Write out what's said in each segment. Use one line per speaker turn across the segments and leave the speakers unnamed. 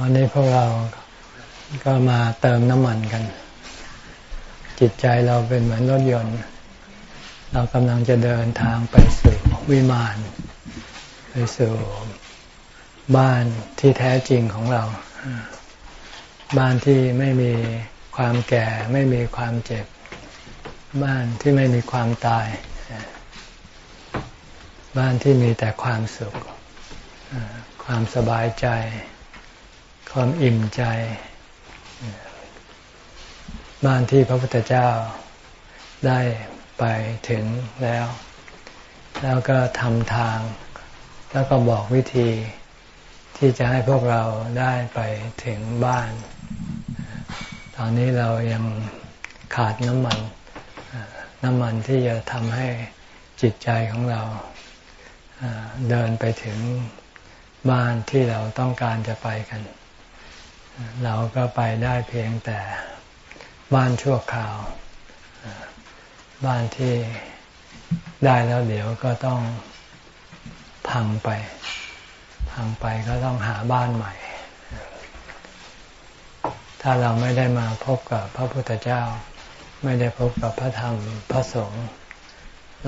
วันนี้พวกเราก็มาเติมน้ำมันกัน จิตใจเราเป็นเหมือนรถยนต์ เรากำลังจะเดินทางไปสู่วิมาน ไปสู่บ้านที่แท้จริงของเรา บ้านที่ไม่มีความแก่ ไม่มีความเจ็บ บ้านที่ไม่มีความตาย บ้านที่มีแต่ความสุข ความสบายใจ ความอิ่มใจ บ้านที่พระพุทธเจ้าได้ไปถึงแล้ว แล้วก็ทำทาง แล้วก็บอกวิธีที่จะให้พวกเราได้ไปถึงบ้าน ตอนนี้เรายังขาดน้ำมัน น้ำมันที่จะทำให้จิตใจของเราเดินไปถึงบ้านที่เราต้องการจะไปกัน เราก็ไปได้เพียงแต่บ้านชั่วคราว บ้านที่ได้แล้วเดี๋ยวก็ต้องพังไป พังไปก็ต้องหาบ้านใหม่ ถ้าเราไม่ได้มาพบกับพระพุทธเจ้า ไม่ได้พบกับพระธรรมพระสงฆ์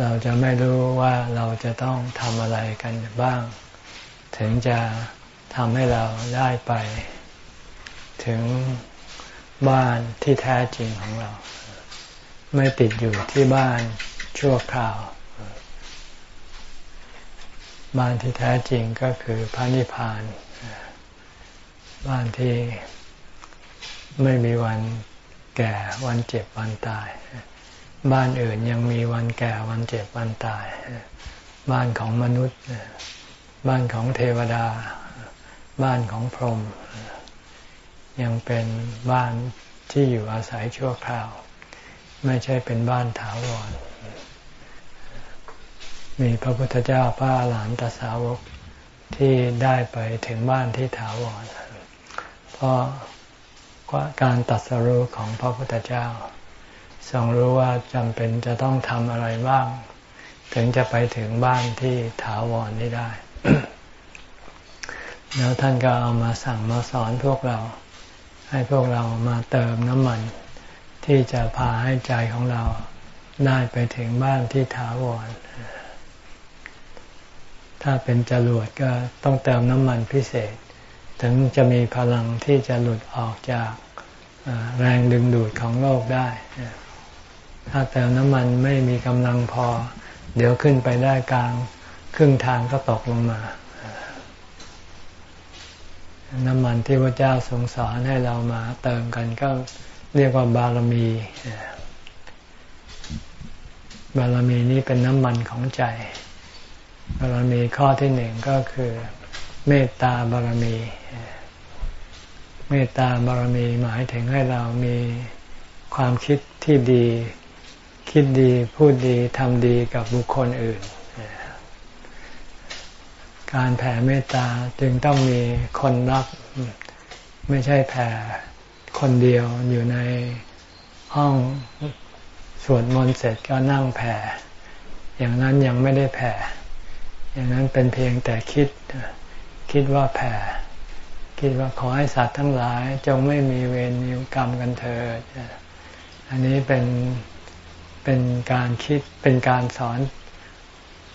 เราจะไม่รู้ว่าเราจะต้องทำอะไรกันบ้าง ถึงจะทำให้เราได้ไป ถึงบ้านที่แท้จริงของเรา ไม่ติดอยู่ที่บ้านชั่วคราว บ้านที่แท้จริงก็คือพระนิพพาน บ้านที่ไม่มีวันแก่วันเจ็บวันตาย บ้านอื่นยังมีวันแก่วันเจ็บวันตาย บ้านของมนุษย์ บ้านของเทวดา บ้านของพรหม ยังเป็นบ้านที่อยู่อาศัยชั่วคราว ไม่ใช่เป็นบ้านถาวร มีพระพุทธเจ้าพระหลานตสาวกที่ได้ไปถึงบ้านที่ถาวร เพราะการตัดสรู้ของพระพุทธเจ้าทรงรู้ว่าจำเป็นจะต้องทำอะไรบ้าง ถึงจะไปถึงบ้านที่ถาวรนี้ได้ แล้วท่านก็เอามาสั่งมาสอนพวกเรา ให้พวกเรามาเติมน้ำมัน ที่จะพาให้ใจของเราได้ไปถึงบ้านที่ถาวร ถ้าเป็นจรวดก็ต้องเติมน้ำมันพิเศษ ถึงจะมีพลังที่จะหลุดออกจากแรงดึงดูดของโลกได้ ถ้าเติมน้ำมันไม่มีกำลังพอ เดี๋ยวขึ้นไปได้กลางครึ่งทางก็ตกลงมา น้ำมันที่พระเจ้าทรงสอนให้เรามาเติมกันก็เรียกว่าบารมี บารมีนี้เป็นน้ำมันของใจ บารมีข้อที่หนึ่งก็คือ เมตตาบารมี เมตตาบารมีหมายถึงให้เรามีความคิดที่ดี คิดดีพูดดีทำดีกับบุคคลอื่น การแผ่เมตตาจึงต้องมีคนรักไม่ใช่แผ่คนเดียวอยู่ในห้องสวดมนต์เสร็จก็นั่งแผ่ อย่างนั้นยังไม่ได้แผ่ อย่างนั้นเป็นเพียงแต่คิด คิดว่าแผ่ คิดว่าขอให้สัตว์ทั้งหลาย จงไม่มีเวรมีกรรมกันเถิด อันนี้เป็นเป็นการคิดเป็นการสอน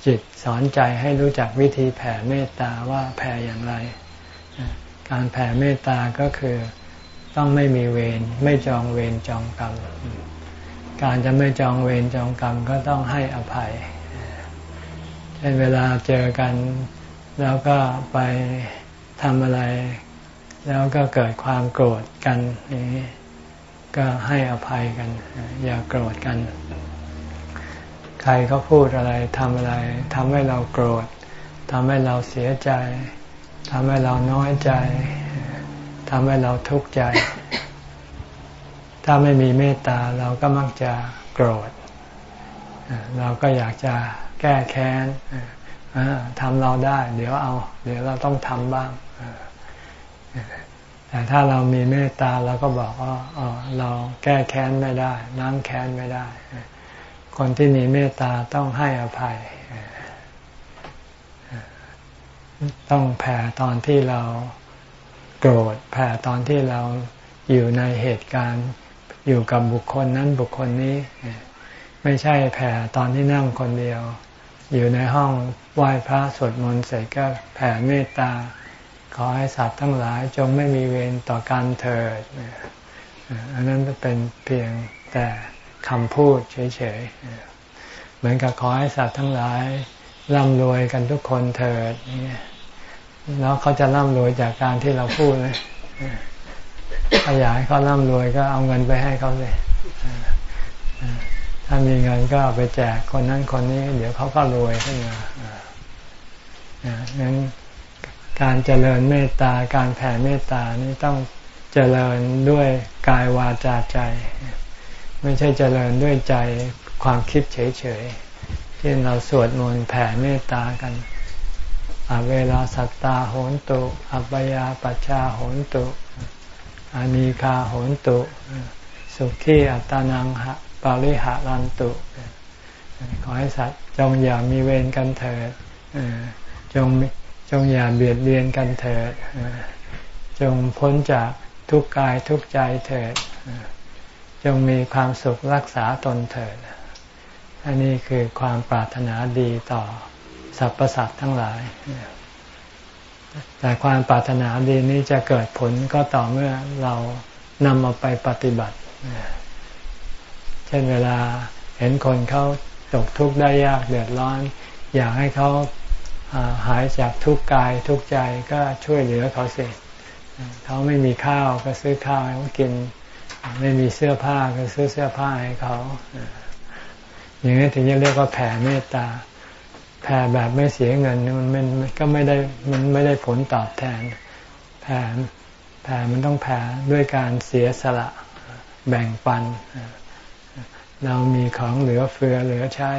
จิตสอนใจให้รู้จักวิธีแผ่เมตตาว่าแผ่อย่างไร การแผ่เมตตาก็คือต้องไม่มีเวรไม่จองเวรจองกรรม การจะไม่จองเวรจองกรรมก็ต้องให้อภัยเช่นเวลาเจอกันแล้วก็ไปทำอะไร แล้วก็เกิดความโกรธกันนี้ก็ให้อภัยกัน อย่าโกรธกัน ใครเขาพูดอะไรทำอะไรทำให้เราโกรธทำให้เราเสียใจทำให้เราน้อยใจทำให้เราทุกข์ใจ ถ้าไม่มีเมตตาเราก็มักจะโกรธ เราก็อยากจะแก้แค้นทำเราได้ เดี๋ยวเอา เดี๋ยวเราต้องทำบ้าง แต่ถ้าเรามีเมตตาเราก็บอกว่าเราแก้แค้นไม่ได้ล้างแค้นไม่ได้ คนที่มีเมตตาต้องให้อภัย ต้องแผ่ตอนที่เราโกรธแผ่ตอนที่เราอยู่ในเหตุการณ์อยู่กับบุคคลนั้นบุคคลนี้ ไม่ใช่แผ่ตอนที่นั่งคนเดียว อยู่ในห้องไหว้พระสวดมนต์เสร็จก็แผ่เมตตา ขอให้สัตว์ทั้งหลายจงไม่มีเวรต่อกันเถิดอันนั้นเป็นเพียงแต่ คำพูดเฉยๆ เหมือนกับขอให้สัตว์ทั้งหลายร่ำรวยกันทุกคนเถิดแล้วเขาจะร่ำรวยจากการที่เราพูดเลยถ้าอยากให้เขาร่ำรวยก็เอาเงินไปให้เขาเลย ถ้ามีเงินก็เอาไปแจกคนนั้นคนนี้ เดี๋ยวเขาก็รวยขึ้นมางั้นการเจริญเมตตา การแผ่เมตตานี่ต้องเจริญด้วยกายวาจาใจ ไม่ใช่เจริญด้วยใจความคิดเฉยๆที่เราสวดมนต์แผ่เมตตากันอเวลาสัตตาโหนตุอัปยาปัชชาโหนตุอานีคาโหนตุ สุขีอัตานังหะปาริหะรันตุ ขอให้สัตว์จงอย่ามีเวรกันเถิดจงจงอย่าเบียดเบียนกันเถิดจงพ้นจากทุกกายทุกใจเถิด จงมีความสุขรักษาตนเถิด อันนี้คือความปรารถนาดีต่อสรรพสัตว์ทั้งหลาย แต่ความปรารถนาดีนี้จะเกิดผลก็ต่อเมื่อเรานำเอาไปปฏิบัติ เช่นเวลาเห็นคนเขาตกทุกข์ได้ยากเดือดร้อน อยากให้เขาหายจากทุกข์กายทุกข์ใจก็ช่วยเหลือเขาเสียเขาไม่มีข้าวก็ซื้อข้าวให้เขากิน ไม่มีเสื้อผ้าก็ซื้อเสื้อผ้าให้เขาอย่างนี้ถึงจะเรียกว่าแผ่เมตตา แผ่แบบไม่เสียเงินมันมันก็ไม่ได้มันไม่ได้ผลตอบแทน แผ่แผ่มันต้องแผ่ด้วยการเสียสละแบ่งปัน เรามีของเหลือเฟือเหลือใช้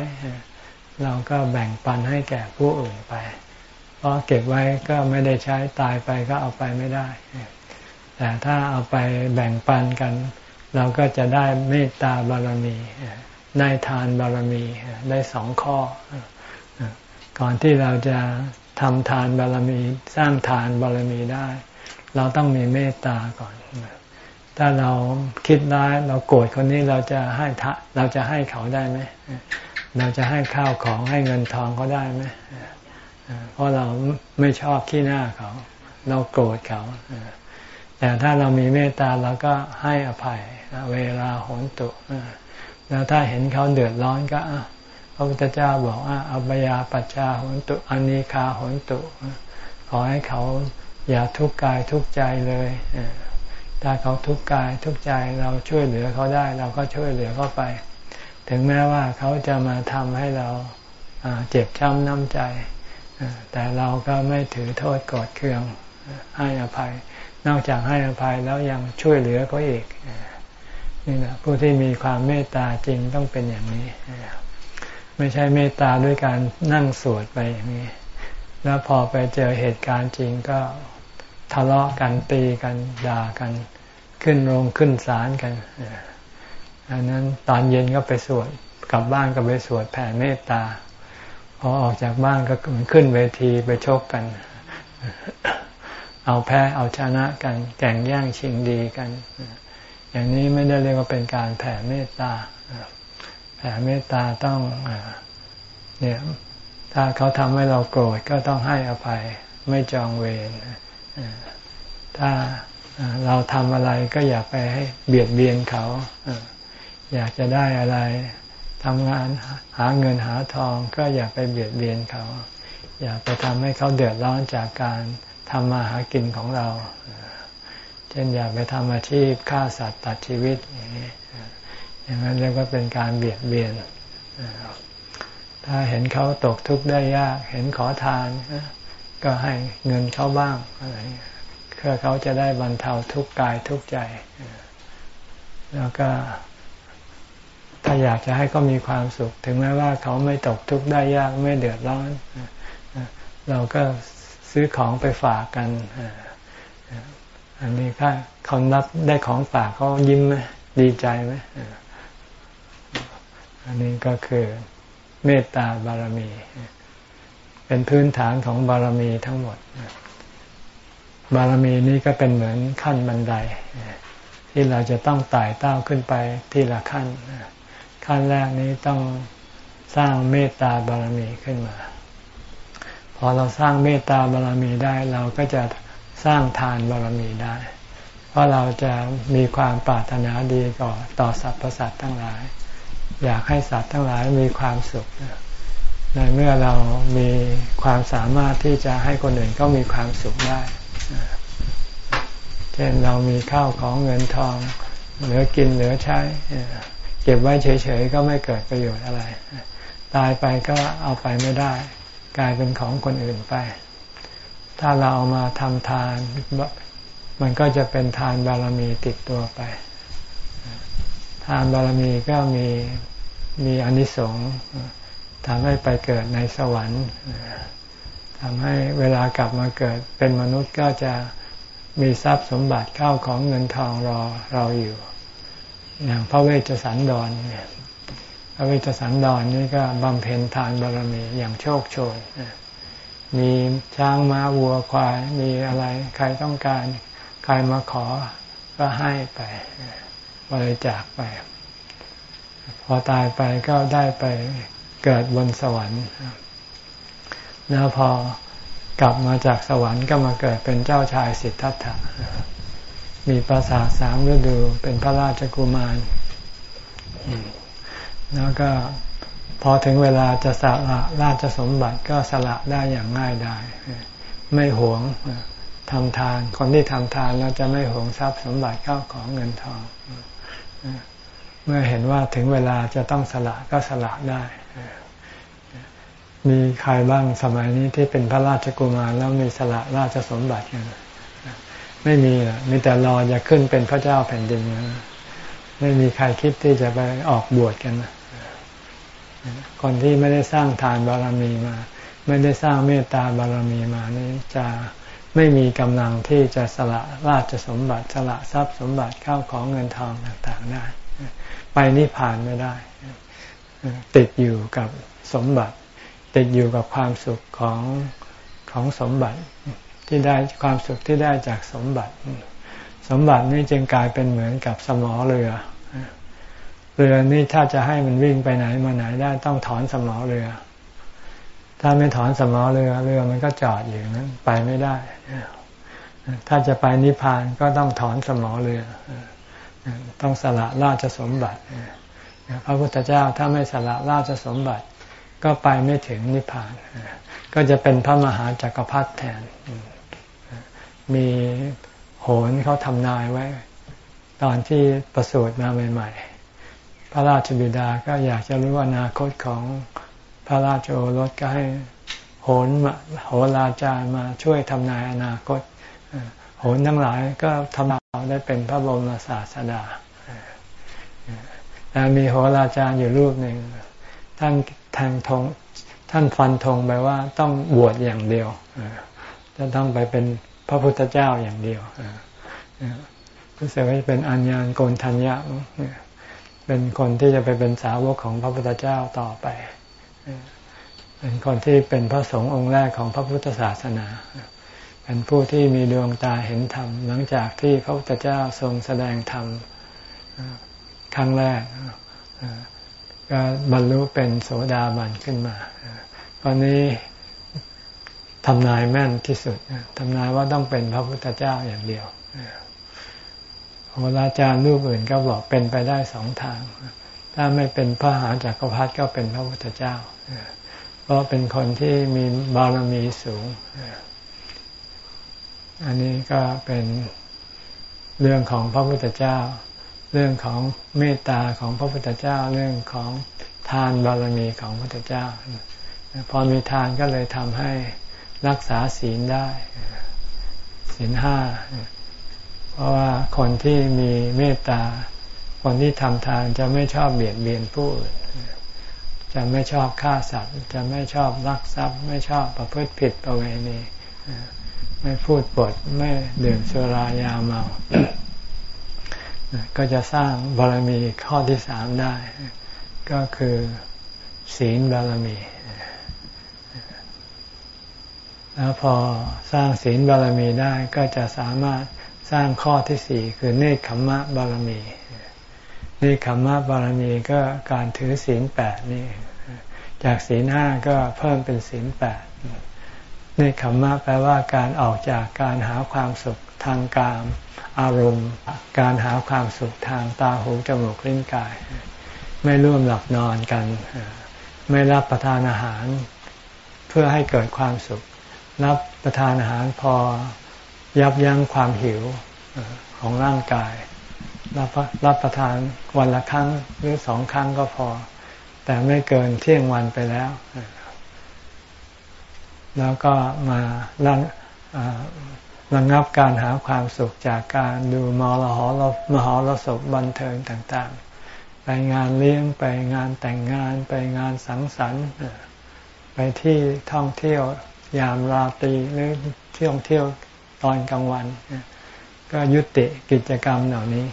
เราก็แบ่งปันให้แก่ผู้อื่นไป เพราะเก็บไว้ก็ไม่ได้ใช้ตายไปก็เอาไปไม่ได้ แต่ถ้าเอาไปแบ่งปันกัน เราก็จะได้เมตตาบารมี ได้ทานบารมี ได้สองข้อ ก่อนที่เราจะทำทานบารมี สร้างทานบารมีได้ เราต้องมีเมตตาก่อน ถ้าเราคิดร้ายเราโกรธคนนี้เราจะให้เราจะให้เขาได้ไหมเราจะให้ข้าวของให้เงินทองเขาได้ไหมเพราะเราไม่ชอบขี้หน้าเขา เราโกรธเขา แต่ถ้าเรามีเมตตาเราก็ให้อภัย เวลาโหนตุแล้วถ้าเห็นเขาเดือดร้อนก็พระพุทธเจ้าบอกว่าอัปยาปัจจาหนตุอนีคาหนตุ ขอให้เขาอย่าทุกข์กายทุกข์ใจเลยถ้าเขาทุกข์กายทุกข์ใจเราช่วยเหลือเขาได้ เราก็ช่วยเหลือเขาไป ถึงแม้ว่าเขาจะมาทำให้เราเจ็บช้ำน้ำใจ แต่เราก็ไม่ถือโทษกอดเคืองให้อภัย นอกจากให้อภัยแล้วยังช่วยเหลือเขาอีกนี่แหละผู้ที่มีความเมตตาจริงต้องเป็นอย่างนี้ ไม่ใช่เมตตาด้วยการนั่งสวดไปอย่างนี้ แล้วพอไปเจอเหตุการณ์จริงก็ทะเลาะกันตีกันด่ากัน ขึ้นโรงขึ้นศาลกันอันนั้นตอนเย็นก็ไปสวดกลับบ้านก็ไปสวดแผ่เมตตาพอออกจากบ้านก็ขึ้นเวทีไปชกกัน เอาแพ้เอาชนะกันแข่งแย่งชิงดีกัน อย่างนี้ไม่ได้เรียกว่าเป็นการแผ่เมตตาแผ่เมตตาต้องเนี่ยถ้าเขาทำให้เราโกรธก็ต้องให้อภัยไม่จองเวรถ้าเราทำอะไรก็อย่าไปให้เบียดเบียนเขาอยากจะได้อะไรทำงานหาเงินหาทองก็อย่าไปเบียดเบียนเขา อย่าไปทำให้เขาเดือดร้อนจากการ ทำมาหากินของเรา เช่นอย่าไปทำอาชีพฆ่าสัตว์ตัดชีวิตอย่างนี้อย่างนั้นเรียกว่าเป็นการเบียดเบียน ถ้าเห็นเขาตกทุกข์ได้ยาก เห็นขอทาน ก็ให้เงินเขาบ้างอะไรเพื่อเขาจะได้บรรเทาทุกข์กายทุกข์ใจ แล้วก็ ถ้าอยากจะให้เขามีความสุข ถึงแม้ว่าเขาไม่ตกทุกข์ได้ยากไม่เดือดร้อน เราก็ ซื้อของไปฝากกัน อันนี้ค่าเขานับได้ของฝากเขายิ้มไหมดีใจไหมอันนี้ก็คือเมตตาบารมี เป็นพื้นฐานของบารมีทั้งหมด บารมีนี้ก็เป็นเหมือนขั้นบันได ที่เราจะต้องไต่เต้าขึ้นไปทีละขั้น ขั้นแรกนี้ต้องสร้างเมตตาบารมีขึ้นมา พอเราสร้างเมตตาบารมีได้เราก็จะสร้างทานบารมีได้ เพราะเราจะมีความปรารถนาดีต่อต่อสรรพสัตว์ทั้งหลาย อยากให้สัตว์ทั้งหลายมีความสุขในเมื่อเรามีความสามารถที่จะให้คนอื่นก็มีความสุขได้ เช่นเรามีข้าวของเงินทอง เหลือกินเหลือใช้ เก็บไว้เฉยๆก็ไม่เกิดประโยชน์อะไร ตายไปก็เอาไปไม่ได้ กลายเป็นของคนอื่นไป ถ้าเราเอามาทำทาน มันก็จะเป็นทานบารมีติดตัวไป ทานบารมีก็มีมีอนิสงส์ทำให้ไปเกิดในสวรรค์ทำให้เวลากลับมาเกิดเป็นมนุษย์ก็จะมีทรัพย์สมบัติเข้าของเงินทองรอเราอยู่ อย่างพระเวชสันดรเนี่ย ระเวชสันดรนนี่ก็บำเพ็ญทานบารมีอย่างโชคโชนมีช้างม้าวัวควายมีอะไรใครต้องการใครมาขอก็ให้ไปบริจาคไป พอตายไปก็ได้ไปเกิดบนสวรรค์ แล้วพอกลับมาจากสวรรค์ก็มาเกิดเป็นเจ้าชายสิทธัตถะมีปราสาทสามฤดูเป็นพระราชกุมาร แล้วก็พอถึงเวลาจะสละราชสมบัติก็สละได้อย่างง่ายได้ไม่หวงทำทาน คนที่ทำทานเราจะไม่หวงทรัพย์สมบัติเข้าของเงินทอง เมื่อเห็นว่าถึงเวลาจะต้องสละก็สละได้ มีใครบ้างสมัยนี้ที่เป็นพระราชกุมารแล้วมีสละราชสมบัติกันไม่มีอะมีแต่รอจะขึ้นเป็นพระเจ้าแผ่นดิน ไม่มีใครคิดที่จะไปออกบวชกัน คนที่ไม่ได้สร้างทานบารมีมา ไม่ได้สร้างเมตตาบารมีมานี่จะไม่มีกำลังที่จะสละราชสมบัติสละทรัพย์สมบัติเข้าของเงินทองต่างๆได้ ไปนิพพานไม่ได้ ติดอยู่กับสมบัติ ติดอยู่กับความสุขของของสมบัติที่ได้ความสุขที่ได้จากสมบัติ สมบัตินี่จึงกลายเป็นเหมือนกับสมอเรือ เรือนี่ถ้าจะให้มันวิ่งไปไหนมาไหนได้ต้องถอนสมอเรือ ถ้าไม่ถอนสมอเรือเรือมันก็จอดอยู่นั้นไปไม่ได้ ถ้าจะไปนิพพานก็ต้องถอนสมอเรือ ต้องสละราชสมบัติพระพุทธเจ้าถ้าไม่สละราชสมบัติ ก็ไปไม่ถึงนิพพาน ก็จะเป็นพระมหาจักรพรรดิแทน มีโหนเขาทำนายไว้ ตอนที่ประสูติมาใหม่ ๆ พระราชบิดาก็อยากจะรู้อนาคตของพระราชโอรสก็ให้โหนโหราจารย์มาช่วยทำนายอนาคตโหนทั้งหลายก็ทำนาได้เป็นพระบรมศาสดาแต่มีโหราจารย์อยู่รูปหนึ่งท่านแทงทงท่านฟันธงไปว่าต้องบวชอย่างเดียวจะต้องไปเป็นพระพุทธเจ้าอย่างเดียวรู้สึกว่าเป็นอัญญาณโกนทัญญะ เป็นคนที่จะไปเป็นสาวกของพระพุทธเจ้าต่อไป เป็นคนที่เป็นพระสงฆ์องค์แรกของพระพุทธศาสนา เป็นผู้ที่มีดวงตาเห็นธรรม หลังจากที่พระพุทธเจ้าทรงแสดงธรรมครั้งแรกก็บรรลุเป็นโสดาบันขึ้นมาตอนนี้ทำนายแม่นที่สุดทำนายว่าต้องเป็นพระพุทธเจ้าอย่างเดียว โหราจารย์รูปอื่นก็บอกเป็นไปได้สองทาง ถ้าไม่เป็นพระหาจากักรพรรดิก็เป็นพระพุทธเจ้า เพราะเป็นคนที่มีบารมีสูง อันนี้ก็เป็นเรื่องของพระพุทธเจ้า เรื่องของเมตตาของพระพุทธเจ้า เรื่องของทานบารมีของพระพุทธเจ้า พอมีทานก็เลยทำให้รักษาศีลได้ ศีลห้า ราะว่าคนที่มีเมตตา คนที่ทำทานจะไม่ชอบเบียดเบียนผู้อื่นจะไม่ชอบฆ่าสัตว์ จะไม่ชอบลักทรัพย์ ไม่ชอบประพฤติผิดประเวณีไม่พูดปดไม่ดื่มสุรายาเมา ก็จะสร้างบารมีข้อที่สามได้ ก็คือศีลบารมีแแล้วพอสร้างศีลบารมีได้ก็จะสามารถ สร้างข้อที่สี่คือเนคขมมะบารมีเนคขมมะบารมีก็การถือศีลแปดนี่ จากศีลห้าก็เพิ่มเป็นศีลแปดเนคขมมะแปลว่าการออกจากการหาความสุขทางกามอารมณ์ การหาความสุขทางตาหูจมูกลิ้นกาย ไม่ร่วมหลับนอนกัน ไม่รับประทานอาหาร เพื่อให้เกิดความสุข รับประทานอาหารพอ ยับยั้งความหิวของร่างกาย รับรับประทานวันละครั้งหรือสองครั้งก็พอ แต่ไม่เกินเที่ยงวันไปแล้ว แล้วก็มาลังระงับการหาความสุขจากการดูมอลหอมหรสพบันเทิงต่างๆ ไปงานเลี้ยงไปงานแต่งงานไปงานสังสรรค์ไปที่ท่องเที่ยวยามราตรีหรือเที่ยวเที่ยว ตอนกลางวัน ก็ยุติกิจกรรมเหล่านี้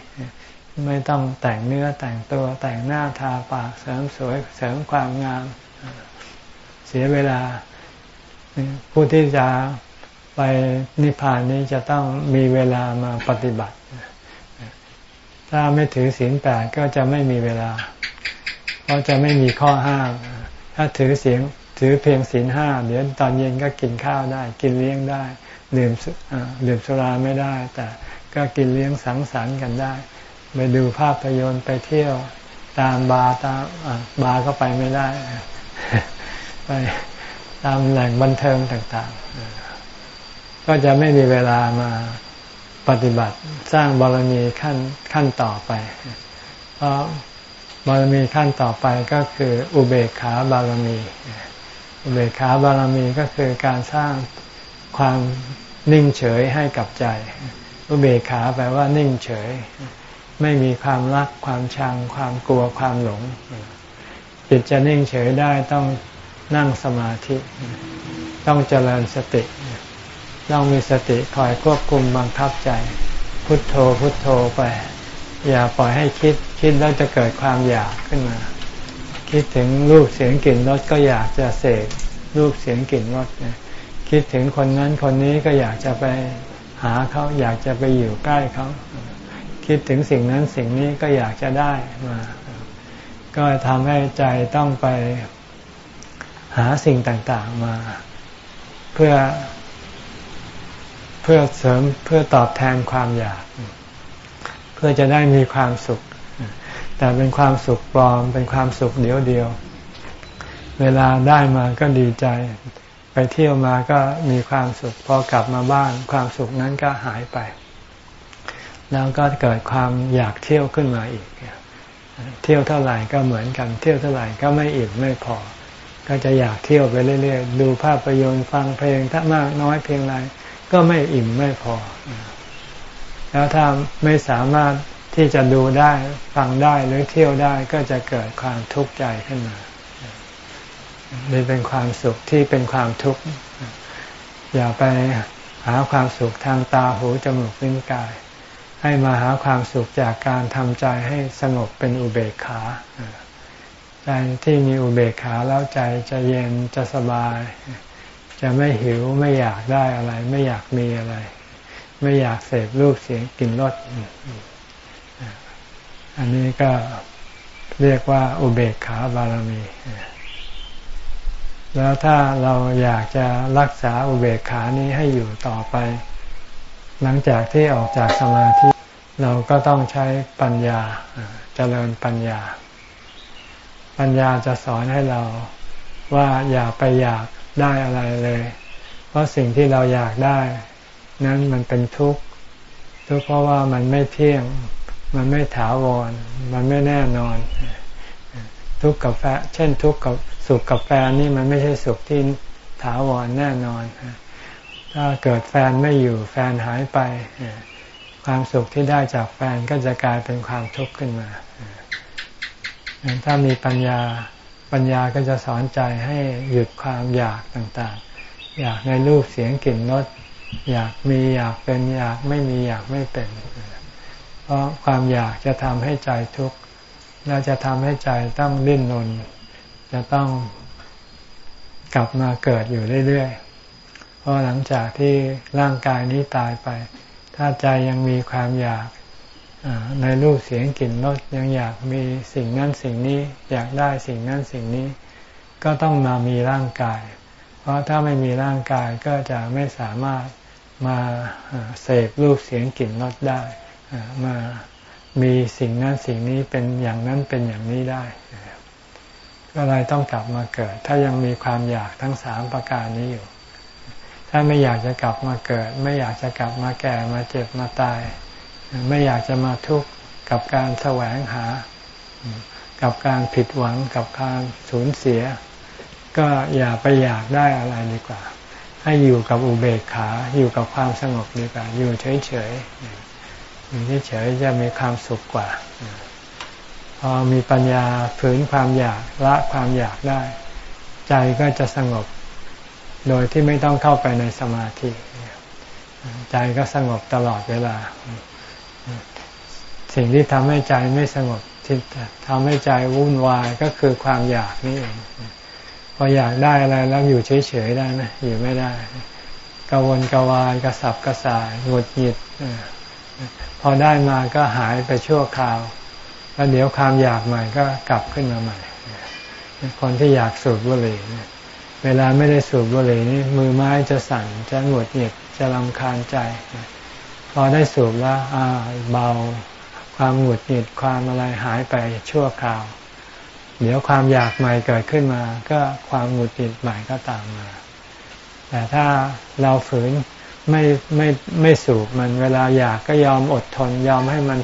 ไม่ต้องแต่งเนื้อแต่งตัวแต่งหน้าทาปากเสริมสวยเสริมความงาม เสียเวลา ผู้ที่จะไปนิพพานนี้จะต้องมีเวลามาปฏิบัติ ถ้าไม่ถือศีลแปดก็จะไม่มีเวลา เพราะจะไม่มีข้อห้าม ถ้าถือเสียงถือเพียงศีลห้าเดี๋ยวตอนเย็นก็กินข้าวได้ กินเลี้ยงได้ ดื่มดื่มสุราไม่ได้ แต่ก็กินเลี้ยงสังสรรค์กันได้ ไปดูภาพยนตร์ไปเที่ยวตามบาร์ตามบาร์ก็ไปไม่ได้ ไปตามแหล่งบันเทิงต่างๆ ก็จะไม่มีเวลามาปฏิบัติสร้างบารมีขั้นขั้นต่อไป เพราะบารมีขั้นต่อไปก็คืออุเบกขาบารมี อุเบกขาบารมีก็คือการสร้าง ความนิ่งเฉยให้กับใจ อุเบกขาแปลว่านิ่งเฉย ไม่มีความรักความชัง ความกลัวความหลง จิตจะนิ่งเฉยได้ต้องนั่งสมาธิ ต้องเจริญสติ ต้องมีสติคอยควบคุมบังคับใจ พุทโธพุทโธไป อย่าปล่อยให้คิด คิดแล้วจะเกิดความอยากขึ้นมา คิดถึงรูปเสียงกลิ่นรสก็อยากจะเสกรูปเสียงกลิ่นรสเนี่ย คิดถึงคนนั้นคนนี้ก็อยากจะไปหาเขาอยากจะไปอยู่ใกล้เขา คิดถึงสิ่งนั้นสิ่งนี้ก็อยากจะได้มา ก็ทำให้ใจต้องไปหาสิ่งต่างๆมา เพื่อ เพื่อเสริมเพื่อตอบแทนความอยาก เพื่อจะได้มีความสุข แต่เป็นความสุขปลอมเป็นความสุขเดียวเดียว เวลาได้มาก็ดีใจ ไปเที่ยวมาก็มีความสุข พอกลับมาบ้านความสุขนั้นก็หายไป แล้วก็เกิดความอยากเที่ยวขึ้นมาอีก เที่ยวเท่าไหร่ก็เหมือนกัน เที่ยวเท่าไหร่ก็ไม่อิ่มไม่พอ ก็จะอยากเที่ยวไปเรื่อยๆ ดูภาพยนตร์ฟังเพลงถ้ามากน้อยเพียงไรก็ไม่อิ่มไม่พอ แล้วถ้าไม่สามารถที่จะดูได้ฟังได้หรือเที่ยวได้ก็จะเกิดความทุกข์ใจขึ้นมา นี่เป็นความสุขที่เป็นความทุกข์ อย่าไปหาความสุขทางตาหูจมูกลิ้นกาย ให้มาหาความสุขจากการทำใจให้สงบเป็นอุเบกขาใจที่มีอุเบกขาแล้วใจจะเย็นจะสบาย จะไม่หิวไม่อยากได้อะไร ไม่อยากมีอะไร ไม่อยากเสพรูปเสียงกลิ่นรสอันนี้ก็เรียกว่าอุเบกขาบารมี แล้วถ้าเราอยากจะรักษาอุเบกขานี้ให้อยู่ต่อไป หลังจากที่ออกจากสมาธิ เราก็ต้องใช้ปัญญาเจริญปัญญา ปัญญาจะสอนให้เราว่าอย่าไปอยากได้อะไรเลย เพราะสิ่งที่เราอยากได้ นั้นมันเป็นทุกข์ทุกข์เพราะว่ามันไม่เที่ยง มันไม่ถาวร มันไม่แน่นอน ทุกข์กับแฟเช่นทุกข์กับ สุขกับแฟนนี่มันไม่ใช่สุขที่ถาวรแน่นอน ถ้าเกิดแฟนไม่อยู่แฟนหายไป ความสุขที่ได้จากแฟนก็จะกลายเป็นความทุกข์ขึ้นมา ถ้ามีปัญญาปัญญาก็จะสอนใจให้หยุดความอยากต่างๆ อยากในรูปเสียงกลิ่นรสอยากมีอยากเป็นอยากไม่มีอยากไม่เป็น เพราะความอยากจะทำให้ใจทุกข์แล้วจะทำให้ใจต้องดิ้นรน จะต้องกลับมาเกิดอยู่เรื่อยๆ เพราะหลังจากที่ร่างกายนี้ตายไป ถ้าใจยังมีความอยากในรูปเสียงกลิ่นรสยังอยากมีสิ่งนั้นสิ่งนี้ อยากได้สิ่งนั้นสิ่งนี้ ก็ต้องมามีร่างกาย เพราะถ้าไม่มีร่างกายก็จะไม่สามารถมาเสพรูปเสียงกลิ่นรสได้มามีสิ่งนั้นสิ่งนี้เป็นอย่างนั้นเป็นอย่างนี้ได้ ก็เลยต้องกลับมาเกิด ถ้ายังมีความอยากทั้งสามประการนี้อยู่ ถ้าไม่อยากจะกลับมาเกิด ไม่อยากจะกลับมาแก่มาเจ็บมาตาย ไม่อยากจะมาทุกข์กับการแสวงหา กับการผิดหวังกับการสูญเสีย ก็อย่าไปอยากได้อะไรดีกว่า ให้อยู่กับอุเบกขาอยู่กับความสงบดีกว่า อยู่เฉยๆอยู่เฉยๆจะมีความสุขกว่า พอมีปัญญาฝืนความอยากละความอยากได้ ใจก็จะสงบ โดยที่ไม่ต้องเข้าไปในสมาธิ ใจก็สงบตลอดเวลา สิ่งที่ทำให้ใจไม่สงบที่ทำให้ใจวุ่นวายก็คือความอยากนี่เองพออยากได้อะไรแล้วอยู่เฉยๆได้ไหมอยู่ไม่ได้กวนกวายกระสับกระส่ายหงุดหงิดพอได้มาก็หายไปชั่วคราว แล้วเดี๋ยวความอยากใหม่ก็กลับขึ้นมาใหม่ คนที่อยากสูบบุหรี่เวลาไม่ได้สูบบุหรี่นี่มือไม้จะสั่นจะหงุดหงิดจะลำคาญใจ พอได้สูบแล้วอ่าเบาความหงุดหงิดความอะไรหายไปชั่วคราว เดี๋ยวความอยากใหม่เกิดขึ้นมา ก็ความหงุดหงิดใหม่ก็ตามมา แต่ถ้าเราฝืนไม่ไม่ไม่สูบมันเวลาอยากก็ยอมอดทน ยอมให้มัน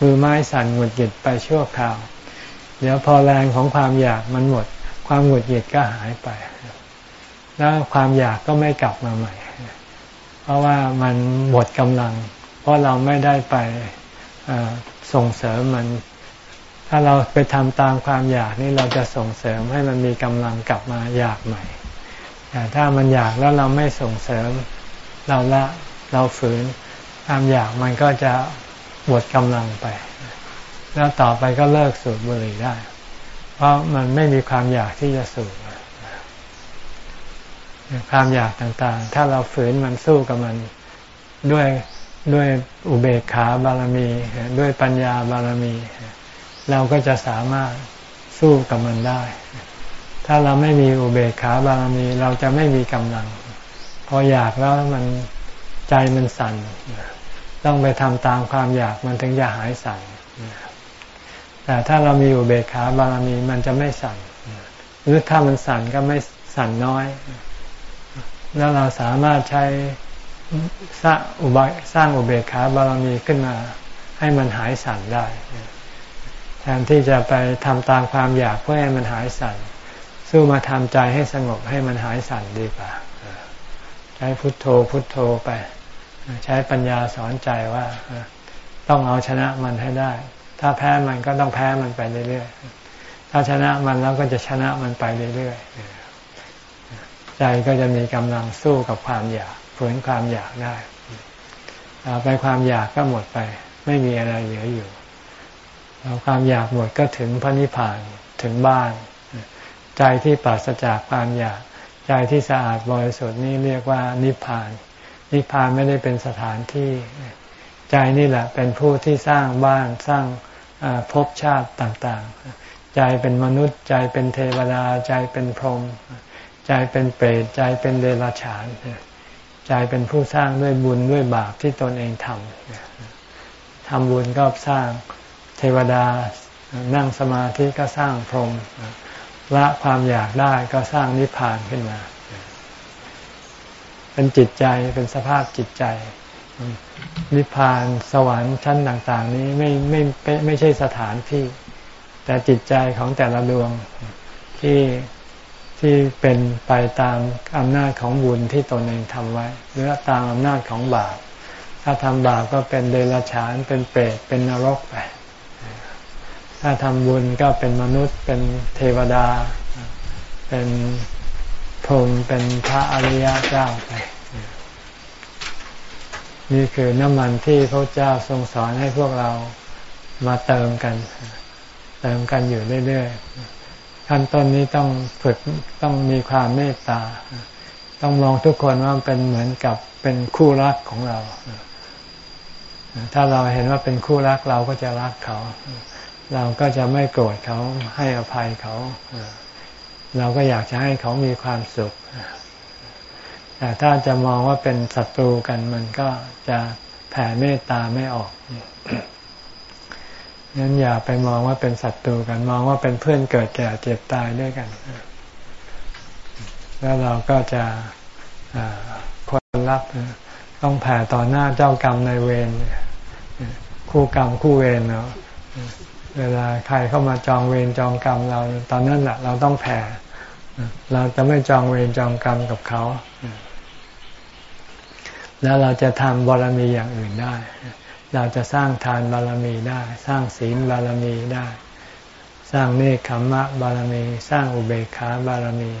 มือไม้สั่นหงุดหงิดไปชั่วคราว เดี๋ยวพอแรงของความอยากมันหมด ความหงุดหงิดก็หายไป แล้วความอยากก็ไม่กลับมาใหม่ เพราะว่ามันหมดกำลัง เพราะเราไม่ได้ไปส่งเสริมมัน ถ้าเราไปทำตามความอยากนี่เราจะส่งเสริมให้มันมีกำลังกลับมาอยากใหม่แต่ถ้ามันอยากแล้วเราไม่ส่งเสริมเราละเราฝืนความอยากมันก็จะ หมดกำลังไป แล้วต่อไปก็เลิกสูบบุหรี่ได้ เพราะมันไม่มีความอยากที่จะสูบความอยากต่างๆ ถ้าเราฝืนมันสู้กับมันด้วยด้วยอุเบกขาบารมี ด้วยปัญญาบารมี เราก็จะสามารถสู้กับมันได้ ถ้าเราไม่มีอุเบกขาบารมี เราจะไม่มีกำลัง พออยากแล้วมันใจมันสั่น ต้องไปทำตามความอยากมันถึงจะหายสั่นแต่ถ้าเรามีอุเบกขาบารมีมันจะไม่สั่นหรือถ้ามันสั่นก็ไม่สั่นน้อย แล้วเราสามารถใช้สร้างอุบาสร้างอุเบกขาบารมีขึ้นมา ให้มันหายสั่นได้แทนที่จะไปทำตามความอยากเพื่อให้มันหายสั่นสู้มาทำใจให้สงบให้มันหายสั่นดีกว่าใช้พุทโธพุทโธไป ใช้ปัญญาสอนใจว่า ต้องเอาชนะมันให้ได้ ถ้าแพ้มันก็ต้องแพ้มันไปเรื่อยๆ ถ้าชนะมันแล้วก็จะชนะมันไปเรื่อยๆ ใจก็จะมีกำลังสู้กับความอยากฝืนความอยากได้ไปความอยากก็หมดไป ไม่มีอะไรเหลืออยู่เราความอยากหมดก็ถึงพระนิพพานถึงบ้าน ใจที่ปราศจากความอยาก ใจที่สะอาดบริสุทธิ์นี่เรียกว่านิพพาน นิพพานไม่ได้เป็นสถานที่ ใจนี่แหละ เป็นผู้ที่สร้างบ้านสร้างภพชาติต่างๆ ใจเป็นมนุษย์ใจเป็นเทวดาใจเป็นพรหมใจเป็นเปรตใจเป็นเดรัจฉานใจเป็นผู้สร้างด้วยบุญด้วยบาปที่ตนเองทำทำบุญก็สร้างเทวดานั่งสมาธิก็สร้างพรหมละความอยากได้ก็สร้างนิพพานขึ้นมา เป็นจิตใจเป็นสภาพจิตใจ นิพพานสวรรค์ชั้นต่าง ๆ นี้ไม่ไม่ไม่ใช่สถานที่ แต่จิตใจของแต่ละดวงที่ที่เป็นไปตามอำนาจของบุญที่ตนเองทำไว้ หรือตามอำนาจของบาปถ้าทำบาปก็เป็นเดรัจฉานเป็นเปรตเป็นนรกไป ถ้าทำบุญก็เป็นมนุษย์เป็นเทวดา เป็น พรหมเป็นพระอริยเจ้าไปนี่คือน้ำมันที่พระเจ้าทรงสอนให้พวกเรามาเติมกัน เติมกันอยู่เรื่อยๆขั้นต้นนี้ต้องฝึกต้องมีความเมตตา ต้องมองทุกคนว่าเป็นเหมือนกับเป็นคู่รักของเรา ถ้าเราเห็นว่าเป็นคู่รักเราก็จะรักเขา เราก็จะไม่โกรธเขาให้อภัยเขาเเราก็อยากจะให้เขามีความสุข แต่ถ้าจะมองว่าเป็นศัตรูกันมันก็จะแผ่เมตตาไม่ออกนั้นอย่าไปมองว่าเป็นศัตรูกัน มองว่าเป็นเพื่อนเกิดแก่เจ็บตายด้วยกัน แล้วเราก็จะคนรับต้องแผ่ต่อหน้าเจ้ากรรมในเวรคู่กรรมคู่เวรเนาะ เวลาใครเข้ามาจองเวรจองกรรมเราตอนนั้นแหละเราต้องแผ่ เราจะไม่จองเวรจองกรรมกับเขา แล้วเราจะทำบารมีอย่างอื่นได้ เราจะสร้างทานบารมีได้ สร้างศีลบารมีได้ สร้างเนคขมมะบารมี สร้างอุเบกขาบารมี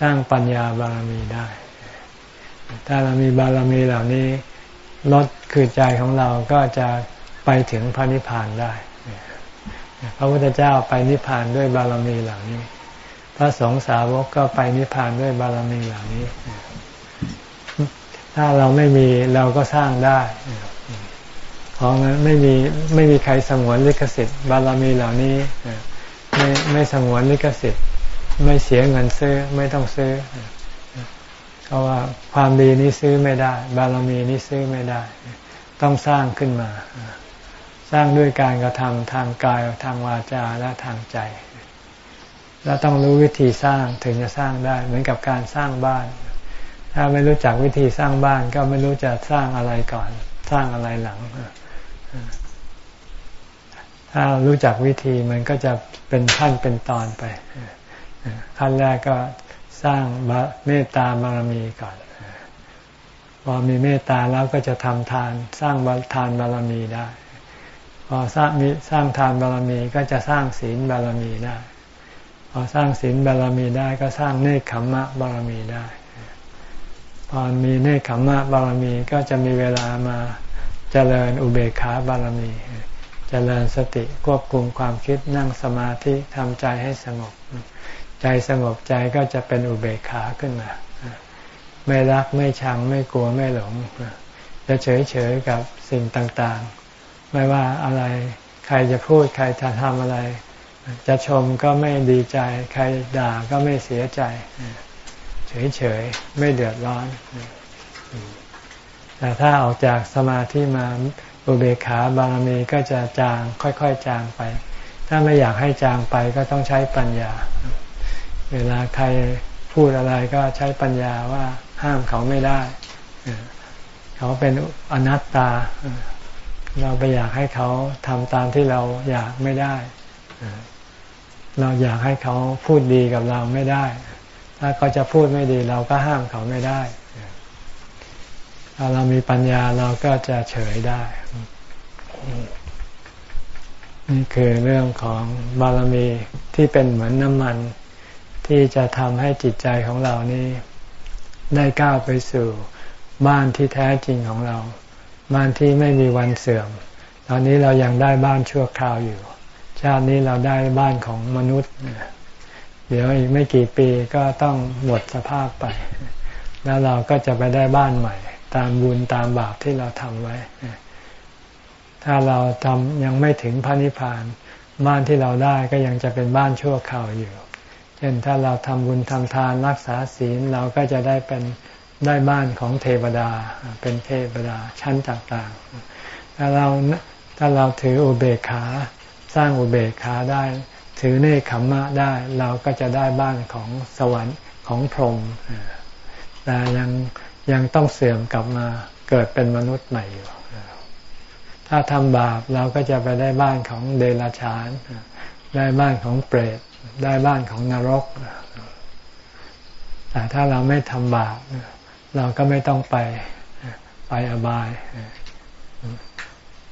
สร้างปัญญาบารมีได้ ถ้าเรามีบารมีเหล่านี้ลดคือใจของเราก็จะไปถึงพระนิพพานได้ พระพุทธเจ้าไปนิพพานด้วยบารมีเหล่านี้ พระสงฆ์สาวกก็ไปนิพพานด้วยบารมีเหล่านี้ ถ้าเราไม่มีเราก็สร้างได้ของนั้นไม่มีไม่มีใครสงวนลิขสิทธิ์บารมีเหล่านี้ไม่ไม่สงวนลิขสิทธิ์ ไม่เสียเงินซื้อไม่ต้องซื้อเพราะว่าความดีนี้ซื้อไม่ได้ บารมีนี้ซื้อไม่ได้ ต้องสร้างขึ้นมา สร้างด้วยการกระทำทางกายทางวาจาและทางใจแล้วต้องรู้วิธีสร้างถึงจะสร้างได้ เหมือนกับการสร้างบ้าน ถ้าไม่รู้จักวิธีสร้างบ้าน ก็ไม่รู้จะสร้างอะไรก่อน สร้างอะไรหลัง ถ้ารู้จักวิธีมันก็จะเป็นขั้นเป็นตอนไป ขั้นแรกก็สร้างเมตตาบารมีก่อนพอมีเมตตาแล้วก็จะทำทานสร้างทานบารมีได้ พอสร้างมีสร้างทานบารมีก็จะสร้างศีลบารมีได้ พอสร้างศีลบารมีได้ก็สร้างเนคขมมะบารมีได้ พอมีเนคขมมะบารมีก็จะมีเวลามาเจริญอุเบกขาบารมีเจริญสติควบคุมความคิดนั่งสมาธิทำใจให้สงบ ใจสงบใจก็จะเป็นอุเบกขาขึ้นมา ไม่รักไม่ชังไม่กลัวไม่หลงจะเฉยเฉยกับสิ่งต่างๆ ไม่ว่าอะไร ใครจะพูดใครจะทำอะไร จะชมก็ไม่ดีใจ ใครด่าก็ไม่เสียใจ เฉยเฉยไม่เดือดร้อน แต่ถ้าออกจากสมาธิมาอุเบกขาบารมีก็จะจางค่อยๆ จางไป ถ้าไม่อยากให้จางไปก็ต้องใช้ปัญญา เวลาใครพูดอะไรก็ใช้ปัญญาว่าห้ามเขาไม่ได้ เขาเป็นอนัตตา เราไปอยากให้เขาทำตามที่เราอยากไม่ได้ เราอยากให้เขาพูดดีกับเราไม่ได้ ถ้าเขาจะพูดไม่ดีเราก็ห้ามเขาไม่ได้ถ้าเรามีปัญญาเราก็จะเฉยได้ นี่คือเรื่องของบารมีที่เป็นเหมือนน้ำมัน ที่จะทำให้จิตใจของเรานี้ ได้ก้าวไปสู่บ้านที่แท้จริงของเรา บ้านที่ไม่มีวันเสื่อม ตอนนี้เรายังได้บ้านชั่วคราวอยู่ ชาตินี้เราได้บ้านของมนุษย์ เดี๋ยวอีกไม่กี่ปีก็ต้องหมดสภาพไป แล้วเราก็จะไปได้บ้านใหม่ ตามบุญตามบาปที่เราทำไว้ ถ้าเราทำยังไม่ถึงพระนิพพาน บ้านที่เราได้ก็ยังจะเป็นบ้านชั่วคราวอยู่ เช่นถ้าเราทำบุญทำทานรักษาศีลเราก็จะได้เป็น ได้บ้านของเทวดา เป็นเทวดาชั้นต่างๆ ถ้าเราถ้าเราถืออุเบกขา สร้างอุเบกขาได้ ถือเนคขมมะได้ เราก็จะได้บ้านของสวรรค์ของพรหมแต่ยังยังต้องเสื่อมกลับมาเกิดเป็นมนุษย์ใหม่อยู่ ถ้าทำบาปเราก็จะไปได้บ้านของเดรัจฉาน ได้บ้านของเปรต ได้บ้านของนรก แต่ถ้าเราไม่ทำบาป เราก็ไม่ต้องไปไปอบาย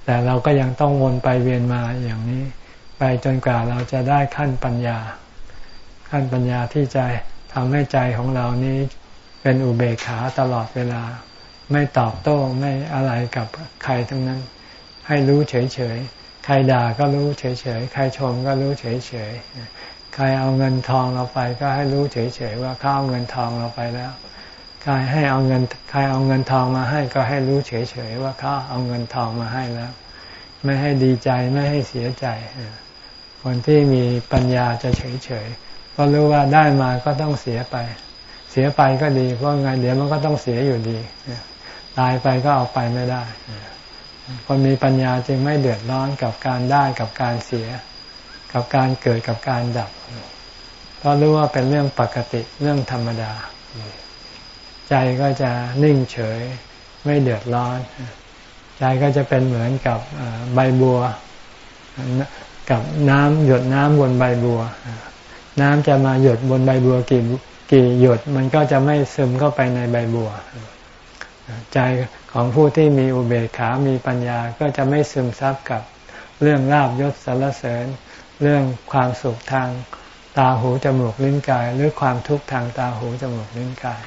แต่เราก็ยังต้องวนไปเวียนมาอย่างนี้ ไปจนกว่าเราจะได้ขั้นปัญญา ขั้นปัญญาที่จะทำให้ใจของเรานี้เป็นอุเบกขาตลอดเวลา ไม่ตอบโต้ไม่อะไรกับใครทั้งนั้น ให้รู้เฉยๆ ใครด่าก็รู้เฉยๆ ใครชมก็รู้เฉยๆ ใครเอาเงินทองเราไปก็ให้รู้เฉยๆ ว่าเขาเอาเงินทองเราไปแล้ว ใครให้เอาเงินใครเอาเงินทองมาให้ก็ให้รู้เฉยๆว่าเขาเอาเงินทองมาให้แล้ว ไม่ให้ดีใจไม่ให้เสียใจคนที่มีปัญญาจะเฉยๆเพราะรู้ว่าได้มาก็ต้องเสียไป เสียไปก็ดีเพราะไงเดี๋ยวมันก็ต้องเสียอยู่ดีตายไปก็เอาไปไม่ได้ คนมีปัญญาจึงไม่เดือดร้อนกับการได้กับการเสีย กับการเกิดกับการดับ เพราะรู้ว่าเป็นเรื่องปกติเรื่องธรรมดา ใจก็จะนิ่งเฉยไม่เดือดร้อน ใจก็จะเป็นเหมือนกับใบบัว กับน้ำหยดน้ำบนใบบัว น้ำจะมาหยดบนใบบัวกี่กี่หยดมันก็จะไม่ซึมเข้าไปในใบบัว ใจของผู้ที่มีอุเบกขา มีปัญญาก็จะไม่ซึมซับกับเรื่องลาบยศสารเสริญ เรื่องความสุขทางตาหูจมูกลิ้นกาย หรือความทุกข์ทางตาหูจมูกลิ้นกาย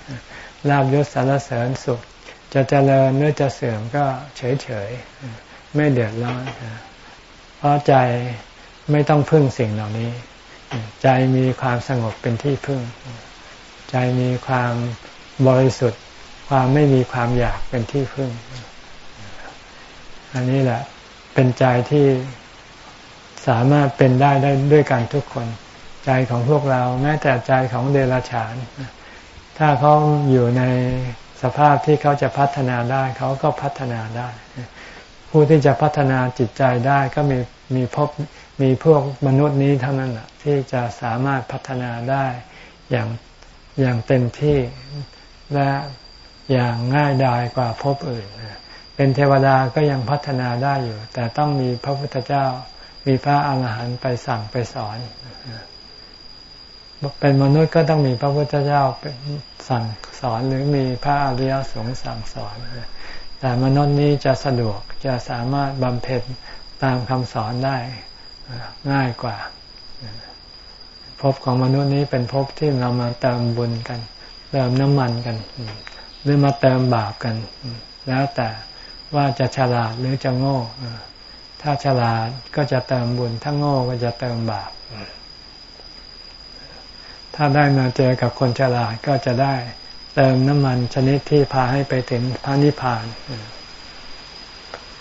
ลาบยศสารเสริญสุข จะเจริญหรือจะเสื่อมก็เฉยเฉยไม่เดือดร้อนเพราะใจไม่ต้องพึ่งสิ่งเหล่านี้ ใจมีความสงบเป็นที่พึ่ง ใจมีความบริสุทธิ์ ความไม่มีความอยากเป็นที่พึ่ง อันนี้แหละเป็นใจที่สามารถเป็นได้ได้ด้วยกันทุกคน ใจของพวกเราแม้แต่ใจของเดรัจฉาน ถ้าเขาอยู่ในสภาพที่เขาจะพัฒนาได้เขาก็พัฒนาได้ ผู้ที่จะพัฒนาจิตใจได้ก็มีมีพบมีพวกมนุษย์นี้เท่านั้นแหละที่จะสามารถพัฒนาได้อย่างอย่างเต็มที่และอย่างง่ายดายกว่าภพอื่น เป็นเทวดาก็ยังพัฒนาได้อยู่ แต่ต้องมีพระพุทธเจ้ามีพระอาหารหันต์ไปสั่งไปสอน เป็นมนุษย์ก็ต้องมีพระพุทธเจ้าเป็นสั่งสอนหรือมีพระอริยสงฆ์สั่งสอนแต่มนุษย์นี้จะสะดวกจะสามารถบำเพ็ญตามคำสอนได้ง่ายกว่าภพของมนุษย์นี้เป็นภพที่เรามาเติมบุญกันเติมน้ำมันกัน หรือมาเติมบาปกัน แล้วแต่ว่าจะฉลาดหรือจะโง่ถ้าฉลาดก็จะเติมบุญถ้าโง่ก็จะเติมบาป ถ้าได้มาเจอกับคนฉลาดก็จะได้เติมน้ำมันชนิดที่พาให้ไปถึงพระนิพพาน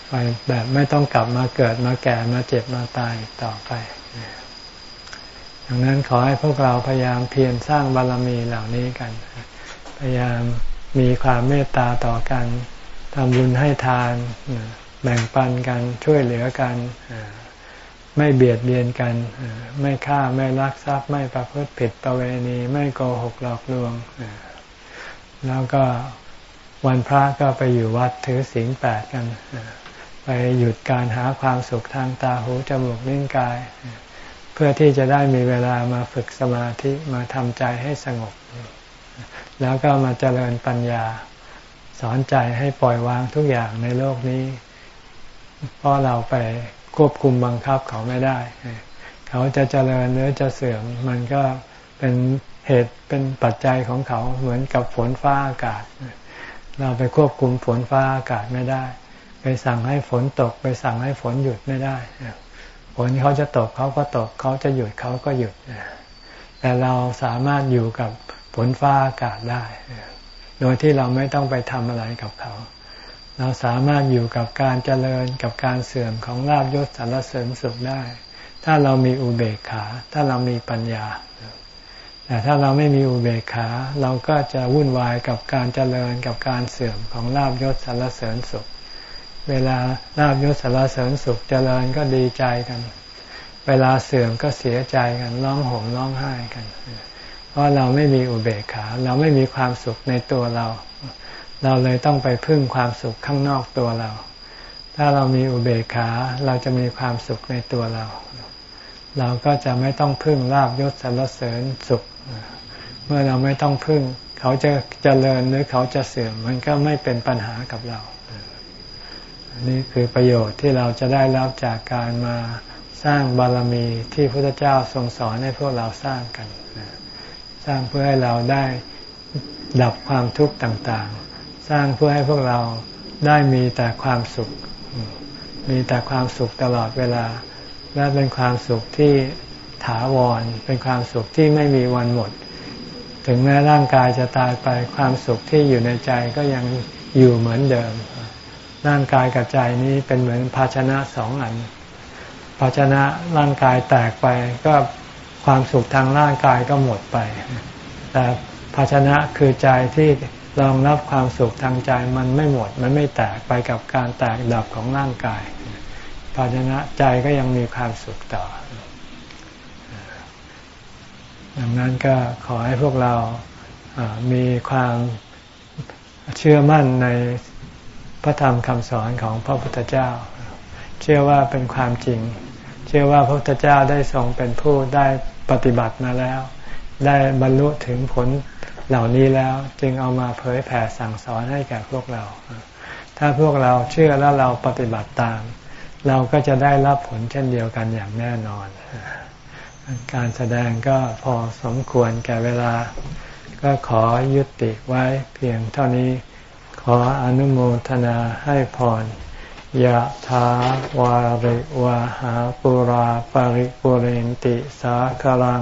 ไปแบบไม่ต้องกลับมาเกิดมาแก่มาเจ็บมาตายต่อไปดังนั้นขอให้พวกเราพยายามเพียรสร้างบารมีเหล่านี้กัน พยายามมีความเมตตาต่อกันทำบุญให้ทานแบ่งปันกันช่วยเหลือกัน ไม่เบียดเบียนกัน ไม่ฆ่าไม่ลักทรัพย์ ไม่ประพฤติผิดประเวณี ไม่โกหกหลอกลวง แล้วก็วันพระก็ไปอยู่วัดถือศีลแปดกัน ไปหยุดการหาความสุขทางตาหูจมูกลิ้นกาย เพื่อที่จะได้มีเวลามาฝึกสมาธิมาทำใจให้สงบ แล้วก็มาเจริญปัญญาสอนใจให้ปล่อยวางทุกอย่างในโลกนี้ เพราะเราไป ควบคุมบังคับเขาไม่ได้ เขาจะเจริญหรือจะเสื่อมมันก็เป็นเหตุเป็นปัจจัยของเขาเหมือนกับฝนฟ้าอากาศ เราไปควบคุมฝนฟ้าอากาศไม่ได้ ไปสั่งให้ฝนตก ไปสั่งให้ฝนหยุดไม่ได้ฝนเขาจะตกเขาก็ตก เขาจะหยุดเขาก็หยุดแต่เราสามารถอยู่กับฝนฟ้าอากาศได้ โดยที่เราไม่ต้องไปทำอะไรกับเขา เราสามารถอยู่กับการเจริญกับการเสื่อมของลาบยศสารเสริญสุขได้ ถ้าเรามีอุเบกขา ถ้าเรามีปัญญา แต่ถ้าเราไม่มีอุเบกขา เราก็จะวุ่นวายกับการเจริญกับการเสื่อมของลาบยศสารเสริญสุข เวลาลาบยศสารเสริญสุขเจริญก็ดีใจกัน เวลาเสื่อมก็เสียใจกันร้องห่มร้องไห้กัน เพราะเราไม่มีอุเบกขา เราไม่มีความสุขในตัวเรา เราเลยต้องไปพึ่งความสุขข้างนอกตัวเรา ถ้าเรามีอุเบกขา เราจะมีความสุขในตัวเรา เราก็จะไม่ต้องพึ่งลาบยศสรรเสริญสุข เมื่อเราไม่ต้องพึ่ง เขาจะจะเจริญหรือเขาจะเสื่อมมันก็ไม่เป็นปัญหากับเรา นี่คือประโยชน์ที่เราจะได้รับจากการมาสร้างบารมีที่พระพุทธเจ้าทรงสอนให้พวกเราสร้างกัน สร้างเพื่อให้เราได้ดับความทุกข์ต่างๆ สร้างเพื่อให้พวกเราได้มีแต่ความสุข มีแต่ความสุขตลอดเวลา และเป็นความสุขที่ถาวร เป็นความสุขที่ไม่มีวันหมด ถึงแม้ร่างกายจะตายไปความสุขที่อยู่ในใจก็ยังอยู่เหมือนเดิม ร่างกายกับใจนี้เป็นเหมือนภาชนะสองอัน ภาชนะร่างกายแตกไปก็ความสุขทางร่างกายก็หมดไป แต่ภาชนะคือใจที่ รองรับความสุขทางใจมันไม่หมด มันไม่แตกไปกับการแตกดับของร่างกายภาชนะใจก็ยังมีความสุขต่อ ดังนั้นก็ขอให้พวกเรามีความเชื่อมั่นในพระธรรมคำสอนของพระพุทธเจ้า เชื่อว่าเป็นความจริง เชื่อว่าพระพุทธเจ้าได้ทรงเป็นผู้ได้ปฏิบัติมาแล้ว ได้บรรลุถึงผล เหล่านี้แล้วจึงเอามาเผยแผ่สั่งสอนให้แก่พวกเรา ถ้าพวกเราเชื่อแล้วเราปฏิบัติตาม เราก็จะได้รับผลเช่นเดียวกันอย่างแน่นอน การแสดงก็พอสมควรแก่เวลา ก็ขอยุติไว้เพียงเท่านี้ ขออนุโมทนาให้พรยะถาวาริวาหาปุราปาริปุเรนติสาคลัง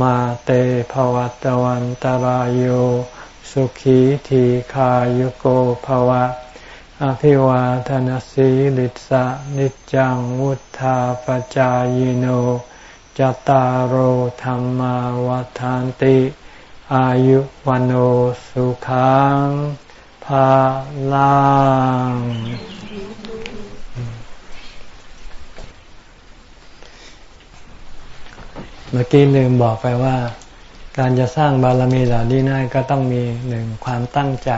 มาเตภวัตวันตารโยสุขีทีขายุโกภวะ อภิวาทนสีลิสะนิจังวุธาปจายโนจตารโหธรรมวาทานติ อายุวันโอสุขังภาลัง เมื่อกี้ลืมบอกไปว่า การจะสร้างบารมีเหล่านี้ได้ก็ต้องมีหนึ่งความตั้งใจ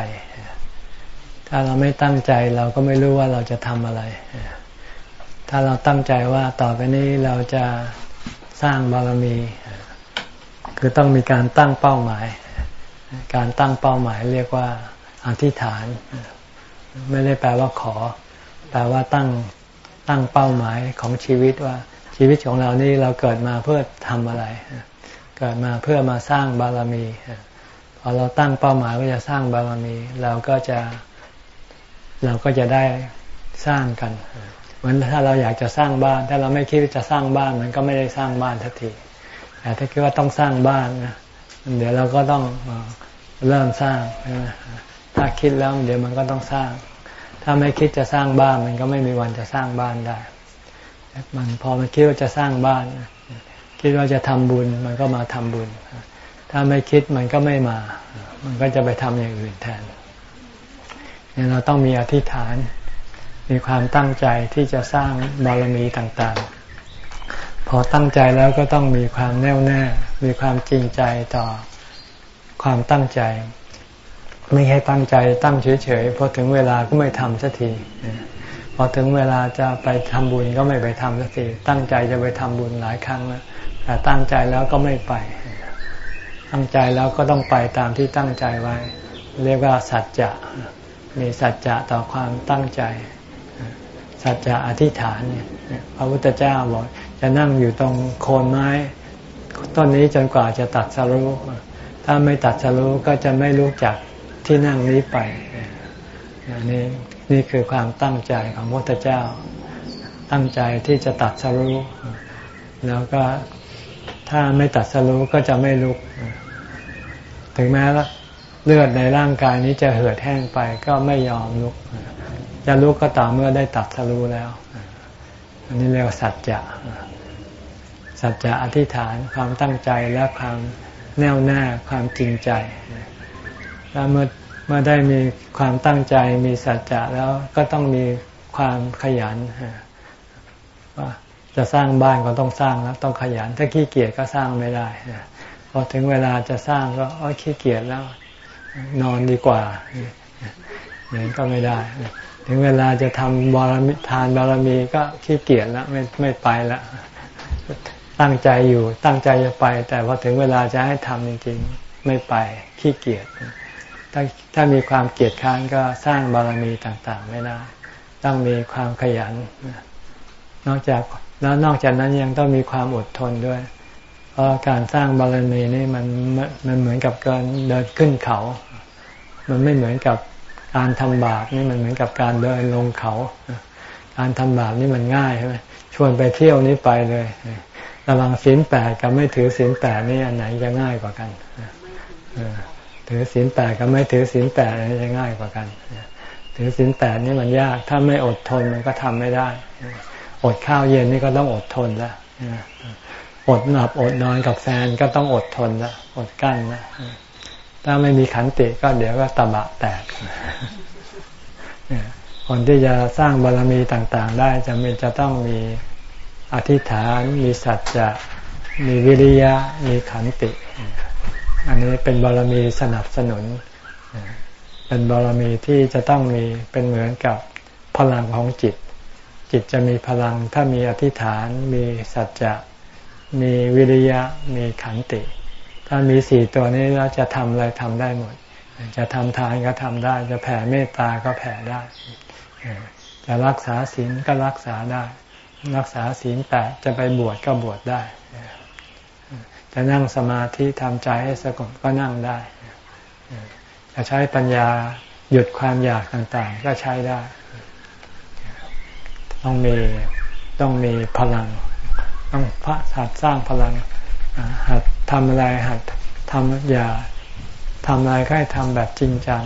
ถ้าเราไม่ตั้งใจเราก็ไม่รู้ว่าเราจะทำอะไร ถ้าเราตั้งใจว่าต่อไปนี้เราจะสร้างบารมี คือต้องมีการตั้งเป้าหมาย การตั้งเป้าหมายเรียกว่าอธิษฐาน ไม่ได้แปลว่าขอ แปลว่าตั้งตั้งเป้าหมายของชีวิตว่า ชีวิตของเรานี่เราเกิดมาเพื่อทำอะไร เกิดมาเพื่อมาสร้างบารมีพอเราตั้งเป้าหมายว่าจะสร้างบารมี เราก็จะเราก็จะได้สร้างกัน เหมือนถ้าเราอยากจะสร้างบ้าน ถ้าเราไม่คิดว่าจะสร้างบ้านมันก็ไม่ได้สร้างบ้านทันทีแต่ถ้าคิดว่าต้องสร้างบ้านนะเดี๋ยวเราก็ต้องเริ่มสร้างถ้าคิดแล้วเดี๋ยวมันก็ต้องสร้าง ถ้าไม่คิดจะสร้างบ้านมันก็ไม่มีวันจะสร้างบ้านได้ มันพอมันคิดว่าจะสร้างบ้าน คิดว่าจะทำบุญมันก็มาทำบุญ ถ้าไม่คิดมันก็ไม่มา มันก็จะไปทำอย่างอื่นแทนเนี่ยเราต้องมีอธิษฐาน มีความตั้งใจที่จะสร้างบารมีต่างๆ พอตั้งใจแล้วก็ต้องมีความแน่วแน่ มีความจริงใจต่อความตั้งใจ ไม่ให้ตั้งใจตั้งเฉยๆพอถึงเวลาก็ไม่ทำสักที พอถึงเวลาจะไปทำบุญก็ไม่ไปทำสักทีตั้งใจจะไปทำบุญหลายครั้งแล้วแต่ตั้งใจแล้วก็ไม่ไป ตั้งใจแล้วก็ต้องไปตามที่ตั้งใจไว้ เรียกว่าสัจจะมีสัจจะต่อความตั้งใจ สัจจะอธิษฐานเนี่ยพระพุทธเจ้าบอกจะนั่งอยู่ตรงโคนไม้ต้นนี้จนกว่าจะตัดสรู้ถ้าไม่ตัดสรู้ก็จะไม่รู้จักที่นั่งนี้ไปนี่ นี่คือความตั้งใจของพระพุทธเจ้า ตั้งใจที่จะตัดสรู้ แล้วก็ถ้าไม่ตัดสรู้ก็จะไม่ลุก ถึงแม้เลือดในร่างกายนี้จะเหือดแห้งไปก็ไม่ยอมลุก จะลุกก็ต่อเมื่อได้ตัดทะลุแล้ว อันนี้เรียกว่าสัจจะสัจจะอธิษฐานความตั้งใจและความแน่วแน่ความจริงใจ แล้วเมื่อ เมื่อได้มีความตั้งใจมีสัจจะแล้วก็ต้องมีความขยันว่าจะสร้างบ้านก็ต้องสร้างแล้วต้องขยัน ถ้าขี้เกียจก็สร้างไม่ได้พอถึงเวลาจะสร้างก็อ๋อขี้เกียจแล้ว นอนดีกว่าเนี่ยก็ไม่ได้ ถึงเวลาจะทำบารมีทานบารมีก็ขี้เกียจแล้วไม่ไม่ไปละตั้งใจอยู่ตั้งใจจะไป แต่พอถึงเวลาจะให้ทำจริง ๆ ไม่ไปขี้เกียจ ถ้าถ้ามีความเกียจค้านก็สร้างบารมีต่างๆ ไม่ได้ ต้องมีความขยัน นอกจากแล้วนอกจากนั้นยังต้องมีความอดทนด้วย เพราะการสร้างบารมีนี่มันมันเหมือนกับการเดินขึ้นเขา มันไม่เหมือนกับการทำบาปนี่มันเหมือนกับการเดินลงเขา การทำบาปนี่มันง่ายใช่ไหมชวนไปเที่ยวนี้ไปเลยระวังศีลแปดกับไม่ถือศีลแปดนี่อันไหนจะง่ายกว่ากัน ถือศีลแปดกับไม่ถือศีลแปดจะง่ายกว่ากัน ถือศีลแปดนี่มันยาก ถ้าไม่อดทนมันก็ทำไม่ได้ อดข้าวเย็นนี่ก็ต้องอดทนละอดหลับอดนอนกับแฟนก็ต้องอดทนละอดกั้นละถ้าไม่มีขันติก็เดี๋ยวก็ตบะแตกคนที่จะสร้างบารมีต่าง ๆ ได้จะมีจะต้องมีอธิษฐาน มีสัจจะ มีวิริยะ มีขันติ อันนี้เป็นบารมีสนับสนุน เป็นบารมีที่จะต้องมีเป็นเหมือนกับพลังของจิต จิตจะมีพลังถ้ามีอธิษฐาน มีสัจจะ มีวิริยะ มีขันติ ถ้ามีสี่ตัวนี้เราจะทำอะไรทำได้หมด จะทำทานก็ทำได้ จะแผ่เมตตาก็แผ่ได้ จะรักษาศีลก็รักษาได้ รักษาศีลแปดจะไปบวชก็บวชได้ จะนั่งสมาธิทำใจให้สงบก็นั่งได้จะใช้ปัญญาหยุดความอยากต่างๆ ก็ใช้ได้ ต้องมีต้องมีพลัง ต้องพระหัดสร้างพลัง หัดทำอะไรหัดทำอย่าทำอะไรก็ให้ทำแบบจริงจัง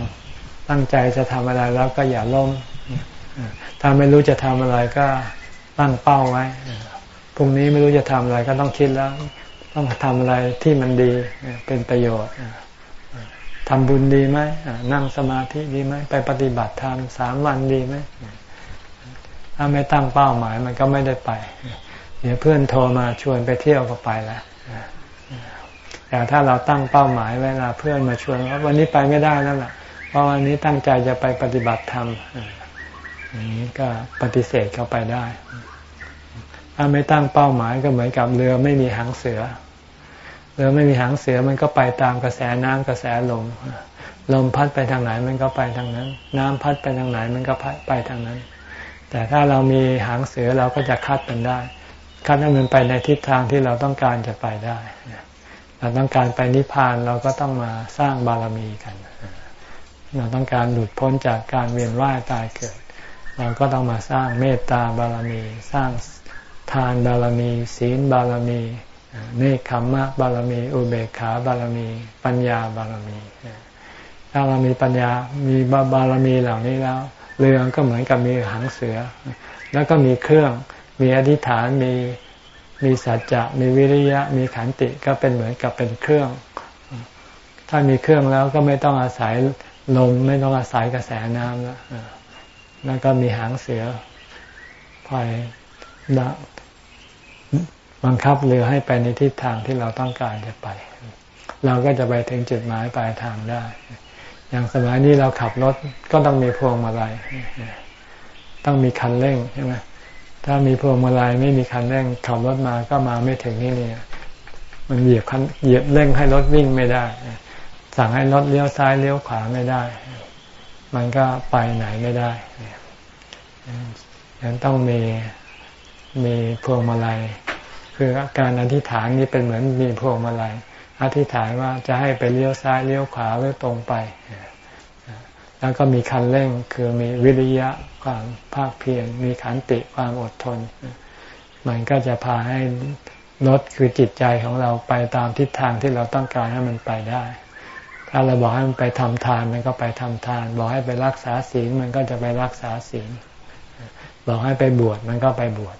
ตั้งใจจะทำอะไรแล้วก็อย่าล้มถ้าไม่รู้จะทำอะไรก็ตั้งเป้าไว้พรุ่งนี้ไม่รู้จะทำอะไรก็ต้องคิดแล้ว ต้องทำอะไรที่มันดีเป็นประโยชน์ทำบุญดีไหมนั่งสมาธิดีไหมไปปฏิบัติธรรมสามวันดีไหมถ้าไม่ตั้งเป้าหมายมันก็ไม่ได้ไป เดี๋ยวเพื่อนโทรมาชวนไปเที่ยวก็ไปแล้วแต่ถ้าเราตั้งเป้าหมายเวลาเพื่อนมาชวนว่าวันนี้ไปไม่ได้แล้วล่ะ เพราะวันนี้ตั้งใจจะไปปฏิบัติธรรมอย่างนี้ก็ปฏิเสธเข้าไปได้ ถ้าไม่ตั้งเป้าหมายก็เหมือนกับเรือไม่มีหางเสือ เรือไม่มีหางเสือมันก็ไปตามกระแสน้ำกระแสลม ลมพัดไปทางไหนมันก็ไปทางนั้น น้ำพัดไปทางไหนมันก็ไปทางนั้น แต่ถ้าเรามีหางเสือเราก็จะคัดมันได้ คัดให้มันไปในทิศทางที่เราต้องการจะไปได้ เราต้องการไปนิพพานเราก็ต้องมาสร้างบารมีกัน เราต้องการหลุดพ้นจากการเวียนว่ายตายเกิด เราก็ต้องมาสร้างเมตตาบารมี สร้าง ทานบารมี ศีลบารมีเนคขมมะบารมี อุเบกขาบารมี ปัญญาบารมีถ้าเรามีปัญญามีบารมีเหล่านี้แล้วเรือก็เหมือนกับมีหางเสือ แล้วก็มีเครื่องมีอธิษฐานมีมีสัจจะมีวิริยะ มีขันติก็เป็นเหมือนกับเป็นเครื่อง ถ้ามีเครื่องแล้วก็ไม่ต้องอาศัยลมไม่ต้องอาศัยกระแสน้ำแล้วแล้วก็มีหางเสือคอย บังคับเรือให้ไปในทิศทางที่เราต้องการจะไป เราก็จะไปถึงจุดหมายปลายทางได้ อย่างสมัยนี้เราขับรถก็ต้องมีพวงมาลัยต้องมีคันเร่งใช่ไหมถ้ามีพวงมาลัยไม่มีคันเร่งขับรถมาก็มาไม่ถึงที่นี่มันเหยียบคันเหยียบเร่งให้รถวิ่งไม่ได้ สั่งให้รถเลี้ยวซ้ายเลี้ยวขวาไม่ได้ มันก็ไปไหนไม่ได้ยังต้องมีมีพวงมาลัย คือการอธิษฐานนี่เป็นเหมือนมีพวงมาลัยอธิษฐานว่าจะให้ไปเลี้ยวซ้ายเลี้ยวขวาหรือตรงไป แล้วก็มีคันเร่งคือมีวิริยะความภาคเพียรมีขันติความอดทน มันก็จะพาให้รถคือจิตใจของเราไปตามทิศทางที่เราต้องการให้มันไปได้ ถ้าเราบอกให้มันไปทำทานมันก็ไปทำทาน บอกให้ไปรักษาศีลมันก็จะไปรักษาศีลบอกให้ไปบวชมันก็ไปบวช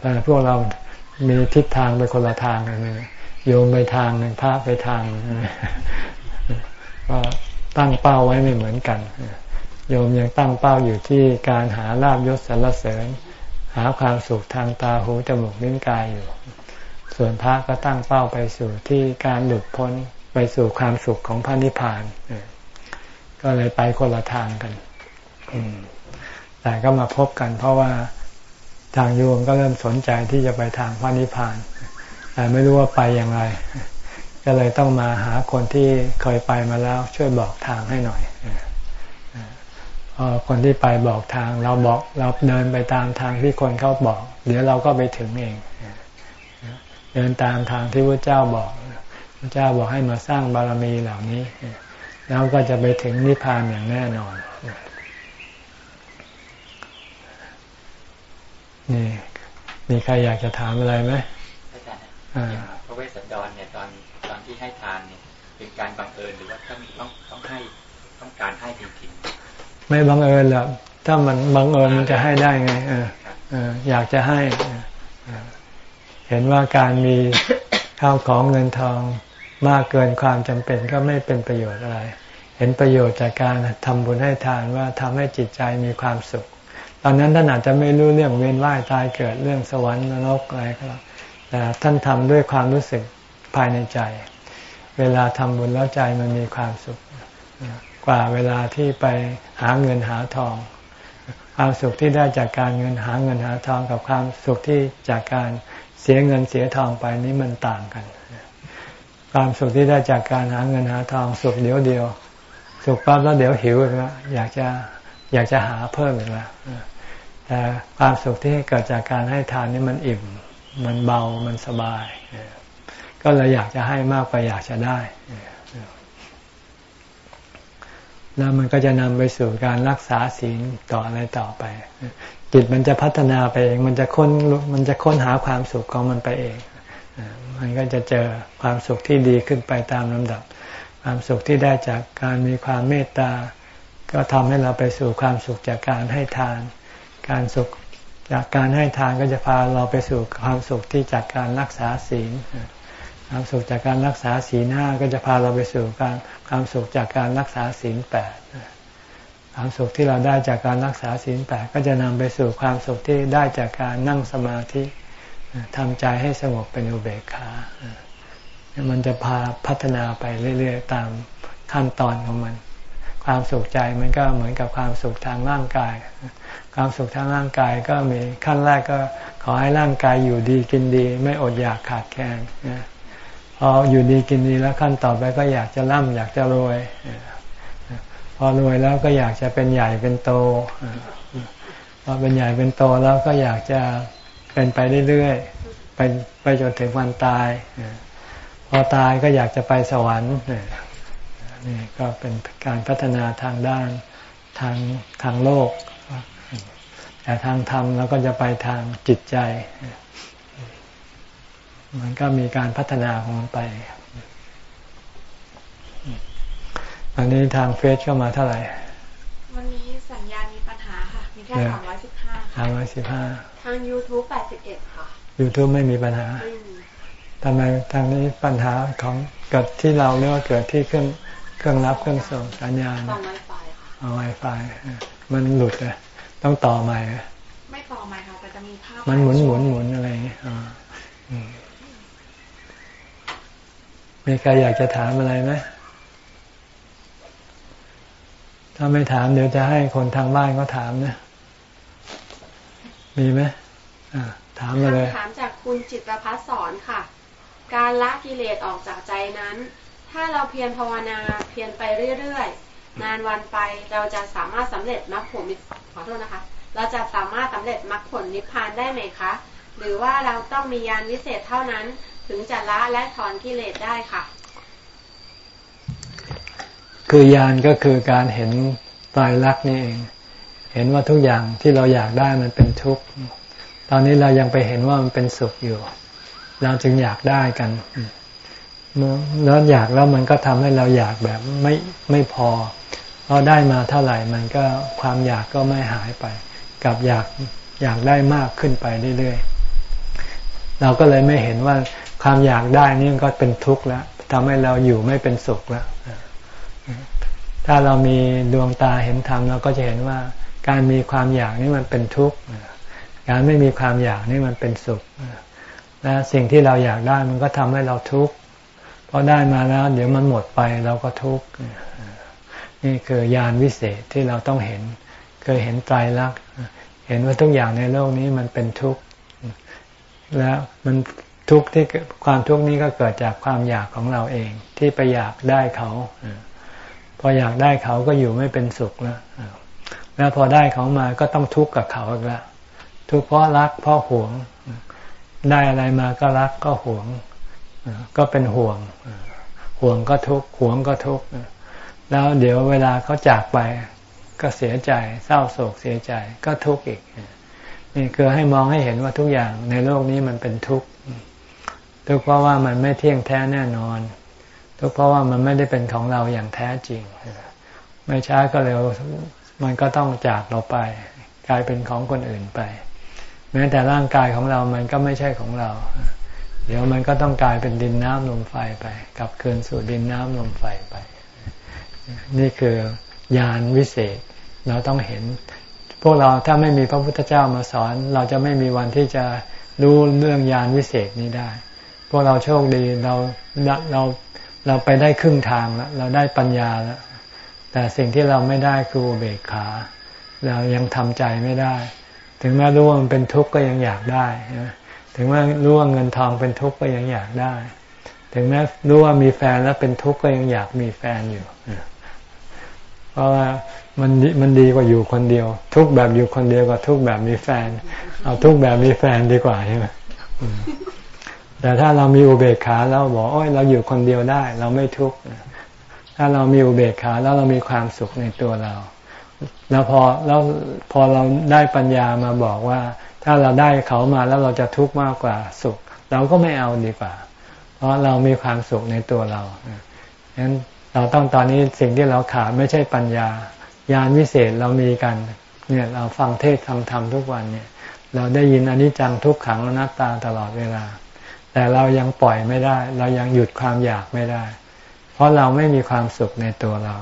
เนี่พวกเรามีทิศทางไปคนละทางกันเลยโยมไปทางหนึ่งพระไปทางก็ตั้งเป้าไว้ไม่เหมือนกัน โยมยังตั้งเป้าอยู่ที่การหาลาบยศสรรเสริญ หาความสุขทางตาหูจมูกลิ้นกายอยู่ ส่วนพระก็ตั้งเป้าไปสู่ที่การหลุดพ้นไปสู่ความสุขของพระนิพพานก็เลยไปคนละทางกันแต่ก็มาพบกันเพราะว่า ทางโยมก็เริ่มสนใจที่จะไปทางพระนิพพาน แต่ไม่รู้ว่าไปอย่างไร ก็เลยต้องมาหาคนที่เคยไปมาแล้วช่วยบอกทางให้หน่อยพอคนที่ไปบอกทาง เราบอกเราเดินไปตามทางที่คนเขาบอก เดี๋ยวเราก็ไปถึงเอง เดินตามทางที่พระเจ้าบอกพระเจ้าบอกให้มาสร้างบารมีเหล่านี้ แล้วก็จะไปถึงนิพพานอย่างแน่นอน นี่ มีใครอยากจะถามอะไรไหมอาจาร
ย์พระเวสสันดรเนี่ยตอนตอนที่ให้ทานเนี่ยเป็นการบังเอิญหรือว่าต้องต้องต้องให้ต้องการให้จริงๆไม่
บังเอิญหรอกถ้ามันบังเอิญมันจะให้ได้ไงเออเอออยากจะให้เห็นว่าการมีข้าวของเงินทองมากเกินความจำเป็นก็ไม่เป็นประโยชน์อะไร เห็นประโยชน์จากการทำบุญให้ทานว่าทำให้จิตใจมีความสุข ตอนนั้นท่านอาจจะไม่รู้เรื่องเวียนว่ายตายเกิดเรื่องสวรรค์นรกอะไรก็แต่ท่านทำด้วยความรู้สึกภายในใจ เวลาทำบุญแล้วใจมันมีความสุข กว่าเวลาที่ไปหาเงินหาทอง ความสุขที่ได้จากการเงินหาเงินหาทองกับความสุขที่จากการเสียเงินเสียทองไปนี้มันต่างกัน ความสุขที่ได้จากการหาเงินหาทองสุขเดียวเดียว สุขปั๊บแล้วเดี๋ยวหิวอีกแล้วอยากจะอยากจะหาเพิ่มอีกแล้ว แต่ความสุขที่เกิดจากการให้ทานนี่มันอิ่ม มันเบา มันสบาย ก็เลยอยากจะให้มากกว่าอยากจะได้ แล้วมันก็จะนำไปสู่การรักษาศีลต่ออะไรต่อไป จิตมันจะพัฒนาไปเอง มันจะค้น มันจะค้นหาความสุขของมันไปเอง มันก็จะเจอความสุขที่ดีขึ้นไปตามลำดับ ความสุขที่ได้จากการมีความเมตตา ก็ทำให้เราไปสู่ความสุขจากการให้ทาน การสุขจากการให้ทานก็จะพาเราไปสู่ความสุขที่จากการรักษาศีลความสุขจากการรักษาศีลห้าก็จะพาเราไปสู่การความสุขจากการรักษาศีลแปดความสุขที่เราได้จากการรักษาศีลแปดก็จะนำไปสู่ความสุขที่ได้จากการนั่งสมาธิทำใจให้สงบเป็นอุเบกขามันจะพาพัฒนาไปเรื่อยๆ ตามขั้นตอนของมัน ความสุขใจมันก็เหมือนกับความสุขทางร่างกาย ความสุขทางร่างกายก็มีขั้นแรกก็ขอให้ร่างกายอยู่ดีกินดี ไม่อดอยากขาดแคลนพออยู่ดีกินดีแล้วขั้นต่อไปก็อยากจะร่ำอยากจะรวยพอรวยแล้วก็อยากจะเป็นใหญ่เป็นโตพอเป็นใหญ่เป็นโตแล้วก็อยากจะเป็นไปเรื่อยๆไปไปจนถึงวันตายพอตายก็อยากจะไปสวรรค์นี่ก็เป็นการพัฒนาทางด้านทางทางโลก แต่ทางธรรมเราก็จะไปทางจิตใจ มันก็มีการพัฒนาของมันไปอันนี้ทางเฟซเข้ามาเท่าไหร่
วันนี้สัญญาณมีปัญหาค่ะ มีแค่สามร้อยสิบห้า
สามร้อยสิบห้า
ทาง YouTube 81ค่ะ
YouTube ไม่มีปัญหาทำไมทางนี้ปัญหาของเกิดที่เราเรียกว่าเกิดที่เครื่องเครื่องรับเครื่องส่งสัญญาณ
ต่อ Wi-Fi
ค่ะเอา Wi-Fi มันหลุดเลย ต้องต่อใหม่
ไม่ต่อใหม่ค่ะแต่จะมีภาพ
มันหมุนหมุนหมุนอะไรอย่างนี้มีใครอยากจะถามอะไรไหมถ้าไม่ถามเดี๋ยวจะให้คนทางบ้านเขาถามนะ มีไหมถามมาเลย
ถามจากคุณจิตรพัฒสอนค่ะ การละกิเลสออกจากใจนั้น ถ้าเราเพียรภาวนาเพียรไปเรื่อยๆ นานวันไปเราจะสามารถสำเร็จมรรคผล ขอโทษนะคะ เราจะสามารถสำเร็จมรรคผลนิพพานได้ไหมคะ หรือว่าเราต้องมียานวิเศษเท่านั้น ถึงจะละและถอนกิเลสได้ค่ะ
คือยานก็คือการเห็นตายรักนี่เอง เห็นว่าทุกอย่างที่เราอยากได้มันเป็นทุกข์ ตอนนี้เรายังไปเห็นว่ามันเป็นสุขอยู่ เราจึงอยากได้กันแล้วอยากแล้วมันก็ทำให้เราอยากแบบไม่ไม่พอ ราะได้มาเท่าไหร่มันก็ความอยากก็ไม่หายไป กับอยากอยากได้มากขึ้นไปเรื่อยๆ เราก็เลยไม่เห็นว่าความอยากได้นี่ก็เป็นทุกข์แล้วทำให้เราอยู่ไม่เป็นสุขแล้ว ถ้าเรามีดวงตาเห็นธรรมเราก็จะเห็นว่าการมีความอยากนี่มันเป็นทุกข์ การไม่มีความอยากนี่มันเป็นสุข และสิ่งที่เราอยากได้มันก็ทำให้เราทุกข์ พอได้มาแล้ว เดี๋ยวมันหมดไปเราก็ทุกข์ นี่คือยานวิเศษที่เราต้องเห็น เคยเห็นใจรักเห็นว่าทุกอย่างในโลกนี้มันเป็นทุกข์แล้วมันทุกข์ที่ความทุกข์นี้ก็เกิดจากความอยากของเราเองที่ไปอยากได้เขาพออยากได้เขาก็อยู่ไม่เป็นสุขแล้วแล้วพอได้เขามาก็ต้องทุกข์กับเขาอีกแล้วทุกข์เพราะรักเพราะหวง ได้อะไรมาก็รักก็หวงก็เป็นห่วงห่วงก็ทุกข์หวงก็ทุกข์ แล้วเดี๋ยวเวลาเขาจากไปก็เสียใจเศร้าโศกเสียใจก็ทุกข์อีก นี่คือให้มองให้เห็นว่าทุกอย่างในโลกนี้มันเป็นทุกข์ทุกข์เพราะว่ามันไม่เที่ยงแท้แน่นอน ทุกข์เพราะว่ามันไม่ได้เป็นของเราอย่างแท้จริง ไม่ช้าก็เร็วมันก็ต้องจากเราไป กลายเป็นของคนอื่นไป แม้แต่ร่างกายของเรามันก็ไม่ใช่ของเรา เดี๋ยวมันก็ต้องกลายเป็นดินน้ำลมไฟไปกลับคืนสู่ดินน้ำลมไฟไป นี่คือญาณวิเศษ เราต้องเห็น พวกเราถ้าไม่มีพระพุทธเจ้ามาสอน เราจะไม่มีวันที่จะรู้เรื่องญาณวิเศษนี้ได้ พวกเราโชคดีเราเราเราไปได้ครึ่งทางแล้วเราได้ปัญญาแล้ว แต่สิ่งที่เราไม่ได้คือเบกขา เรายังทำใจไม่ได้ ถึงแม้รู้ว่ามันเป็นทุกข์ก็ยังอยากได้ ถึงแม้รู้ว่าเงินทองเป็นทุกข์ก็ยังอยากได้ ถึงแม้รู้ว่ามีแฟนแล้วเป็นทุกข์ก็ยังอยากมีแฟนอยู่ เพราะว่ามันมันดีกว่าอยู่คนเดียว ทุกแบบอยู่คนเดียวกับทุกแบบมีแฟน เอาทุกแบบมีแฟนดีกว่าใช่ไหมแต่ถ้าเรามีอุเบกขาแล้วบอกโอ้ยเราอยู่คนเดียวได้ เราไม่ทุกข์ถ้าเรามีอุเบกขาแล้วเรามีความสุขในตัวเรา แล้วพอแล้วพอเราได้ปัญญามาบอกว่า ถ้าเราได้เขามาแล้วเราจะทุกข์มากกว่าสุข เราก็ไม่เอาดีกว่า เพราะเรามีความสุขในตัวเราฉะนั้น เราต้องตอนนี้สิ่งที่เราขาดไม่ใช่ปัญญา ญาณวิเศษเรามีกัน เนี่ยเราฟังเทศฟังธรรมทุกวันเนี่ย เราได้ยินอนิจจังทุกขังอนัตตาตลอดเวลา แต่เรายังปล่อยไม่ได้ เรายังหยุดความอยากไม่ได้ เพราะเราไม่มีความสุขในตัวเรา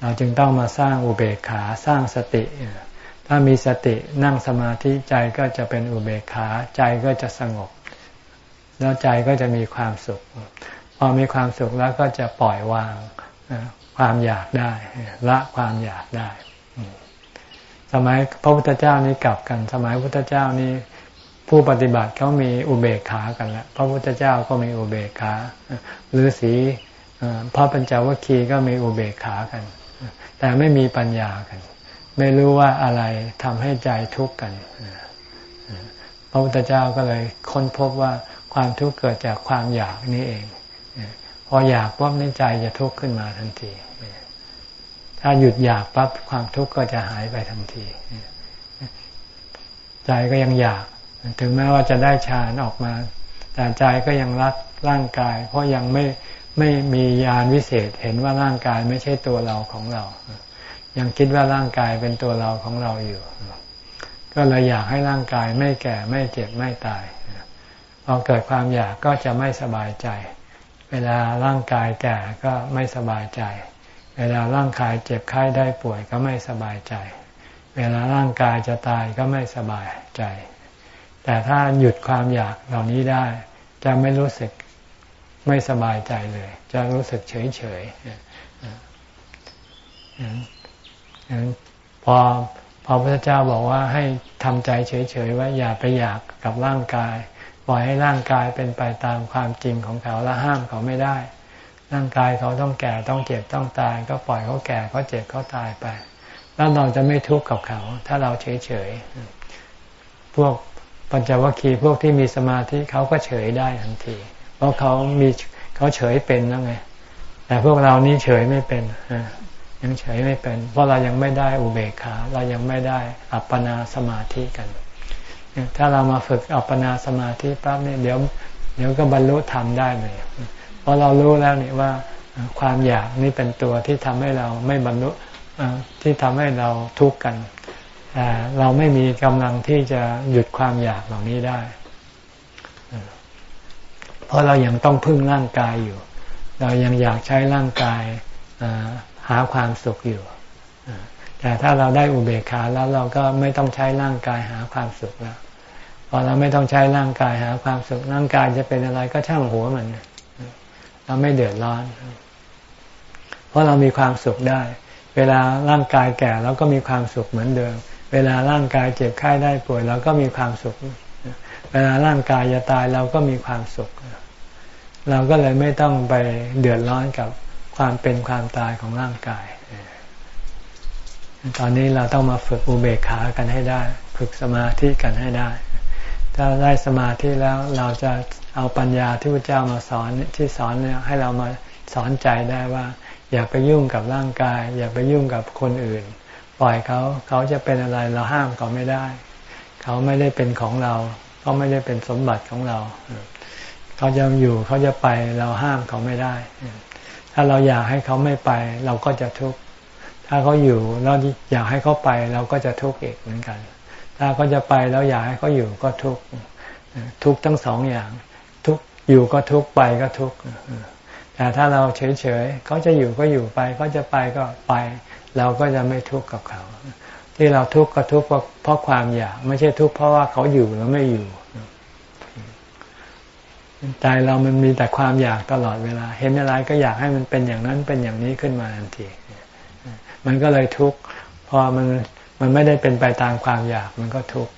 เราจึงต้องมาสร้างอุเบกขาสร้างสติ ถ้ามีสตินั่งสมาธิใจก็จะเป็นอุเบกขาใจก็จะสงบ แล้วใจก็จะมีความสุข อมีความสุขแล้วก็จะปล่อยวางความอยากได้ ละความอยากได้ สมัยพระพุทธเจ้านี้กลับกัน สมัยพระพุทธเจ้านี้ผู้ปฏิบัติเขามีอุเบกขากันแล้วพระพุทธเจ้าก็มีอุเบกขาฤาษีพระปัญจวัคคีย์ก็มีอุเบกขากัน แต่ไม่มีปัญญากัน ไม่รู้ว่าอะไรทำให้ใจทุกข์กันพระพุทธเจ้าก็เลยค้นพบว่าความทุกข์เกิดจากความอยากนี่เอง ออยากปั๊บในใจจะทุกข์ขึ้นมาทันที ถ้าหยุดอยากปั๊บความทุกข์ก็จะหายไปทันที ใจก็ยังอยาก ถึงแม้ว่าจะได้ฌานออกมา แต่ใจก็ยังรักร่างกาย เพราะยังไม่ไม่มียานวิเศษเห็นว่าร่างกายไม่ใช่ตัวเราของเรา ยังคิดว่าร่างกายเป็นตัวเราของเราอยู่ ก็เลยอยากให้ร่างกายไม่แก่ไม่เจ็บไม่ตายพอเกิดความอยากก็จะไม่สบายใจ เวลาร่างกายแก่ก็ไม่สบายใจ เวลาร่างกายเจ็บไข้ได้ป่วยก็ไม่สบายใจ เวลาร่างกายจะตายก็ไม่สบายใจ แต่ถ้าหยุดความอยากเหล่านี้ได้ จะไม่รู้สึกไม่สบายใจเลย จะรู้สึกเฉยเฉยพอพอพระเจ้าบอกว่าให้ทำใจเฉยๆว่าอย่าไปอยากกับร่างกาย ปล่อยให้ร่างกายเป็นไปตามความจริงของเขาและห้ามเขาไม่ได้ ร่างกายเขาต้องแก่ต้องเจ็บต้องตาย ก็ปล่อยเขาแก่เขาเจ็บเขาตายไป แล้วเราจะไม่ทุกข์กับเขา ถ้าเราเฉยเฉยพวกปัญจวัคคีย์พวกที่มีสมาธิเขาก็เฉยได้ทันที เพราะเขามีเขาเฉยเป็นแล้วไงแต่พวกเรานี้เฉยไม่เป็นยังเฉยไม่เป็น เพราะเรายังไม่ได้อุเบกขา เรายังไม่ได้อัปปนาสมาธิกัน ถ้าเรามาฝึกอัปปนาสมาธิปั๊บเนี่ยเดี๋ยวเดี๋ยวก็บรรลุธรรมได้เลยเพราะเรารู้แล้วนี่ว่าความอยากนี่เป็นตัวที่ทำให้เราไม่บรรลุที่ทำให้เราทุกข์กันแต่เราไม่มีกำลังที่จะหยุดความอยากเหล่านี้ได้ เพราะเรายังต้องพึ่งร่างกายอยู่ เรายังอยากใช้ร่างกายหาความสุขอยู่ แต่ถ้าเราได้อุเบกขาแล้วเราก็ไม่ต้องใช้ร่างกายหาความสุขแล้วพอเราไม่ต้องใช้ร่างกายหาความสุขร่างกายจะเป็นอะไรก็ช่างหัวมันเราไม่เดือดร้อน เพราะเรามีความสุขได้ เวลาร่างกายแก่เราก็มีความสุขเหมือนเดิม เวลาร่างกายเจ็บไข้ได้ป่วยเราก็มีความสุข เวลาร่างกายจะตายเราก็มีความสุข เราก็เลยไม่ต้องไปเดือดร้อนกับความเป็นความตายของร่างกาย ตอนนี้เราต้องมาฝึกอุเบกขากันให้ได้ ฝึกสมาธิกันให้ได้ ถ้าได้สมาธิแล้วเราจะเอาปัญญาที่พระเจ้ามาสอนที่สอนเนี่ยให้เรามาสอนใจได้ว่า อย่าไปยุ่งกับร่างกาย อย่าไปยุ่งกับคนอื่น ปล่อยเขาเขาจะเป็นอะไรเราห้ามเขาไม่ได้ เขาไม่ได้เป็นของเราเขาไม่ได้เป็นสมบัติของเรา เขาจะอยู่เขาจะไปเราห้ามเขาไม่ได้ ถ้าเราอยากให้เขาไม่ไป เราก็จะทุกข์ ถ้าเขาอยู่เราอยากให้เขาไปเราก็จะทุกข์อีกเหมือนกัน ถ้าเขาจะไปแล้วอยากให้เขาอยู่ก็ทุกข์ทุกข์ทั้งสองอย่าง ทุกอยู่ก็ทุกข์ไปก็ทุกข์แต่ถ้าเราเฉยๆเขาจะอยู่ก็อยู่ไปเขาจะไปก็ไป เราก็จะไม่ทุกข์กับเขา ที่เราทุกข์ก็ทุกข์เพราะความอยาก ไม่ใช่ทุกข์เพราะว่าเขาอยู่แล้วไม่อยู่ใจเรามันมีแต่ความอยากตลอดเวลา เห็นอะไรก็อยากให้มันเป็นอย่างนั้นเป็นอย่างนี้ขึ้นมาทันที มันก็เลยทุกข์พอมันมันไม่ได้เป็นไปตามความอยากมันก็ทุกข์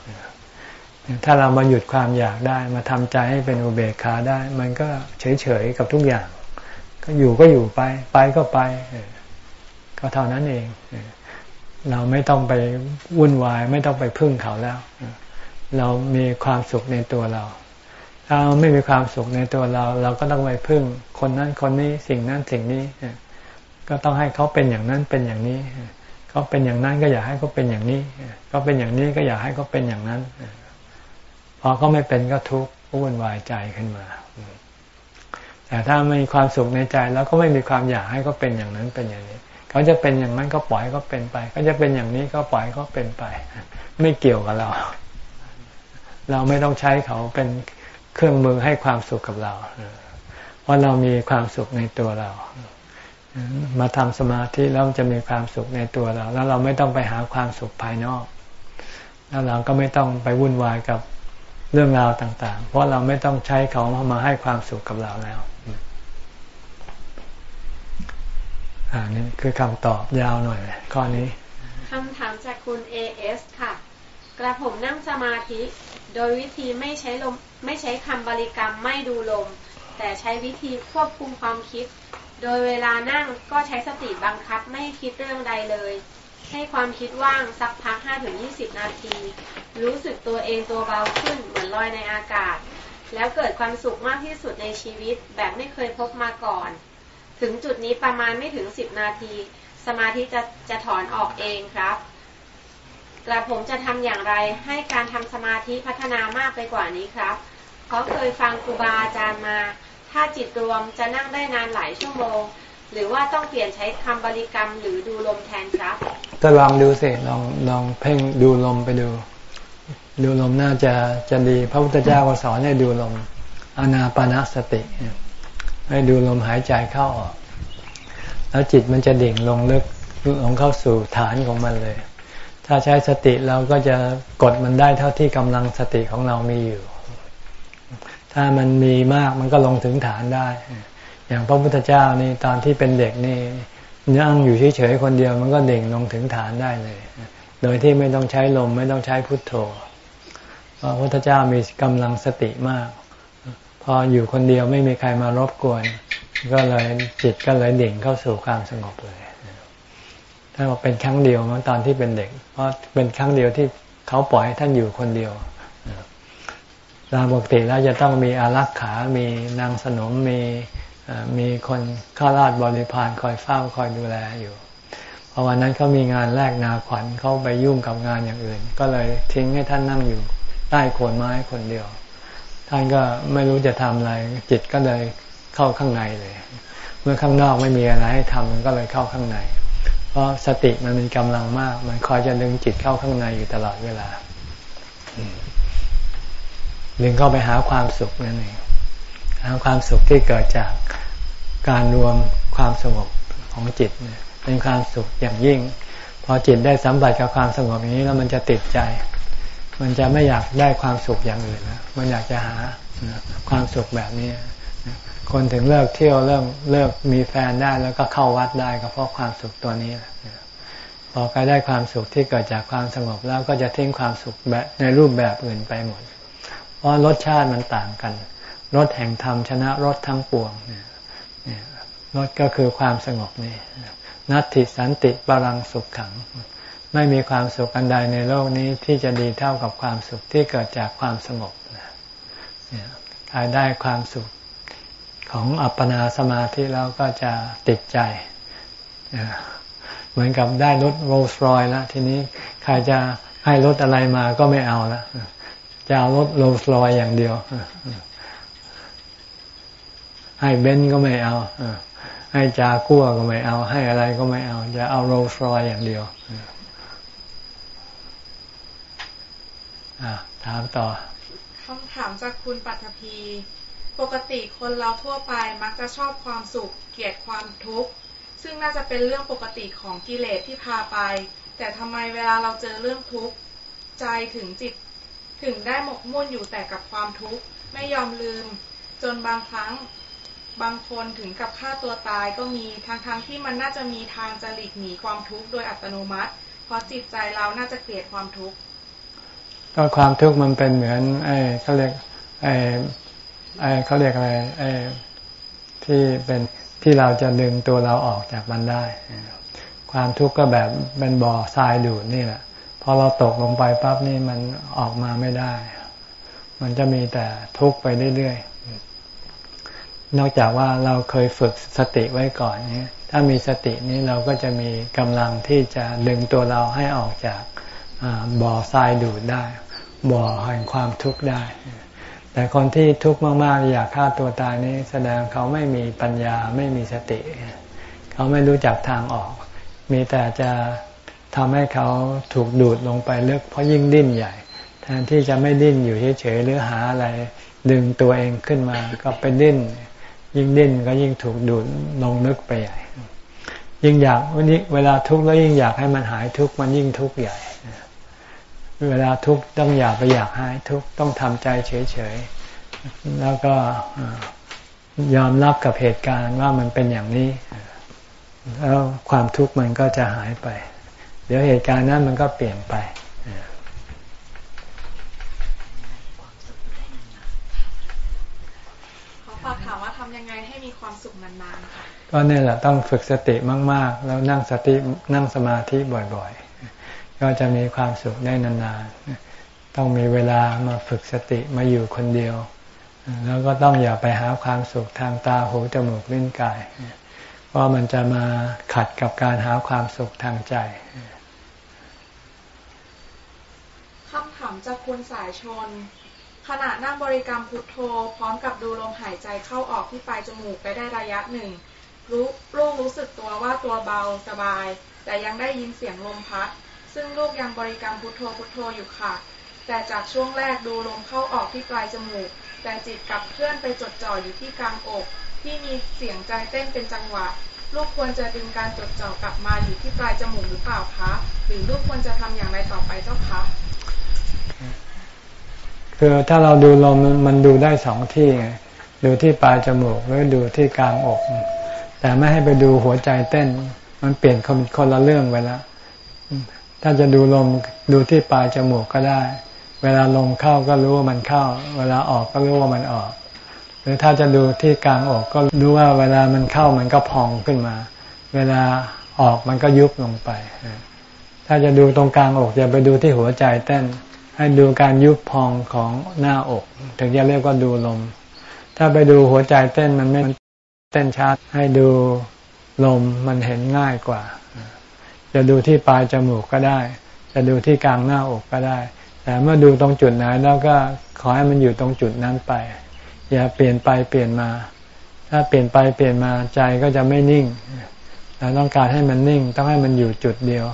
ถ้าเรามาหยุดความอยากได้มาทำใจให้เป็นอุเบกขาได้ มันก็เฉยๆกับทุกอย่าง ก็อยู่ก็อยู่ไป ไปก็ไป ก็เท่านั้นเอง เราไม่ต้องไปวุ่นวาย ไม่ต้องไปพึ่งเขาแล้ว เรามีความสุขในตัวเรา ถ้าเราไม่มีความสุขในตัวเรา เราก็ต้องไปพึ่ง คนนั้นคนนี้สิ่งนั้นสิ่งนี้ ก็ต้องให้เขาเป็นอย่างนั้นเป็นอย่างนี้เขาเป็นอย่างนั้นก็อยากให้เขาเป็นอย่างนี้เขาเป็นอย่างนี้ก็อยากให้เขาเป็นอย่างนั้นพอเขาไม่เป็นก็ทุกข์วุ่นวายใจขึ้นมาแต่ถ้าม่มีความสุขในใจแล้วก็ไม่มีความอยากให้เขาเป็นอย่างนั้นเป็นอย่างนี้เขาจะเป็นอย่างนั้นก็ปล่อยก็เป็นไปเขาจะเป็นอย่างนี้ก็ปล่อยก็เป็นไป ไม่เกี่ยวกับเรา เราไม่ต้องใช้เขาเป็นเครื่องมือให้ความสุขกับเราเพราะเรามีความสุขในตัวเรา มาทำสมาธิแล้วจะมีความสุขในตัวเรา แล้วเราไม่ต้องไปหาความสุขภายนอก แล้วเราก็ไม่ต้องไปวุ่นวายกับเรื่องราวต่าง ๆ เพราะเราไม่ต้องใช้เขามาให้ความสุขกับเราแล้วอันนี้คือคำตอบยาวหน่อยข้อนี้
คำถามจากคุณเอเอสค่ะ กระผมนั่งสมาธิ โดยวิธีไม่ใช้ลมไม่ใช้คำบริกรรมไม่ดูลม แต่ใช้วิธีควบคุมความคิด โดยเวลานั่งก็ใช้สติบังคับไม่คิดเรื่องใดเลย ให้ความคิดว่างสักพัก 5-20 นาที รู้สึกตัวเองตัวเบาขึ้นเหมือนลอยในอากาศ แล้วเกิดความสุขมากที่สุดในชีวิตแบบไม่เคยพบมาก่อน ถึงจุดนี้ประมาณไม่ถึงสิบนาที สมาธิจะจะถอนออกเองครับกระผมจะทำอย่างไรให้การทำสมาธิพัฒนามากไปกว่านี้ครับ เพราะเคยฟังครูบาอาจารย์มา ถ้าจิตรวมจะนั่งได้นานหลายชั่วโมง หรือว่าต้องเปลี่ยนใช้คำบริกรรมหรือดูลมแทนครับ
ก็ลองดูสิลองลองเพ่งดูลมไปดู ดูลมน่าจะจะดี พระพุทธเจ้าก็สอนให้ดูลมอนาปนาสติ ให้ดูลมหายใจเข้าออก แล้วจิตมันจะดิ่งลงลึกลงเข้าสู่ฐานของมันเลย ถ้าใช้สติเราก็จะกดมันได้เท่าที่กำลังสติของเรามีอยู่ ถ้ามันมีมากมันก็ลงถึงฐานได้ อย่างพระพุทธเจ้านี่ตอนที่เป็นเด็กนี่นั่งอยู่เฉยๆคนเดียวมันก็เด่งลงถึงฐานได้เลย โดยที่ไม่ต้องใช้ลมไม่ต้องใช้พุทโธ เพราะพระพุทธเจ้ามีกำลังสติมาก พออยู่คนเดียวไม่มีใครมารบกวน ก็เลยจิตก็เลยเด่งเข้าสู่ความสงบเลยถ้าบอกเป็นครั้งเดียวเมื่อตอนที่เป็นเด็ก เพราะเป็นครั้งเดียวที่เขาปล่อยให้ท่านอยู่คนเดียว ตามปกติแล้วจะต้องมีอารักขา มีนางสนม มีมีคนข้าราชบริพารคอยเฝ้าคอยดูแลอยู่พอวันนั้นเขามีงานแลกนาขวัญเขาไปยุ่งกับงานอย่างอื่น ก็เลยทิ้งให้ท่านนั่งอยู่ใต้โคนไม้คนเดียว ท่านก็ไม่รู้จะทำอะไร จิตก็เลยเข้าข้างในเลย เมื่อข้างนอกไม่มีอะไรให้ทำมันก็เลยเข้าข้างใน เพราะสติมันมีกำลังมาก มันคอยจะดึงจิตเข้าข้างในอยู่ตลอดเวลา ดึงเข้าไปหาความสุขนั่นเองหาความสุขที่เกิดจากการรวมความสงบของจิตเป็นความสุขอย่างยิ่ง พอจิตได้สัมผัสกับความสงบอย่างนี้แล้วมันจะติดใจ มันจะไม่อยากได้ความสุขอย่างอื่นนะมันอยากจะหาความสุขแบบนี้ คนถึงเลิกเที่ยวเริ่มเลิกมีแฟนได้แล้วก็เข้าวัดได้ก็เพราะความสุขตัวนี้พอใครได้ความสุขที่เกิดจากความสงบแล้วก็จะทิ้งความสุขแบบในรูปแบบอื่นไปหมด ราะรสชาติมันต่างกันรสแห่งธรรมชนะรสทั้งปวงเนี่ยรสก็คือความสงบนี่นัตติสันติบาลังสุขขัง ไม่มีความสุขอันใดในโลกนี้ที่จะดีเท่ากับความสุขที่เกิดจากความสงบใครได้ความสุขของอัปปนาสมาธิแล้วก็จะติดใจ เหมือนกับได้รถโรลส์รอยแล้วทีนี้ใครจะให้รถอะไรมาก็ไม่เอาแล้ว จะเอารถโรลส์รอยอย่างเดียว ให้เบนก็ไม่เอา ให้จากัวก็ไม่เอา ให้อะไรก็ไม่เอา จะเอาโรลส์รอยอย่างเดียวถามต่อ
คำถามจากคุณปัทภีปกติคนเราทั่วไปมักจะชอบความสุข เกลียดความทุกข์ ซึ่งน่าจะเป็นเรื่องปกติของกิเลสที่พาไป แต่ทำไมเวลาเราเจอเรื่องทุกข์ ใจถึงจิต ถึงได้หมกมุ่นอยู่แต่กับความทุกข์ไม่ยอมลืม จนบางครั้งบางคนถึงกับฆ่าตัวตายก็มีทางทางที่มันน่าจะมีทางจะหลีกหนีความทุกข์โดยอัตโนมัติ เพราะจิตใจเราน่าจะเกลียดความทุกข์
ก็ความทุกข์มันเป็นเหมือนไอ้เขาเรียกไอ้ไอ้เขาเรียกอะไรไอ้ที่เป็นที่เราจะดึงตัวเราออกจากมันได้ ความทุกข์ก็แบบเป็นบ่อทรายดูดนี่แหละ พอเราตกลงไปปั๊บนี่มันออกมาไม่ได้ มันจะมีแต่ทุกข์ไปเรื่อยๆ นอกจากว่าเราเคยฝึกสติไว้ก่อนนี้ถ้ามีสตินี้เราก็จะมีกำลังที่จะดึงตัวเราให้ออกจากบ่อทรายดูดได้ บ่อแห่งความทุกข์ได้ แต่คนที่ทุกข์มากๆ อยากฆ่าตัวตายนี้แสดงเขาไม่มีปัญญาไม่มีสติ เขาไม่รู้จักทางออก มีแต่จะ ทำให้เขาถูกดูดลงไปลึกเพราะยิ่งดิ้นใหญ่ แทนที่จะไม่ดิ้นอยู่เฉยๆหรือหาอะไร ดึงตัวเองขึ้นมาก็ไปดิ้น ยิ่งดิ้นก็ยิ่งถูกดูดลงลึกไปใหญ่ ยิ่งอยากวันนี้เวลาทุกข์แล้วยิ่งอยากให้มันหายทุกข์มันยิ่งทุกข์ใหญ่เวลาทุกข์ต้องอย่าไปอยากหายทุกข์ต้องทำใจเฉยๆแล้วก็ยอมรับกับเหตุการณ์ว่ามันเป็นอย่างนี้ แล้วความทุกข์มันก็จะหายไป เดี๋ยวเหตุการณ์นั้นมันก็เปลี่ยนไป
เขาฝากถามว่าทำยังไงให้มีความสุขนานๆค่ะ
ก็เนี่ยแหละต้องฝึกสติมาก ๆ แล้วนั่งสตินั่งสมาธิบ่อยๆ ก็จะมีความสุขได้นานๆ ต้องมีเวลามาฝึกสติมาอยู่คนเดียว แล้วก็ต้องอย่าไปหาความสุขทางตาหูจมูกลิ้นกาย เพราะมันจะมาขัดกับการหาความสุขทางใจ
คำถา มจากคุณสายชน ขณะนั่งบริกรรมพุทโธ พร้อมกับดูลมหายใจเข้าออกที่ปลายจมูกไปได้ระยะหนึ่ง รู้ลูกรู้สึกตัวว่าตัวเบาสบาย แต่ยังได้ยินเสียงลมพัด ซึ่งลูกยังบริกรรมพุทโธพุทโธอยู่ค่ะ แต่จากช่วงแรกดูลมเข้าออกที่ปลายจมูก แต่จิตกลับเคลื่อนไปจดจ่ออยู่ที่กลางอก ที่มีเสียงใจเต้นเป็นจังหวะลูกควรจะดึงการจดจ่อกลับมาอยู่ที่ปลายจมูกหรือเปล่าคะ หรือลูกควรจะทำอย่างไรต่อไปเจ้าคะ
คือถ้าเราดูลมมันดูได้สองที่ไงดูที่ปลายจมูกหรือดูที่กลางอก แต่ไม่ให้ไปดูหัวใจเต้น มันเปลี่ยนคนละเรื่องไปแล้วถ้าจะดูลมดูที่ปลายจมูกก็ได้ เวลาลมเข้าก็รู้ว่ามันเข้า เวลาออกก็รู้ว่ามันออก หรือถ้าจะดูที่กลางอกก็รู้ว่าเวลามันเข้ามันก็พองขึ้นมา เวลาออกมันก็ยุบลงไป ถ้าจะดูตรงกลางอกอย่าไปดูที่หัวใจเต้น ให้ดูการยุบพองของหน้าอก ถึงจะเรียกว่าดูลม ถ้าไปดูหัวใจเต้นมันไม่เต้นชัดให้ดูลมมันเห็นง่ายกว่า จะดูที่ปลายจมูกก็ได้ จะดูที่กลางหน้าอกก็ได้ แต่เมื่อดูตรงจุดไหนแล้วก็ขอให้มันอยู่ตรงจุดนั้นไป อย่าเปลี่ยนไปเปลี่ยนมา ถ้าเปลี่ยนไปเปลี่ยนมาใจก็จะไม่นิ่งเราต้องการให้มันนิ่ง ต้องให้มันอยู่จุดเดียว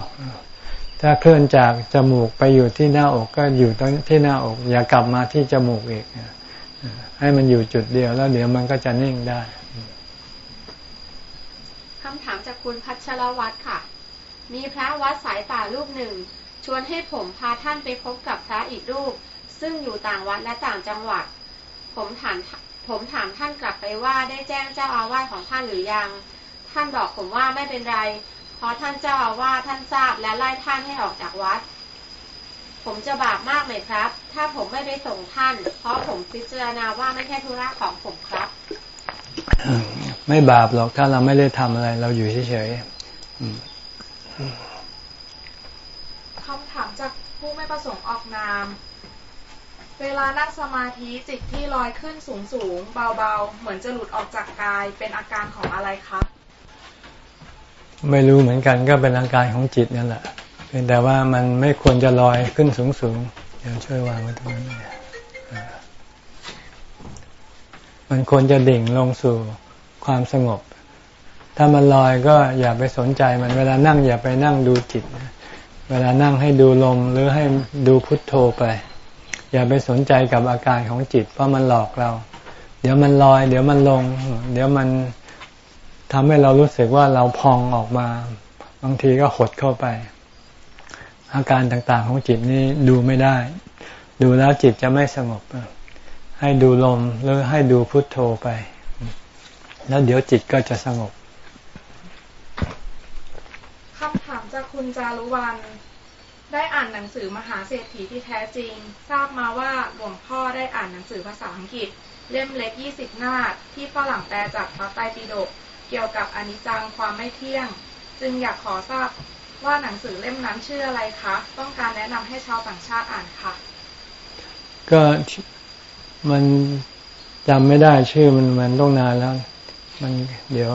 ถ้าเคลื่อนจากจมูกไปอยู่ที่หน้าอกก็อยู่ตรงที่หน้าอก อย่ากลับมาที่จมูกอีกให้มันอยู่จุดเดียวแล้วเดี๋ยวมันก็จะนิ่งได้
คำถามจากคุณพัชรวัตรค่ะ มีพระวัดสายป่ารูปหนึ่ง ชวนให้ผมพาท่านไปพบกับพระอีกรูป ซึ่งอยู่ต่างวัดและต่างจังหวัด ผมถามผมถามท่านกลับไปว่าได้แจ้งเจ้าอาวาสของท่านหรือยัง ท่านบอกผมว่าไม่เป็นไร พราะท่านเจ้าอาวาสท่านทราบและไล่ท่านให้ออกจากวัด ผมจะบาปมากไหมครับ ถ้าผมไม่ไปส่งท่าน เพราะผมพิจารณาว่าไม่ใช่ธุระของผมครับ
ไม่บาปหรอกถ้าเราไม่ได้ทำอะไร เราอยู่เฉย
ๆคำถามจากผู้ไม่ประสงค์ออกนาม เวลานั่งสมาธิจิตที่ลอยขึ้นสูงสูงเบาๆ เหมือนจะหลุดออกจากกายเป็นอาการของอะไรคะ
ไม่รู้เหมือนกันก็เป็นอาการของจิตนั่นแหละเพียงแต่ว่ามันไม่ควรจะลอยขึ้นสูงสูงเดี๋ยวช่วยวางไว้ตรงนั้นมันควรจะดิ่งลงสู่ความสงบ ถ้ามันลอยก็อย่าไปสนใจมันเวลานั่งอย่าไปนั่งดูจิต เวลานั่งให้ดูลมหรือให้ดูพุทโธไป อย่าไปสนใจกับอาการของจิตเพราะมันหลอกเรา เดี๋ยวมันลอย เดี๋ยวมันลง เดี๋ยวมัน ทำให้เรารู้สึกว่าเราพองออกมา บางทีก็หดเข้าไป อาการต่างๆของจิตนี้ดูไม่ได้ ดูแล้วจิตจะไม่สงบ ให้ดูลมหรือให้ดูพุทโธไป แล้วเดี๋ยวจิตก็จะสงบ
คำถามจากคุณจารุวันได้อ่านหนังสือมหาเศรษฐีที่แท้จริง ทราบมาว่าหลวงพ่อได้อ่านหนังสือภาษาอังกฤษ เล่มเล็กยี่สิบหน้าที่ฝรั่งแปลจากพระไตรปิฎก เกี่ยวกับอนิจจังความไม่เที่ยง จึงอยากขอทราบว่าหนังสือเล่มนั้นชื่ออะไรคะ ต้องการแนะนำให้ชาวต่างชาติอ่านค่ะ
ก็มันจำไม่ได้ชื่อมันมันต้องนานแล้ว มันเดี๋ยว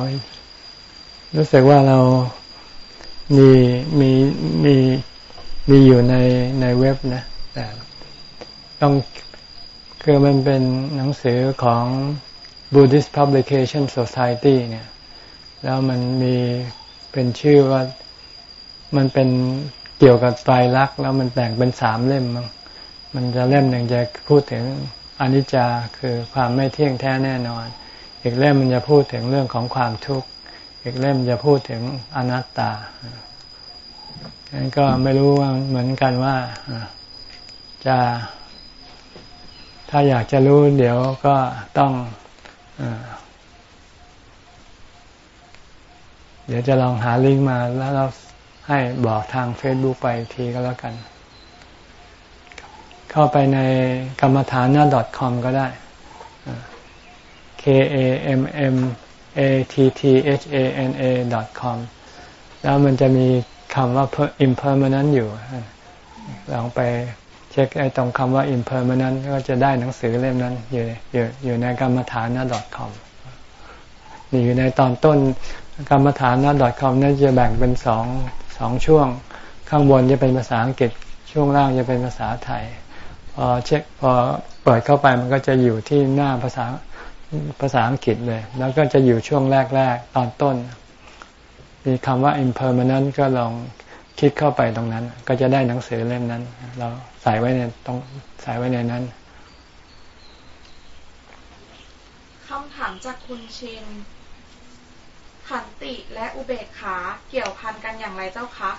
รู้สึกว่าเรามีมีมีมีอยู่ในในเว็บนะแต่ต้องคือมันเป็นหนังสือของ Buddhist Publication Society เนี่ย แล้วมันมีเป็นชื่อว่ามันเป็นเกี่ยวกับไตรลักษณ์แล้วมันแบ่งเป็นสามเล่มมั้งมันจะเล่มหนึ่งจะพูดถึงอนิจจาคือความไม่เที่ยงแท้แน่นอน อีกเล่มมันจะพูดถึงเรื่องของความทุกข์ อีกเล่มจะพูดถึงอนัตตานั้นก็ไม่รู้ว่าเหมือนกันว่าจะถ้าอยากจะรู้เดี๋ยวก็ต้อง เดี๋ยวจะลองหาลิงก์มาแล้วเราให้บอกทาง Facebook ไปทีก็แล้วกัน เข้าไปในกรรมฐานหน้า .com ก็ได้ k a m m a t t h a n a .com แล้วมันจะมีคำว่า impermanent อยู่ ลองไปเช็คไอ้ตรงคำว่า impermanent ก็จะได้หนังสือเล่มนั้น อยู่อยู่อยู่ในกรรมฐานหน้า .com นี่อยู่ในตอนต้น กรรมฐานนะ .com นี่จะแบ่งเป็นสองสองช่วง ข้างบนจะเป็นภาษาอังกฤษ ช่วงล่างจะเป็นภาษาไทย พอเช็คพอเปิดเข้าไปมันก็จะอยู่ที่หน้าภาษาภาษาอังกฤษเลย แล้วก็จะอยู่ช่วงแรก ๆ ตอนต้น มีคำว่า impermanent ก็ลองคลิกเข้าไปตรงนั้น ก็จะได้หนังสือเล่มนั้น เราใส่ไว้ในต้องใส่ไว้ในนั้น
คำถามจากคุณชิน ขันติและอุเบกขาเกี่ยวพันกันอย่างไรเจ้าคะ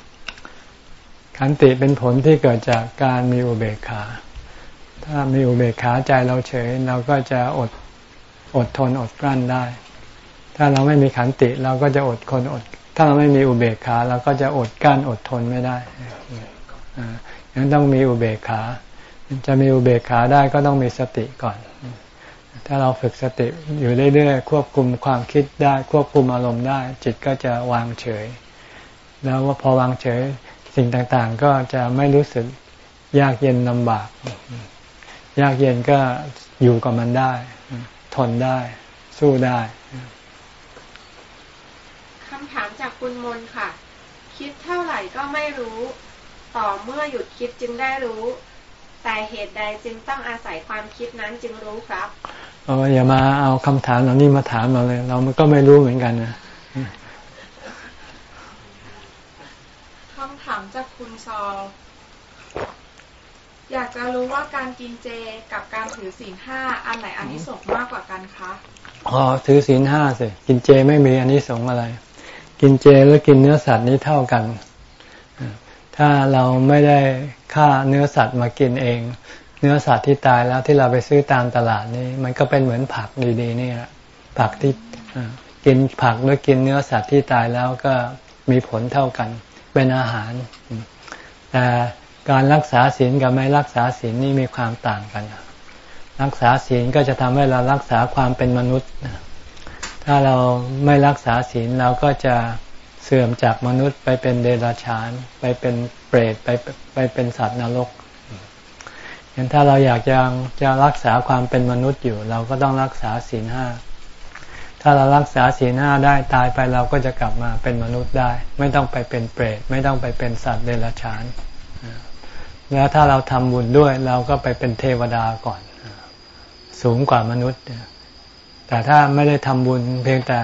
ขันติเป็นผลที่เกิดจากการมีอุเบกขา ถ้ามีอุเบกขาใจเราเฉย เราก็จะอดอดทนอดกลั้นได้ ถ้าเราไม่มีขันติเราก็จะอดคนอด ถ้าเราไม่มีอุเบกขาเราก็จะอดกลั้นอดทนไม่ได้ยังต้องมีอุเบกขา จะมีอุเบกขาได้ก็ต้องมีสติก่อน ถ้าเราฝึกสติอยู่เรื่อยๆควบคุมความคิดได้ ควบคุมอารมณ์ได้ จิตก็จะวางเฉย แล้วว่าพอวางเฉยสิ่งต่างๆ ก็จะไม่รู้สึกยากเย็นลำบาก ยากเย็นก็อยู่กับมันได้ ทนได้ สู้ได้
คำถามจากคุณมนค่ะ คิดเท่าไหร่ก็ไม่รู้ ต่อเมื่อหยุดคิดจึงได้รู้ แต่เหตุใดจึงต้องอาศัยความคิดนั้นจึงรู้ครับ
เอออย่ามาเอาคำถามเหล่านี้มาถามเราเลย เรามันก็ไม่รู้เหมือนกันนะ
คำถามจากคุณซออยากจะรู้ว่าการกินเจกับการถือศีลห้าอันไหนอันนี้สงมากกว่ากันคะ
อ๋อถือศีลห้าสิกินเจไม่มีอันนี้สงอะไร กินเจแล้วกินเนื้อสัตว์นี้เท่ากัน ถ้าเราไม่ได้ฆ่าเนื้อสัตว์มากินเอง เนื้อสัตว์ที่ตายแล้วที่เราไปซื้อตามตลาดนี่มันก็เป็นเหมือนผักดีๆนี่แหละผักที่กินผักหรือกินเนื้อสัตว์ที่ตายแล้วก็มีผลเท่ากันเป็นอาหาร แต่การรักษาศีลกับไม่รักษาศีลนี่มีความต่างกัน รักษาศีลก็จะทำให้เรารักษาความเป็นมนุษย์ ถ้าเราไม่รักษาศีลเราก็จะเสื่อมจากมนุษย์ไปเป็นเดรัจฉาน ไปเป็นเปรตไปไปเป็นสัตว์นรก งั้นถ้าเราอยากจะจะรักษาความเป็นมนุษย์อยู่ เราก็ต้องรักษาศีลห้าถ้าเรารักษาศีลห้าได้ตายไปเราก็จะกลับมาเป็นมนุษย์ได้ ไม่ต้องไปเป็นเปรตไม่ต้องไปเป็นสัตว์เดรัจฉานแล้วถ้าเราทำบุญด้วยเราก็ไปเป็นเทวดาก่อน สูงกว่ามนุษย์ แต่ถ้าไม่ได้ทำบุญเพียงแต่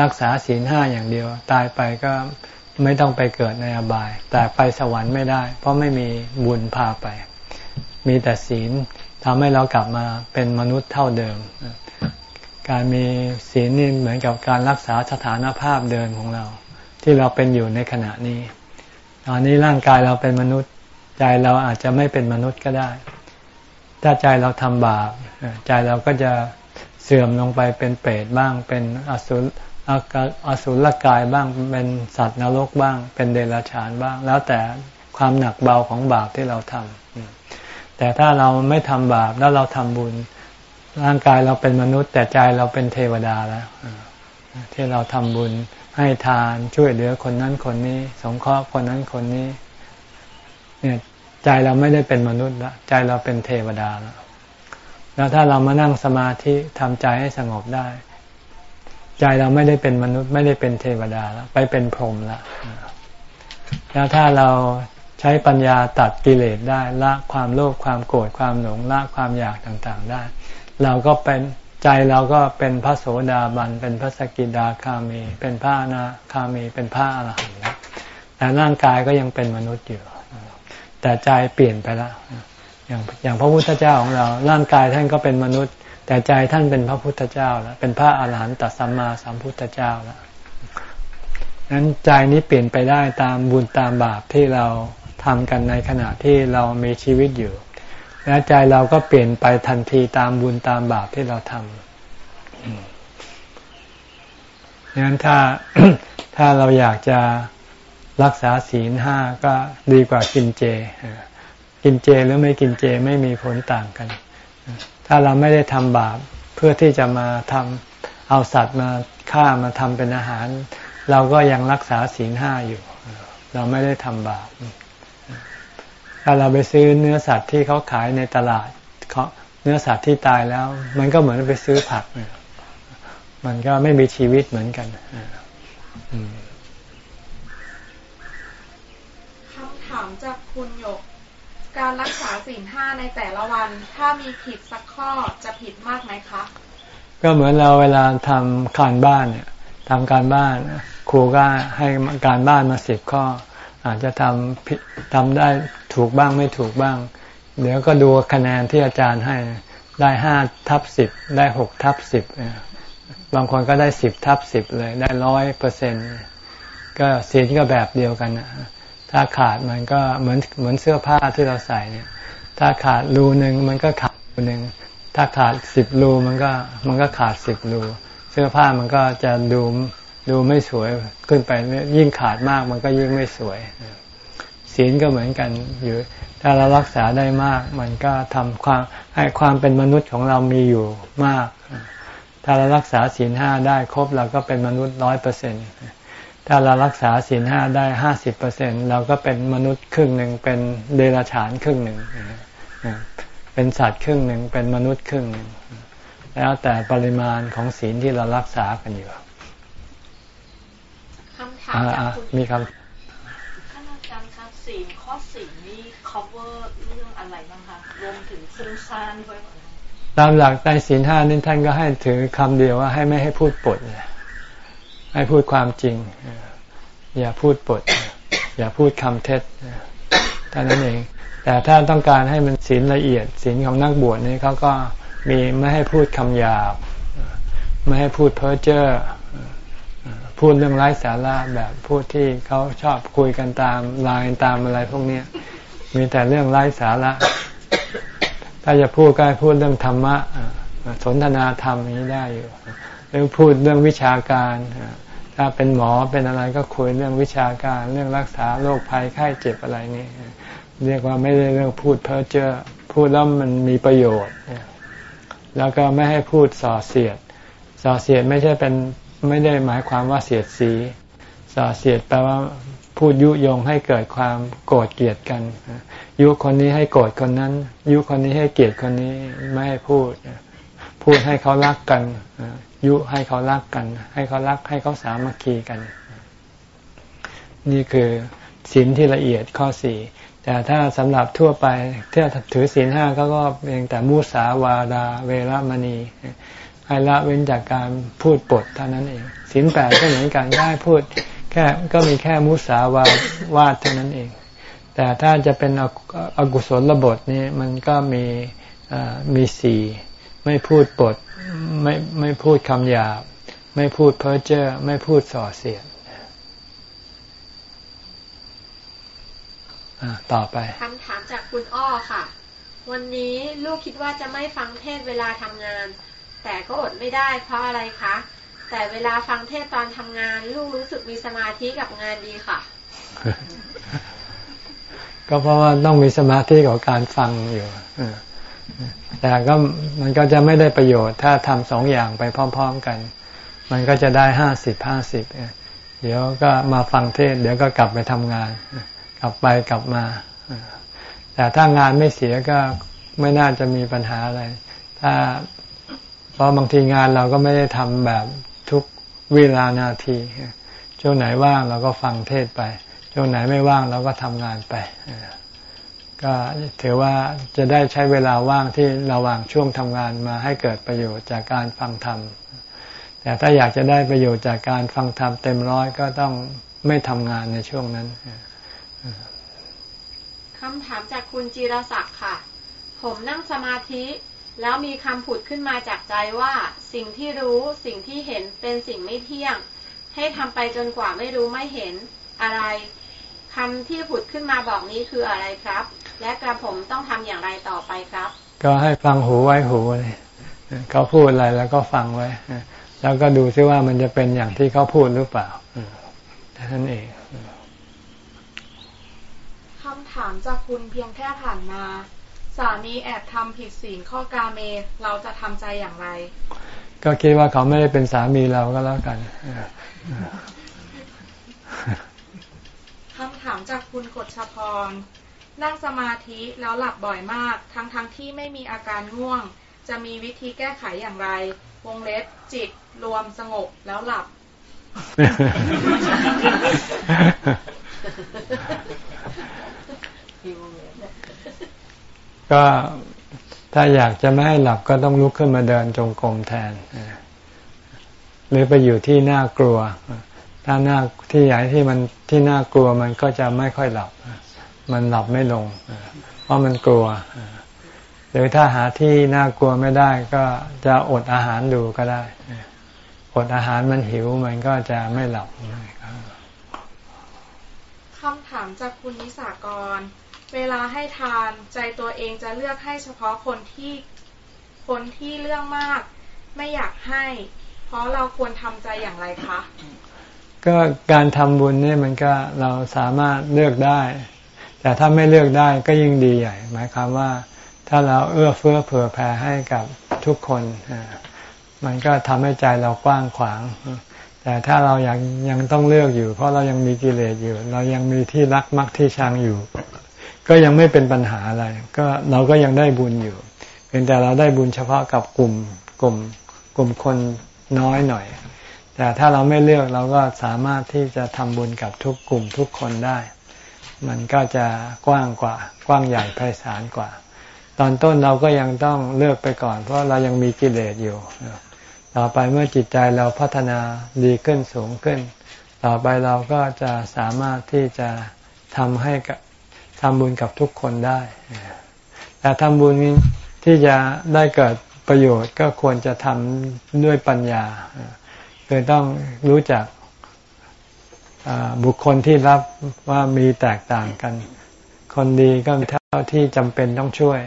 รักษาศีลห้าอย่างเดียว ตายไปก็ไม่ต้องไปเกิดในอบาย แต่ไปสวรรค์ไม่ได้ เพราะไม่มีบุญพาไป มีแต่ศีลทำให้เรากลับมาเป็นมนุษย์เท่าเดิม การมีศีลนี่เหมือนกับการรักษาสถานภาพเดิมของเรา ที่เราเป็นอยู่ในขณะนี้ ตอนนี้ร่างกายเราเป็นมนุษย์ ใจเราอาจจะไม่เป็นมนุษย์ก็ได้ ถ้าใจเราทำบาปใจเราก็จะเสื่อมลงไปเป็นเปรตบ้าง เป็นอสุรอสุรกายบ้างเป็นสัตว์นรกบ้าง เป็นเดรัจฉานบ้าง แล้วแต่ความหนักเบาของบาปที่เราทำ แต่ถ้าเราไม่ทำบาปแล้วเราทำบุญ ร่างกายเราเป็นมนุษย์ แต่ใจเราเป็นเทวดาแล้วที่เราทำบุญให้ทานช่วยเหลือคนนั้นคนนี้ สงเคราะห์คนนั้นคนนี้ เนี่ยใจเราไม่ได้เป็นมนุษย์ละใจเราเป็นเทวดาแล้วแล้วถ้าเรามานั่งสมาธิทำใจให้สงบได้ ใจเราไม่ได้เป็นมนุษย์ ไม่ได้เป็นเทวดาแล้วไปเป็นพรหมละแล้วถ้าเรา ใช้ปัญญาตัดกิเลสได้ละความโลภความโกรธความหลงละความอยากต่างๆได้ เราก็เป็นใจเราก็เป็นพระโสดาบัน เป็นพระสกิดาคามี เป็นพระนาคามี เป็นพระอรหันต์แต่ร่างกายก็ยังเป็นมนุษย์อยู่ แต่ใจเปลี่ยนไปแล้วอย่างอย่างพระพุทธเจ้าของเรา ร่างกายท่านก็เป็นมนุษย์ แต่ใจท่านเป็นพระพุทธเจ้าแล้วเป็นพระอาหารหันตสัมมาสัมพุทธเจ้าแล้วนั้นใจนี้เปลี่ยนไปได้ตามบุญตามบาปที่เรา ทำกันในขณะที่เรามีชีวิตอยู่ และใจเราก็เปลี่ยนไปทันทีตามบุญตามบาปที่เราทำดังนั้นถ้าถ้าเราอยากจะรักษาศีลห้าก็ดีกว่ากินเจ กินเจหรือไม่กินเจไม่มีผลต่างกัน ถ้าเราไม่ได้ทำบาปเพื่อที่จะมาทำเอาสัตว์มาฆ่ามาทำเป็นอาหาร เราก็ยังรักษาศีลห้าอยู่ เราไม่ได้ทำบาป ถ้าเราไปซื้อเนื้อสัตว์ที่เขาขายในตลาดเนื้อสัตว์ที่ตายแล้ว มันก็เหมือนไปซื้อผัก มันก็ไม่มีชีวิตเหมือนกันอืม
ถามจากคุณหยก การรักษาศีลห้าในแต่ละวัน ถ้ามีผิดสักข้อจะผิดมากไหมคะ
ก็เหมือนเราเวลาทำการบ้านเนี่ยทำการบ้านครูก็ให้การบ้านมาสิบข้อ อาจจะทำผิดทำได้ถูกบ้างไม่ถูกบ้าง เดี๋ยวก็ดูคะแนนที่อาจารย์ให้ได้ห้าทับสิบได้หกทับสิบบางคนก็ได้สิบทับสิบเลย ได้ร้อยเปอร์เซ็นต์ก็ศีลก็แบบเดียวกันนะถ้าขาดมันก็เหมือนเหมือนเสื้อผ้าที่เราใส่เนี่ย ถ้าขาดรูหนึ่งมันก็ขาดรูหนึ่งถ้าขาดสิบรูมันก็มันก็ขาดสิบรู เสื้อผ้ามันก็จะดู ดูไม่สวยขึ้นไปยิ่งขาดมากมันก็ยิ่งไม่สวย ศีลก็เหมือนกันอยู่ ถ้าเรารักษาได้มาก มันก็ทำความให้ความเป็นมนุษย์ของเรามีอยู่มาก ถ้าเรารักษาศีลห้าได้ครบเราก็เป็นมนุษย์ร้อยเปอร์เซ็นถ้าเรารักษาศีลห้าได้ห้าสิบเปอร์เซ็นเราก็เป็นมนุษย์ครึ่งหนึ่งเป็นเดรัจฉานครึ่งหนึ่งเป็นสัตว์ครึ่งหนึ่งเป็นมนุษย์ครึ่งหนึ่งแล้วแต่ปริมาณของศีลที่เรารักษากันอยู่
มจากคุณ
มีคำ
ท่านอาจารย์ครับศีลข้อศีลนี่ cover เรื่องอะไรบ้างคะรวมถึงซึ่งซ่านด้วย
ตามหลักในศีลห้านี่ท่านก็ให้ถือคำเดียวว่าให้ไม่ให้พูดปดเลยให้พูดความจริง อย่าพูดปด อย่าพูดคำเท็จเท่านั้นเอง แต่ถ้าต้องการให้มันศีลละเอียดศีลของนักบวชนี่เขาก็มีไม่ให้พูดคำหยาบ ไม่ให้พูดเพ้อเจ้อ พูดเรื่องไร้สาระแบบพูดที่เขาชอบคุยกันตามไลน์ตามอะไรพวกนี้มีแต่เรื่องไร้สาระ ถ้าจะพูดก็พูดเรื่องธรรมะสนทนาธรรมนี้ได้อยู่หรือพูดเรื่องวิชาการถ้าเป็นหมอเป็นอะไรก็คุยเรื่องวิชาการ เรื่องรักษาโรคภัยไข้เจ็บอะไรนี่เรียกว่าไม่ได้เรื่องพูดเพ้อเจ้อพูดแล้วมันมีประโยชน์แล้วก็ไม่ให้พูดส่อเสียดส่อเสียดไม่ใช่เป็น ไม่ได้หมายความว่าเสียดสีส่อเสียดแปลว่าพูดยุยงให้เกิดความโกรธเกลียดกัน ยุคนนี้ให้โกรธคนนั้น ยุคนนี้ให้เกลียดคนนี้ไม่ให้พูด พูดให้เขารักกัน ยุให้เขารักกัน ให้เขารักให้เขาสามัคคีกัน นี่คือศีลที่ละเอียดข้อสี่แต่ถ้าสำหรับทั่วไปถ้าถือศีลห้าก็ก็เพียงแต่มุสาวาดาเวรมณี ให้ละเว้นจากการพูดปดเท่านั้นเองศีลแปดก็เหมือนกันได้พูดแค่ก็มีแค่มุสาวาวาดเท่านั้นเอง แต่ถ้าจะเป็นอกุศลระบทนี่มันก็มีมีสี่ไม่พูดปดไม่ไม่พูดคำหยาบ ไม่พูดเพ้อเจ้อไม่พูดส่อเสียดต่อไป
คำถามจากคุณอ้อค่ะ วันนี้ลูกคิดว่าจะไม่ฟังเทศเวลาทำงาน แต่ก็อดไม่ได้เพราะอะไรคะ แต่เวลาฟังเทศตอนทำงาน ลูกรู้สึกมีสมาธิกับงานดีค่ะ
ก็เพราะว่าต้องมีสมาธิกับการฟังอยู่แต่ก็มันก็จะไม่ได้ประโยชน์ ถ้าทำสองอย่างไปพร้อม ๆกัน มันก็จะได้ห้าสิบห้าสิบเดี๋ยวก็มาฟังเทศ เดี๋ยวก็กลับไปทำงาน กลับไปกลับมา แต่ถ้างานไม่เสียก็ไม่น่าจะมีปัญหาอะไร ถ้า เพราะบางทีงานเราก็ไม่ได้ทำแบบทุกเวลานาที ช่วงไหนว่างเราก็ฟังเทศไป ช่วงไหนไม่ว่างเราก็ทำงานไป ก็ถือว่าจะได้ใช้เวลาว่างที่ระหว่างช่วงทำงานมาให้เกิดประโยชน์จากการฟังธรรม แต่ถ้าอยากจะได้ประโยชน์จากการฟังธรรมเต็มร้อยก็ต้องไม่ทำงานในช่วงนั้น
คำถามจากคุณจิรศักดิ์ค่ะ ผมนั่งสมาธิ แล้วมีคำผุดขึ้นมาจากใจว่า สิ่งที่รู้สิ่งที่เห็นเป็นสิ่งไม่เที่ยง ให้ทำไปจนกว่าไม่รู้ไม่เห็นอะไรคำที่ผุดขึ้นมาบอกนี้คืออะไรครับ และกระผมต้องทำอย่างไรต่อไปครับ
ก็ให้ฟังหูไว้หูเลยเขาพูดอะไรแล้วก็ฟังไว้ แล้วก็ดูซิว่ามันจะเป็นอย่างที่เขาพูดหรือเปล่าท่านั้นเอง
ถามจากคุณเพียงแค่ผ่านมา สามีแอบทำผิดศีลข้อกาเม เราจะทำใจอย่างไร
ก็คิดว่าเขาไม่ได้เป็นสามีเราก็แล้วกัน
คำถามจากคุณกฎชพร นั่งสมาธิแล้วหลับบ่อยมาก ทั้งๆทที่ไม่มีอาการง่วง จะมีวิธีแก้ไขอย่างไร วงเล็บจิตรวมสงบแล้วหลับ
ก็ถ้าอยากจะไม่ให้หลับก็ต้องลุกขึ้นมาเดินจงกรมแทนหรือไปอยู่ที่น่ากลัว ถ้าหน้าที่ใหญ่ที่มันที่น่ากลัวมันก็จะไม่ค่อยหลับ มันหลับไม่ลง เพราะมันกลัว หรือถ้าหาที่น่ากลัวไม่ได้ ก็จะอดอาหารดูก็ได้ อดอาหารมันหิวมันก็จะไม่หลับ
คำถามจากคุณนิสากร เวลาให้ทานใจตัวเองจะเลือกให้เฉพาะคนที่คนที่เรื่องมาก ไม่อยากให้ เพราะเราควรทำใจอย่างไรคะ
ก็การทำบุญนี่มันก็เราสามารถเลือกได้ แต่ถ้าไม่เลือกได้ก็ยิ่งดีใหญ่ หมายความว่า ถ้าเราเอื้อเฟื้อเผื่อแผ่ให้กับทุกคนมันก็ทำให้ใจเรากว้างขวางแต่ถ้าเรายังยังต้องเลือกอยู่ เพราะเรายังมีกิเลสอยู่ เรายังมีที่รักมักที่ชังอยู่ ก็ยังไม่เป็นปัญหาอะไร ก็เราก็ยังได้บุญอยู่ เพียงแต่เราได้บุญเฉพาะกับกลุ่มกลุ่มกลุ่มคนน้อยหน่อย แต่ถ้าเราไม่เลือกเราก็สามารถที่จะทำบุญกับทุกกลุ่มทุกคนได้ มันก็จะกว้างกว่ากว้างใหญ่ไพศาลกว่า ตอนต้นเราก็ยังต้องเลือกไปก่อน เพราะเรายังมีกิเลสอยู่ต่อไปเมื่อจิตใจเราพัฒนาดีขึ้นสูงขึ้น ต่อไปเราก็จะสามารถที่จะทำให้ ทำบุญกับทุกคนได้ แต่ทำบุญที่จะได้เกิดประโยชน์ก็ควรจะทำด้วยปัญญาคือต้องรู้จักบุคคลที่รับว่ามีแตกต่างกัน คนดีก็เท่าที่จำเป็นต้องช่วย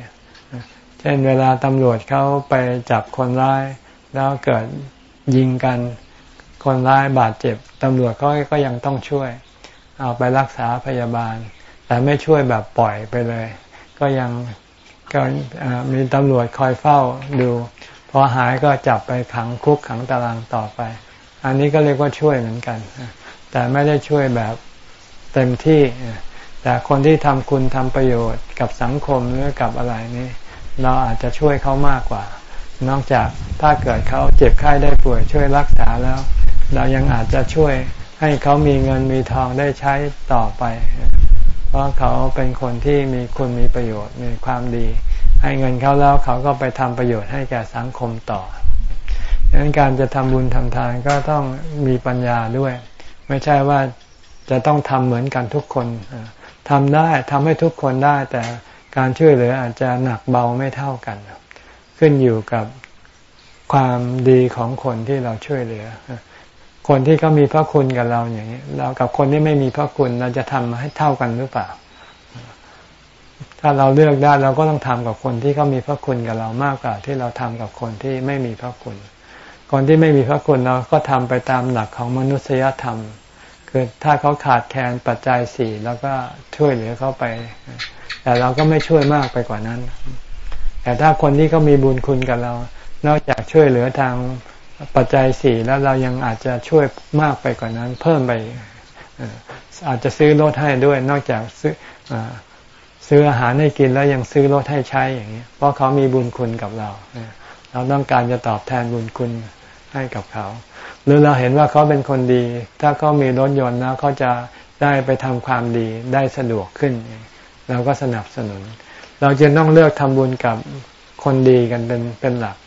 เช่นเวลาตำรวจเขาไปจับคนร้าย แล้วเกิดยิงกัน คนร้ายบาดเจ็บตำรวจก็ก็ยังต้องช่วย เอาไปรักษาพยาบาล แต่ไม่ช่วยแบบปล่อยไปเลย ก็ยังก็มีตำรวจคอยเฝ้าดูพอหายก็จับไปขังคุกขังตารางต่อไป อันนี้ก็เรียกว่าช่วยเหมือนกัน แต่ไม่ได้ช่วยแบบเต็มที่ แต่คนที่ทำคุณทำประโยชน์กับสังคมหรือกับอะไรนี่เราอาจจะช่วยเขามากกว่า นอกจากถ้าเกิดเขาเจ็บไข้ได้ป่วยช่วยรักษาแล้ว เรายังอาจจะช่วยให้เขามีเงินมีทองได้ใช้ต่อไปเราะเขาเป็นคนที่มีคุณมีประโยชน์มีความดี ให้เงินเขาแล้วเขาก็ไปทำประโยชน์ให้แก่สังคมต่อดังนั้นการจะทำบุญทำทานก็ต้องมีปัญญาด้วย ไม่ใช่ว่าจะต้องทำเหมือนกันทุกคนทำได้ทำให้ทุกคนได้ แต่การช่วยเหลืออาจจะหนักเบาไม่เท่ากัน ขึ้นอยู่กับความดีของคนที่เราช่วยเหลือ คนที่เขามีพระคุณกับเราอย่างนี้ เรากับคนที่ไม่มีพระคุณเราจะทำให้เท่ากันหรือเปล่า ถ้าเราเลือกได้เราก็ต้องทำกับคนที่เขามีพระคุณกับเรามากกว่า ที่เราทำกับคนที่ไม่มีพระคุณ คนที่ไม่มีพระคุณเราก็ทำไปตามหลักของมนุษยธรรม คือถ้าเขาขาดแคลนปัจจัยสี่แล้วก็ช่วยเหลือเขาไป แต่เราก็ไม่ช่วยมากไปกว่านั้น แต่ถ้าคนที่เขามีบุญคุณกับเรา นอกจากช่วยเหลือทาง ปัจจัยสี่แล้วเรายังอาจจะช่วยมากไปกว่านั้น เพิ่มไปอาจจะซื้อรถให้ด้วย นอกจากซื้อซื้ออาหารให้กินแล้วยังซื้อรถให้ใช้อย่างนี้เพราะเขามีบุญคุณกับเราเราต้องการจะตอบแทนบุญคุณให้กับเขา หรือเราเห็นว่าเขาเป็นคนดี ถ้าเขามีรถยนต์แล้วเขาจะได้ไปทำความดีได้สะดวกขึ้น เราก็สนับสนุน เราจะต้องเลือกทำบุญกับคนดีกันเป็นเป็นหลัก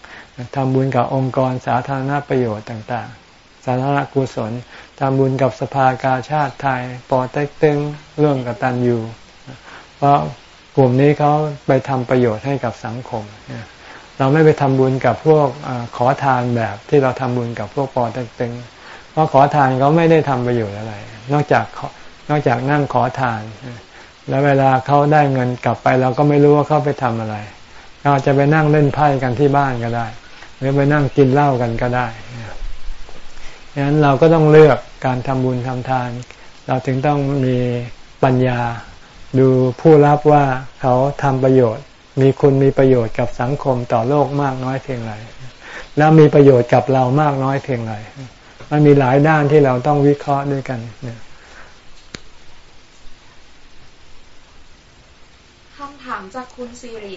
ทำบุญกับองค์กรสาธารณประโยชน์ต่างๆ สาธารณกุศลทำบุญกับสภากาชาติไทยปอเต็กตึงเรื่องกตันยูเพราะกลุ่มนี้เขาไปทำประโยชน์ให้กับสังคม เราไม่ไปทำบุญกับพวกอขอทานแบบที่เราทำบุญกับพวกปอเต็กตึงเพราะขอทานเขาไม่ได้ทำประโยชน์อะไร นอกจากนอกจากนั่งขอทาน แล้วเวลาเขาได้เงินกลับไป เราก็ไม่รู้ว่าเขาไปทำอะไรเราจะไปนั่งเล่นไพ่กันที่บ้านก็ได้ หรือไปนั่งกินเหล้ากันก็ได้ดังนั้นเราก็ต้องเลือกการทำบุญทำทาน เราถึงต้องมีปัญญาดูผู้รับว่าเขาทำประโยชน์ มีคุณมีประโยชน์กับสังคมต่อโลกมากน้อยเพียงไรแล้วมีประโยชน์กับเรามากน้อยเพียงไรมันมีหลายด้านที่เราต้องวิเคราะห์ด้วยกันเนี่ย
ถามจากคุณสิริ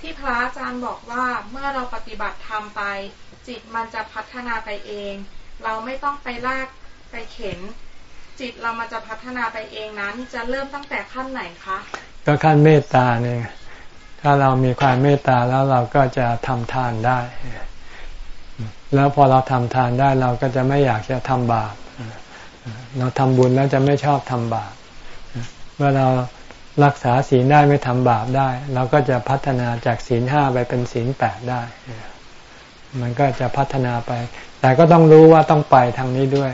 ที่พระอาจารย์บอกว่าเมื่อเราปฏิบัติธรรมไป จิตมันจะพัฒนาไปเอง เราไม่ต้องไปลากไปเข็น จิตเรามาจะพัฒนาไปเองนั้นจะเริ่มตั้งแต่ขั้นไหนคะ
ก็ขั้นเมตตาเนี่ยถ้าเรามีความเมตตาแล้วเราก็จะทำทานได้ แล้วพอเราทำทานได้เราก็จะไม่อยากจะทำบาปเราทำบุญแล้วจะไม่ชอบทำบาปเมื่อเรา รักษาศีลได้ไม่ทำบาปได้เราก็จะพัฒนาจากศีลห้าไปเป็นศีลแปดได้ มันก็จะพัฒนาไป แต่ก็ต้องรู้ว่าต้องไปทางนี้ด้วย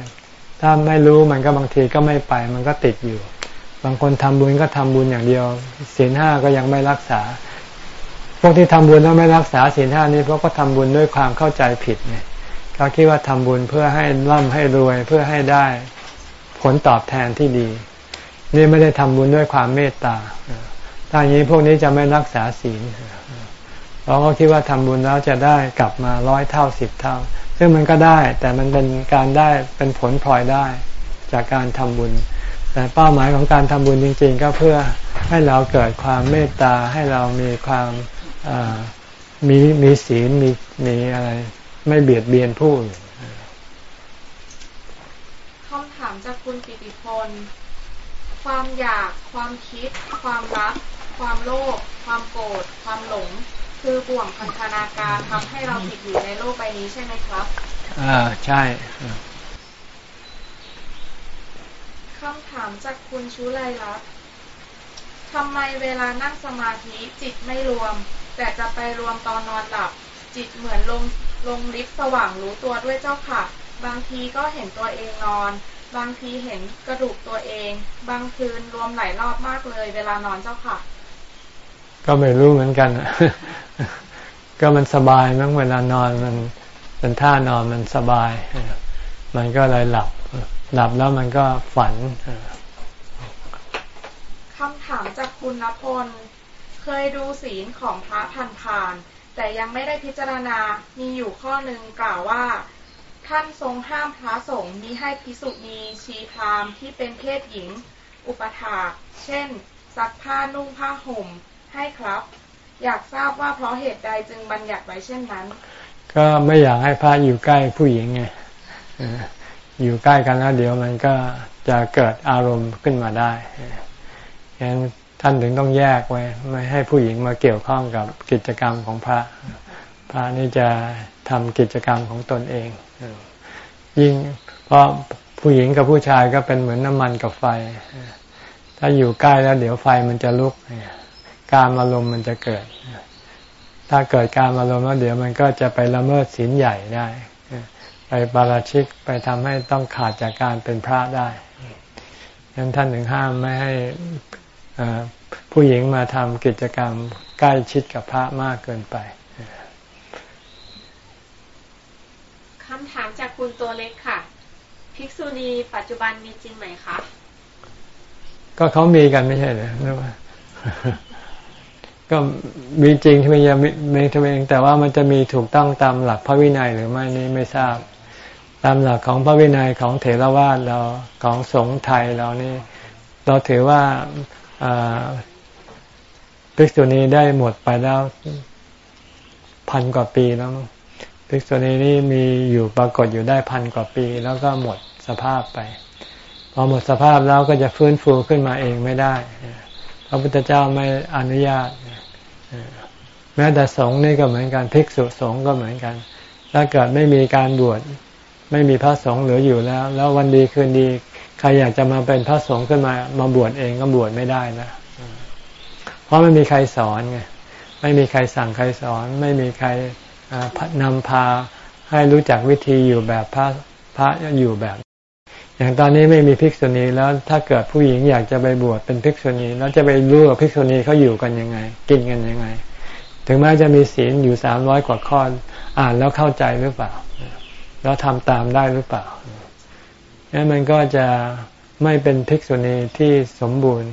ถ้าไม่รู้มันก็บางทีก็ไม่ไป มันก็ติดอยู่ บางคนทำบุญก็ทำบุญอย่างเดียว ศีลห้าก็ยังไม่รักษา พวกที่ทำบุญแล้วไม่รักษาศีลห้านี้เพราะก็ทำบุญด้วยความเข้าใจผิดเนี่ยเขาคิดว่าทำบุญเพื่อให้ร่ำให้รวยเพื่อให้ได้ผลตอบแทนที่ดี นี่ไม่ได้ทำบุญด้วยความเมตตา ถ้าอย่างนี้พวกนี้จะไม่รักษาศีลเพราะเขาคิดว่าทำบุญแล้วจะได้กลับมาร้อยเท่าสิบเท่า ซึ่งมันก็ได้ แต่มันเป็นการได้เป็นผลพลอยได้ จากการทำบุญ แต่เป้าหมายของการทำบุญจริง ๆ ก็เพื่อให้เราเกิดความเมตตาให้เรามีความมีมีศีลมีมีอะไร ไม่เบียดเบียนผู้อื่น
คำถามจากคุณปิติพล ความอยาก ความคิด ความรัก ความโลภ ความโกรธ ความหลง คือบ่วงพันธนาการทำให้เราติดอยู่ในโลกใบนี้ใช่ไหมครับ
อ่า ใช่
คำถามจากคุณชุไลรัตทำไมเวลานั่งสมาธิจิตไม่รวม แต่จะไปรวมตอนนอนหลับ จิตเหมือนลงลงลิฟต์สว่างรู้ตัวด้วยเจ้าค่ะ บางทีก็เห็นตัวเองนอน บางทีเห็นกระดูกตัวเอง บางคืนรวมหลายรอบมากเลย เวลานอนเจ้าค่ะ
ก็ไม่รู้เหมือนกัน ก็มันสบายมั้งเวลานอนมันเป็นท่านอนมันสบาย มันก็เลยหลับ หลับแล้วมันก็ฝัน
คคำถามจากคุณณพล เคยดูศีลของพระพันผ่านแต่ยังไม่ได้พิจารณา มีอยู่ข้อหนึ่งกล่าวว่า ท่านทรงห้ามพระสงฆ์มิให้พิสุณีชีพามที่เป็นเพศหญิง อุปถาเช่น ซักผ้านุ่งผ้าห่มให้ครับ อยากทราบว่าเพราะเหตุใดจึงบัญญัติไว้เช่นนั้น
ก็ไม่อยากให้พระอยู่ใกล้ผู้หญิงไงอยู่ใกล้กันแล้วเดี๋ยวมันก็จะเกิดอารมณ์ขึ้นมาได้ฉะนั้นท่านถึงต้องแยกไว้ ไม่ให้ผู้หญิงมาเกี่ยวข้องกับกิจกรรมของพระ พระนี่จะทำกิจกรรมของตนเอง ยิ่งเพราะผู้หญิงกับผู้ชายก็เป็นเหมือนน้ำมันกับไฟ ถ้าอยู่ใกล้แล้วเดี๋ยวไฟมันจะลุก การอารมณ์มันจะเกิด ถ้าเกิดการอารมณ์แล้วเดี๋ยวมันก็จะไปละเมิดศีลใหญ่ได้ ไปบาราชิกไปทำให้ต้องขาดจากการเป็นพระได้ดังนั้นท่านถึงห้ามไม่ให้ผู้หญิงมาทำกิจกรรมใกล้ชิดกับพระมากเกินไป
คำถามจากคุณตัวเล็กค่ะ ภิกษุณีปัจจุบันมีจริงไหมคะ
ก็เขามีกันไม่ใช่เหรอรือว่าก็มีจริงทำไมยังไม่ทำเองแต่ว่ามันจะมีถูกต้องตามหลักพระวินัยหรือไม่นี่ไม่ทราบ ตามหลักของพระวินัยของเถรวาทเราของสงฆ์ไทยเรานี่ เราถือว่าภิกษุณีได้หมดไปแล้วพันกว่าปีแล้ว ภิกษุณีนี่มีอยู่ปรากฏอยู่ได้พันกว่าปี แล้วก็หมดสภาพไป พอหมดสภาพแล้วก็จะฟื้นฟูขึ้นมาเองไม่ได้พระพุทธเจ้าไม่อนุญาตแม้แต่สงฆ์นี่ก็เหมือนกันภิกษุสงฆ์ก็เหมือนกัน ถ้าเกิดไม่มีการบวชไม่มีพระสงฆ์เหลืออยู่แล้ว แล้ววันดีคืนดีใครอยากจะมาเป็นพระสงฆ์ขึ้นมามาบวชเองก็บวชไม่ได้นะเพราะไม่มีใครสอนไงไม่มีใครสั่งใครสอน ไม่มีใคร นำพาให้รู้จักวิธีอยู่แบบพระพระอยู่แบบ อย่างตอนนี้ไม่มีภิกษุณีแล้วถ้าเกิดผู้หญิงอยากจะไปบวชเป็นภิกษุณีแล้วจะไปรู้ว่าภิกษุณีเขาอยู่กันยังไง กินกันยังไง ถึงแม้จะมีศีลอยู่สามร้อยกว่าข้ออ่านแล้วเข้าใจหรือเปล่า แล้วทำตามได้หรือเปล่านั้นมันก็จะไม่เป็นภิกษุณีที่สมบูรณ์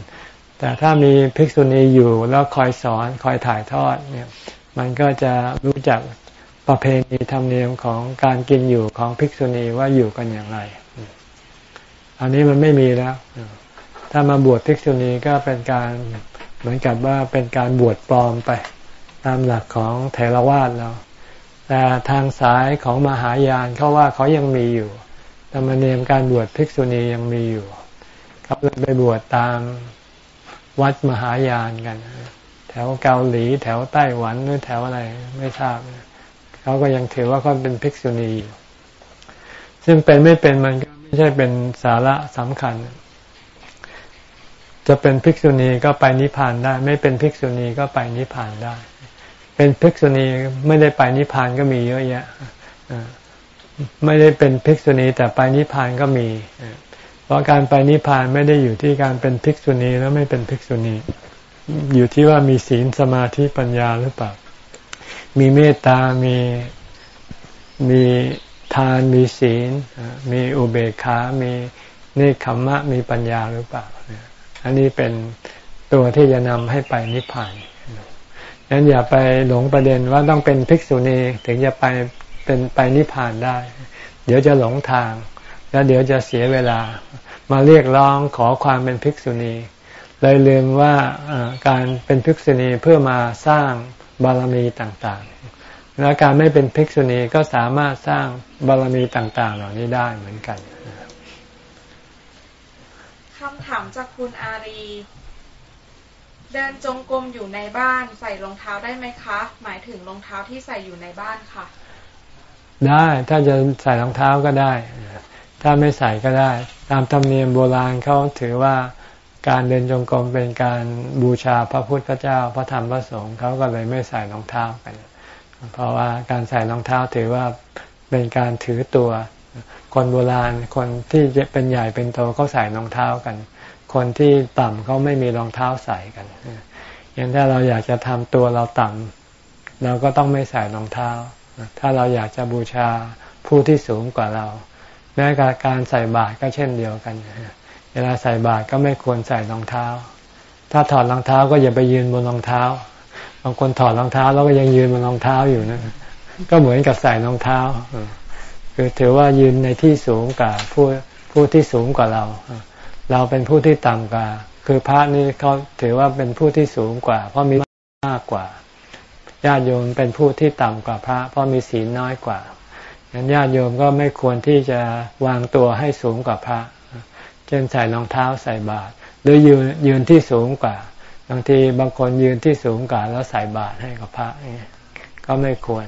แต่ถ้ามีภิกษุณีอยู่แล้วคอยสอนคอยถ่ายทอดเนี่ย มันก็จะรู้จัก ประเพณีธรรมเนียมของการกินอยู่ของภิกษุณีว่าอยู่กันอย่างไร อันนี้มันไม่มีแล้ว ถ้ามาบวชภิกษุณีก็เป็นการเหมือนกับว่าเป็นการบวชปลอมไป ตามหลักของเทรวาสเราแต่ทางสายของมหายานเขาว่าเขายังมีอยู่ธรรมเนียมการบวชภิกษุณียังมีอยู่เขาเลยไปบวชตามวัดมหายานกัน แถวเกาหลี แถวไต้หวันหรือแถวอะไรไม่ทราบ เขาก็ยังถือว่าเขาเป็นภิกษุณีอยู่ซึ่งเป็นไม่เป็นมันก็ไม่ใช่เป็นสาระสำคัญ จะเป็นภิกษุณีก็ไปนิพพานได้ ไม่เป็นภิกษุณีก็ไปนิพพานได้ เป็นภิกษุณีไม่ได้ไปนิพพานก็มีเยอะแยะไม่ได้เป็นภิกษุณีแต่ไปนิพพานก็มี เพราะการไปนิพพานไม่ได้อยู่ที่การเป็นภิกษุณีแล้วไม่เป็นภิกษุณี อยู่ที่ว่ามีศีลสมาธิปัญญาหรือเปล่า มีเมตตา มี มีทาน มีศีล มีอุเบกขา มีเนคขมมะ มีปัญญาหรือเปล่า อันนี้เป็นตัวที่จะนำให้ไปนิพพานนั้นอย่าไปหลงประเด็นว่าต้องเป็นภิกษุณีถึงจะไปเป็นไปนิพพานได้ เดี๋ยวจะหลงทาง แล้วเดี๋ยวจะเสียเวลา มาเรียกร้องขอความเป็นภิกษุณีเลยลืมว่าการเป็นภิกษุณีเพื่อมาสร้าง บารมีต่างๆ และการไม่เป็นภิกษุณีก็สามารถสร้างบารมีต่าง ๆ เหล่านี้ได้เหมือนกัน
คำถามจากคุณอารี เดินจงกรมอยู่ในบ้านใส่รองเท้าได้ไหมคะ หมายถึงรองเท้าที่ใส่อยู่ในบ้านค่ะ
ได้ถ้าจะใส่รองเท้าก็ได้ ถ้าไม่ใส่ก็ได้ ตามธรรมเนียมโบราณเขาถือว่า การเดินจงกรมเป็นการบูชาพระพุทธเจ้าพระธรรมพระสงฆ์เขาก็เลยไม่ใส่รองเท้ากัน เพราะว่าการใส่รองเท้าถือว่าเป็นการถือตัว คนโบราณคนที่เป็นใหญ่เป็นโตเขาใส่รองเท้ากัน คนที่ต่ำเขาไม่มีรองเท้าใส่กันอย่างถ้าเราอยากจะทำตัวเราต่ำเราก็ต้องไม่ใส่รองเท้า ถ้าเราอยากจะบูชาผู้ที่สูงกว่าเราแม้การใส่บาตรก็เช่นเดียวกันเวลาใส่บาตรก็ไม่ควรใส่รองเท้า ถ้าถอดรองเท้าก็อย่าไปยืนบนรองเท้า บางคนถอดรองเท้าแล้วก็ยังยืนบนรองเท้าอยู่นะ ก็เหมือนกับใส่รองเท้า คือถือว่ายืนในที่สูงกว่าผู้ผู้ที่สูงกว่าเรา เราเป็นผู้ที่ต่ำกว่า คือพระนี่เขาถือว่าเป็นผู้ที่สูงกว่า เพราะมีมากกว่า ญาติโยมเป็นผู้ที่ต่ำกว่าพระ เพราะมีศีลน้อยกว่างั้นญาติโยมก็ไม่ควรที่จะวางตัวให้สูงกว่าพระ เช่นใส่รองเท้าใส่บาตรหรือยืนยืนที่สูงกว่า บางทีบางคนยืนที่สูงกว่า แล้วใส่บาตรให้กับพระก็ไม่ควร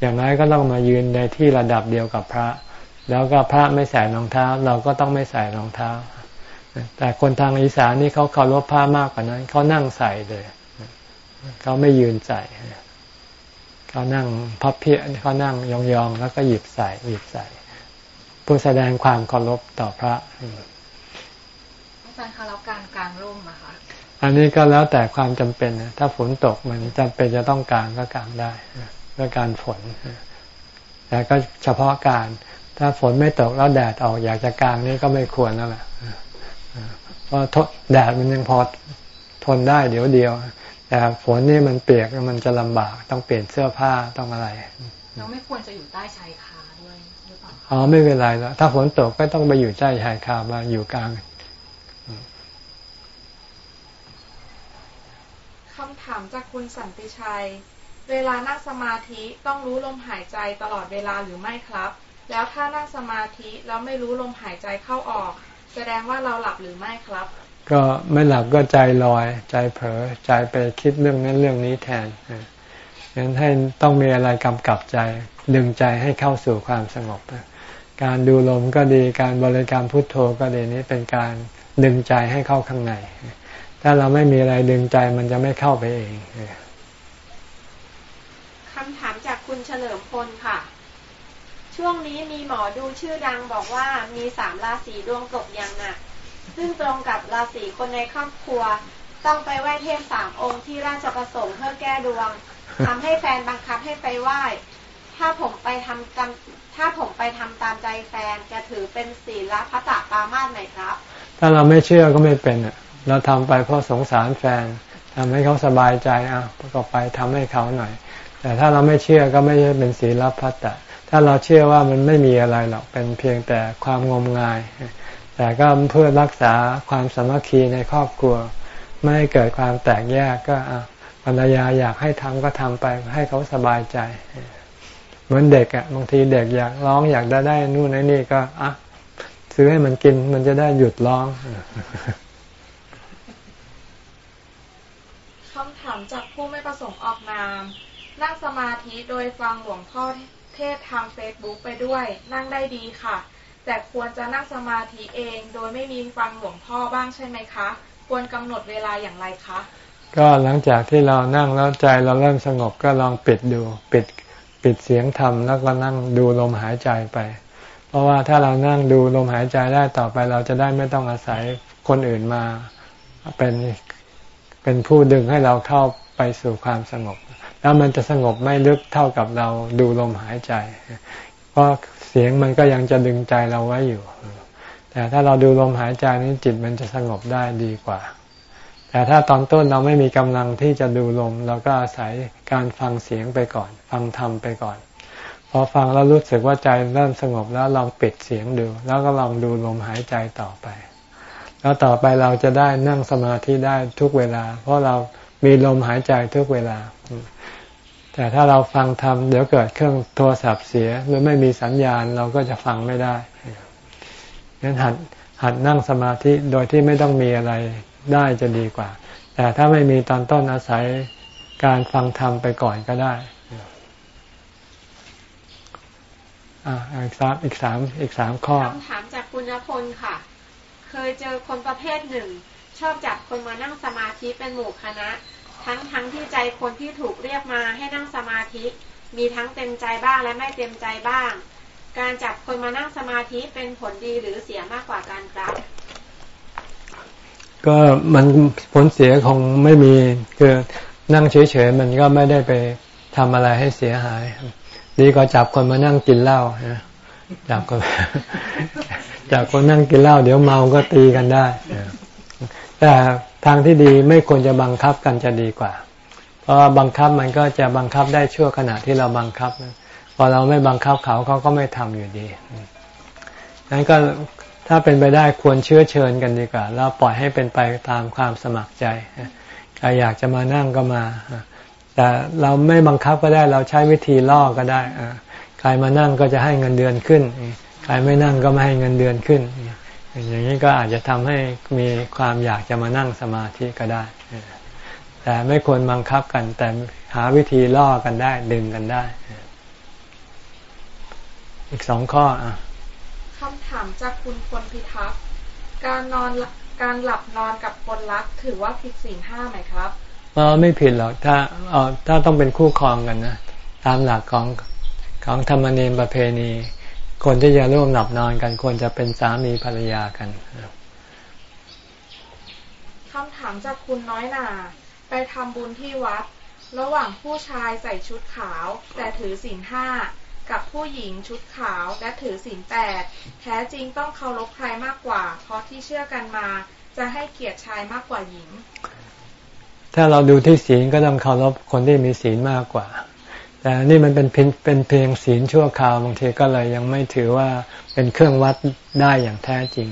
อย่างน้อยก็ต้องมายืนในที่ระดับเดียวกับพระ แล้วก็พระไม่ใส่รองเท้า เราก็ต้องไม่ใส่รองเท้า แต่คนทางอีสานนี่เขาเคารพพระมากกว่านั้นเขานั่งใส่เลยเขาไม่ยืนใส่เขานั่งพับเพียเขานั่งยองๆแล้วก็หยิบใส่หยิบใส่เพื่อแสดงความเคารพต่อพระา
จารย์คะแล้วการกลางร่มอะคะ
อันนี้ก็แล้วแต่ความจำเป็นถ้าฝนตกมันจำเป็นจะต้องกลางก็กลางได้เพื่อการฝนแต่ก็เฉพาะการ ถ้าฝนไม่ตกแล้วแดดออกอยากจะกลางนี่ก็ไม่ควรแล้วแหละเพราะแดดมันยังพอทนได้เดี๋ยวเดียวแต่ฝนนี่มันเปียกมันจะลำบากต้องเปลี่ยนเสื้อผ้าต้องอะไร
เราไม่ควรจะอยู่ใต้ชายคาด้วยหรือเปล่า
อ๋อไม่เป็นไรแล้วถ้าฝนตกก็ต้องไปอยู่ใต้ชายคามาอยู่กลาง
คำถามจากคุณสันติชัย เวลานั่งสมาธิต้องรู้ลมหายใจตลอดเวลาหรือไม่ครับ แล้วถ้านั่งสมาธิแล้วไม่รู้ลมหายใจเข้าออก แสดงว่าเราหลับหรือไม่ครับ
ก็ไม่หลับก็ใจลอย ใจเผลอใจไปคิดเรื่องนั้นเรื่องนี้แทนงั้นให้ต้องมีอะไรกำกับใจ ดึงใจให้เข้าสู่ความสงบ การดูลมก็ดีการบริกรรมพุทโธก็ดีนี้เป็นการดึงใจให้เข้าข้างใน ถ้าเราไม่มีอะไรดึงใจมันจะไม่เข้าไปเอง
คำถามจากคุณเฉลิมพลค่ะ ช่วงนี้มีหมอดูชื่อดังบอกว่ามีสามราศีดวงตกอย่างหนักซึ่งตรงกับราศีคนในครอบครัว ต้องไปไหว้เทพสามองค์ที่ราชประสงค์เพื่อแก้ดวงทำให้แฟนบังคับให้ไปไหว้ ถ้าผมไปทำตามถ้าผมไปทำตามใจแฟนจะถือเป็นศีลพระตะปามาสไหมครับ
ถ้าเราไม่เชื่อก็ไม่เป็นอะ เราทำไปเพราะสงสารแฟนทำให้เขาสบายใจอะก็ไปทำให้เขาหน่อย แต่ถ้าเราไม่เชื่อก็ไม่ใช่เป็นศีลพัตตะถ้าเราเชื่อว่ามันไม่มีอะไรหรอกเป็นเพียงแต่ความงมงาย แต่ก็เพื่อรักษาความสามัคคีในครอบครัว ไม่ให้เกิดความแตกแยกก็ภรรยาอยากให้ทำก็ทำไปให้เขาสบายใจ เหมือนเด็กอะบางทีเด็กอยากร้องอยากได้ได้นู่นนี่ก็อะซื้อให้มันกินมันจะได้หยุดร้องำ
ถามจากผู้ไม่ประสงค์ออกนาม นั่งสมาธิโดยฟังหลวงพ่อเทศทางเฟซบุ๊กไปด้วย นั่งได้ดีค่ะ แต่ควรจะนั่งสมาธิเอง โดยไม่มีฟังหลวงพ่อบ้างใช่ไหมคะ ควรกำหนดเวลาอย่างไรคะ
ก็หลังจากที่เรานั่งแล้วใจเราเริ่มสงบก็ลองปิดดู ปิดปิดเสียงธรรมแล้วก็นั่งดูลมหายใจไป เพราะว่าถ้าเรานั่งดูลมหายใจได้ต่อไป เราจะได้ไม่ต้องอาศัยคนอื่นมาเป็น เป็นผู้ดึงให้เราเข้าไปสู่ความสงบ แล้วมันจะสงบไม่ลึกเท่ากับเราดูลมหายใจ เพราะเสียงมันก็ยังจะดึงใจเราไว้อยู่ แต่ถ้าเราดูลมหายใจนี้จิตมันจะสงบได้ดีกว่า แต่ถ้าตอนต้นเราไม่มีกำลังที่จะดูลมเราก็อาศัยการฟังเสียงไปก่อน ฟังธรรมไปก่อน พอฟังแล้วรู้สึกว่าใจเริ่มสงบแล้วลองปิดเสียงดู แล้วก็ลองดูลมหายใจต่อไป แล้วต่อไปเราจะได้นั่งสมาธิได้ทุกเวลา เพราะเรามีลมหายใจทุกเวลา แต่ถ้าเราฟังทำเดี๋ยวเกิดเครื่องโทรศัพท์เสียหรือไม่มีสัญญาณเราก็จะฟังไม่ได้งั้นหัดหัดนั่งสมาธิโดยที่ไม่ต้องมีอะไรได้จะดีกว่า แต่ถ้าไม่มีตอนต้นอาศัยการฟังธรรมไปก่อนก็ได้อ่าอีกสามอีกสามอีกสามข้อ
คำถามจากคุณณพลค่ะ เคยเจอคนประเภทหนึ่ง ชอบจับคนมานั่งสมาธิเป็นหมู่คณะ ทั้งทั้งที่ใจคนที่ถูกเรียกมาให้นั่งสมาธิ มีทั้งเต็มใจบ้างและไม่เต็มใจบ้าง การจับคนมานั่งสมาธิเป็นผลดีหรือเสียมากกว่าการครับ
ก็มันผลเสียคงไม่มีคือนั่งเฉยๆมันก็ไม่ได้ไปทำอะไรให้เสียหาย ดีกว่าจับคนมานั่งกินเหล้าจับคน จับคนนั่งกินเหล้าเดี๋ยวเมาก็ตีกันได้ แต่ทางที่ดีไม่ควรจะบังคับกันจะดีกว่า เพราะบังคับมันก็จะบังคับได้ชั่วขณะที่เราบังคับ พอเราไม่บังคับเขาเขาก็ไม่ทำอยู่ดีนั้นก็ถ้าเป็นไปได้ควรเชื้อเชิญกันดีกว่าแล้วปล่อยให้เป็นไปตามความสมัครใจใครอยากจะมานั่งก็มา แต่เราไม่บังคับก็ได้เราใช้วิธีล่อก็ได้ใครมานั่งก็จะให้เงินเดือนขึ้น ใครไม่นั่งก็ไม่ให้เงินเดือนขึ้น อย่างนี้ก็อาจจะทำให้มีความอยากจะมานั่งสมาธิก็ได้ แต่ไม่ควรบังคับกัน แต่หาวิธีล่อกันได้ ดึงกันได้ อีกสองข้ออะ
คำถามจากคุณคนพิทักษ์การนอนการหลับนอนกับคนรัก ถือว่าผิดศีลห้าไหมครับ
เออไม่ผิดหรอกถ้าเออถ้าต้องเป็นคู่ครองกันนะตามหลักของของธรรมเนียมประเพณี คนที่จะร่วมหลับนอนกันควรจะเป็นสามีภรรยากัน
คำถามจากคุณน้อยนาไปทำบุญที่วัด ระหว่างผู้ชายใส่ชุดขาว แต่ถือศีลห้ากับผู้หญิงชุดขาวและถือศีลแปดแท้จริงต้องเคารพใครมากกว่า เพราะที่เชื่อกันมา จะให้เกียรติชายมากกว่าหญิง
ถ้าเราดูที่ศีลก็ต้องเคารพคนที่มีศีลมากกว่า แต่นี่มันเป็นเป็นเพียงศีลชั่วคราวบางทีก็เลยยังไม่ถือว่าเป็นเครื่องวัดได้อย่างแท้จริง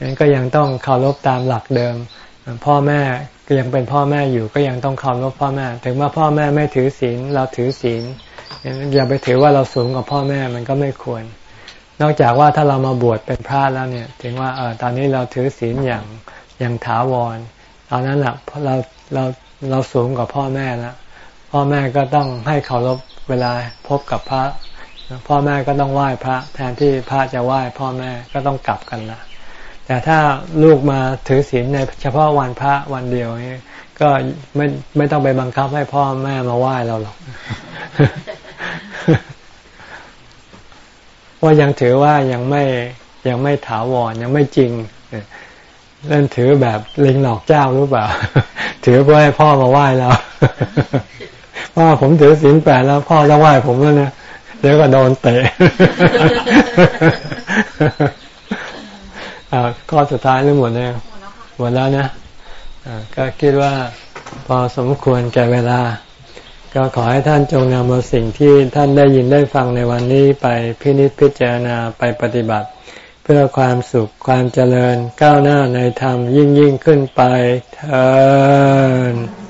นั้นก็ยังต้องเคารพตามหลักเดิม พ่อแม่ก็ยังเป็นพ่อแม่อยู่ก็ยังต้องเคารพพ่อแม่ ถึงว่าพ่อแม่ไม่ถือศีลเราถือศีลอย่าไปถือว่าเราสูงกว่าพ่อแม่มันก็ไม่ควร นอกจากว่าถ้าเรามาบวชเป็นพระแล้วเนี่ย ถึงว่าเออตอนนี้เราถือศีลอย่างอย่างถาวรตอนนั้นแหละเราเราเราสูงกว่าพ่อแม่แล้ว พ่อแม่ก็ต้องให้เคารพเวลาพบกับพระ พ่อแม่ก็ต้องไหว้พระ แทนที่พระจะไหว้พ่อแม่ก็ต้องกลับกันละแต่ถ้าลูกมาถือศีลในเฉพาะวันพระวันเดียวนี่ก็ไม่ไม่ต้องไปบังคับให้พ่อแม่มาไหว้เราหรอกว่ายังถือว่ายังไม่ยังไม่ถาวรยังไม่จริงเล่นถือแบบลิงหลอกเจ้ารู้เปล่า ถือเพื่อให้พ่อมาไหว้เรา พ่อผมถือศีลแปดแล้วพ่อจะไหว้ผมแล้วเนี่ยเดี๋ยวก็โดนเตะข้อสุดท้ายเรื่องหมดเลยหมดแล้วนะก็คิดว่าพอสมควรแก่เวลา ก็ขอให้ท่านจงนำเอาสิ่งที่ท่านได้ยินได้ฟังในวันนี้ไปพินิจพิจารณาไปปฏิบัติ เพื่อความสุขความเจริญก้าวหน้าในธรรมยิ่งยิ่งขึ้นไปเถิด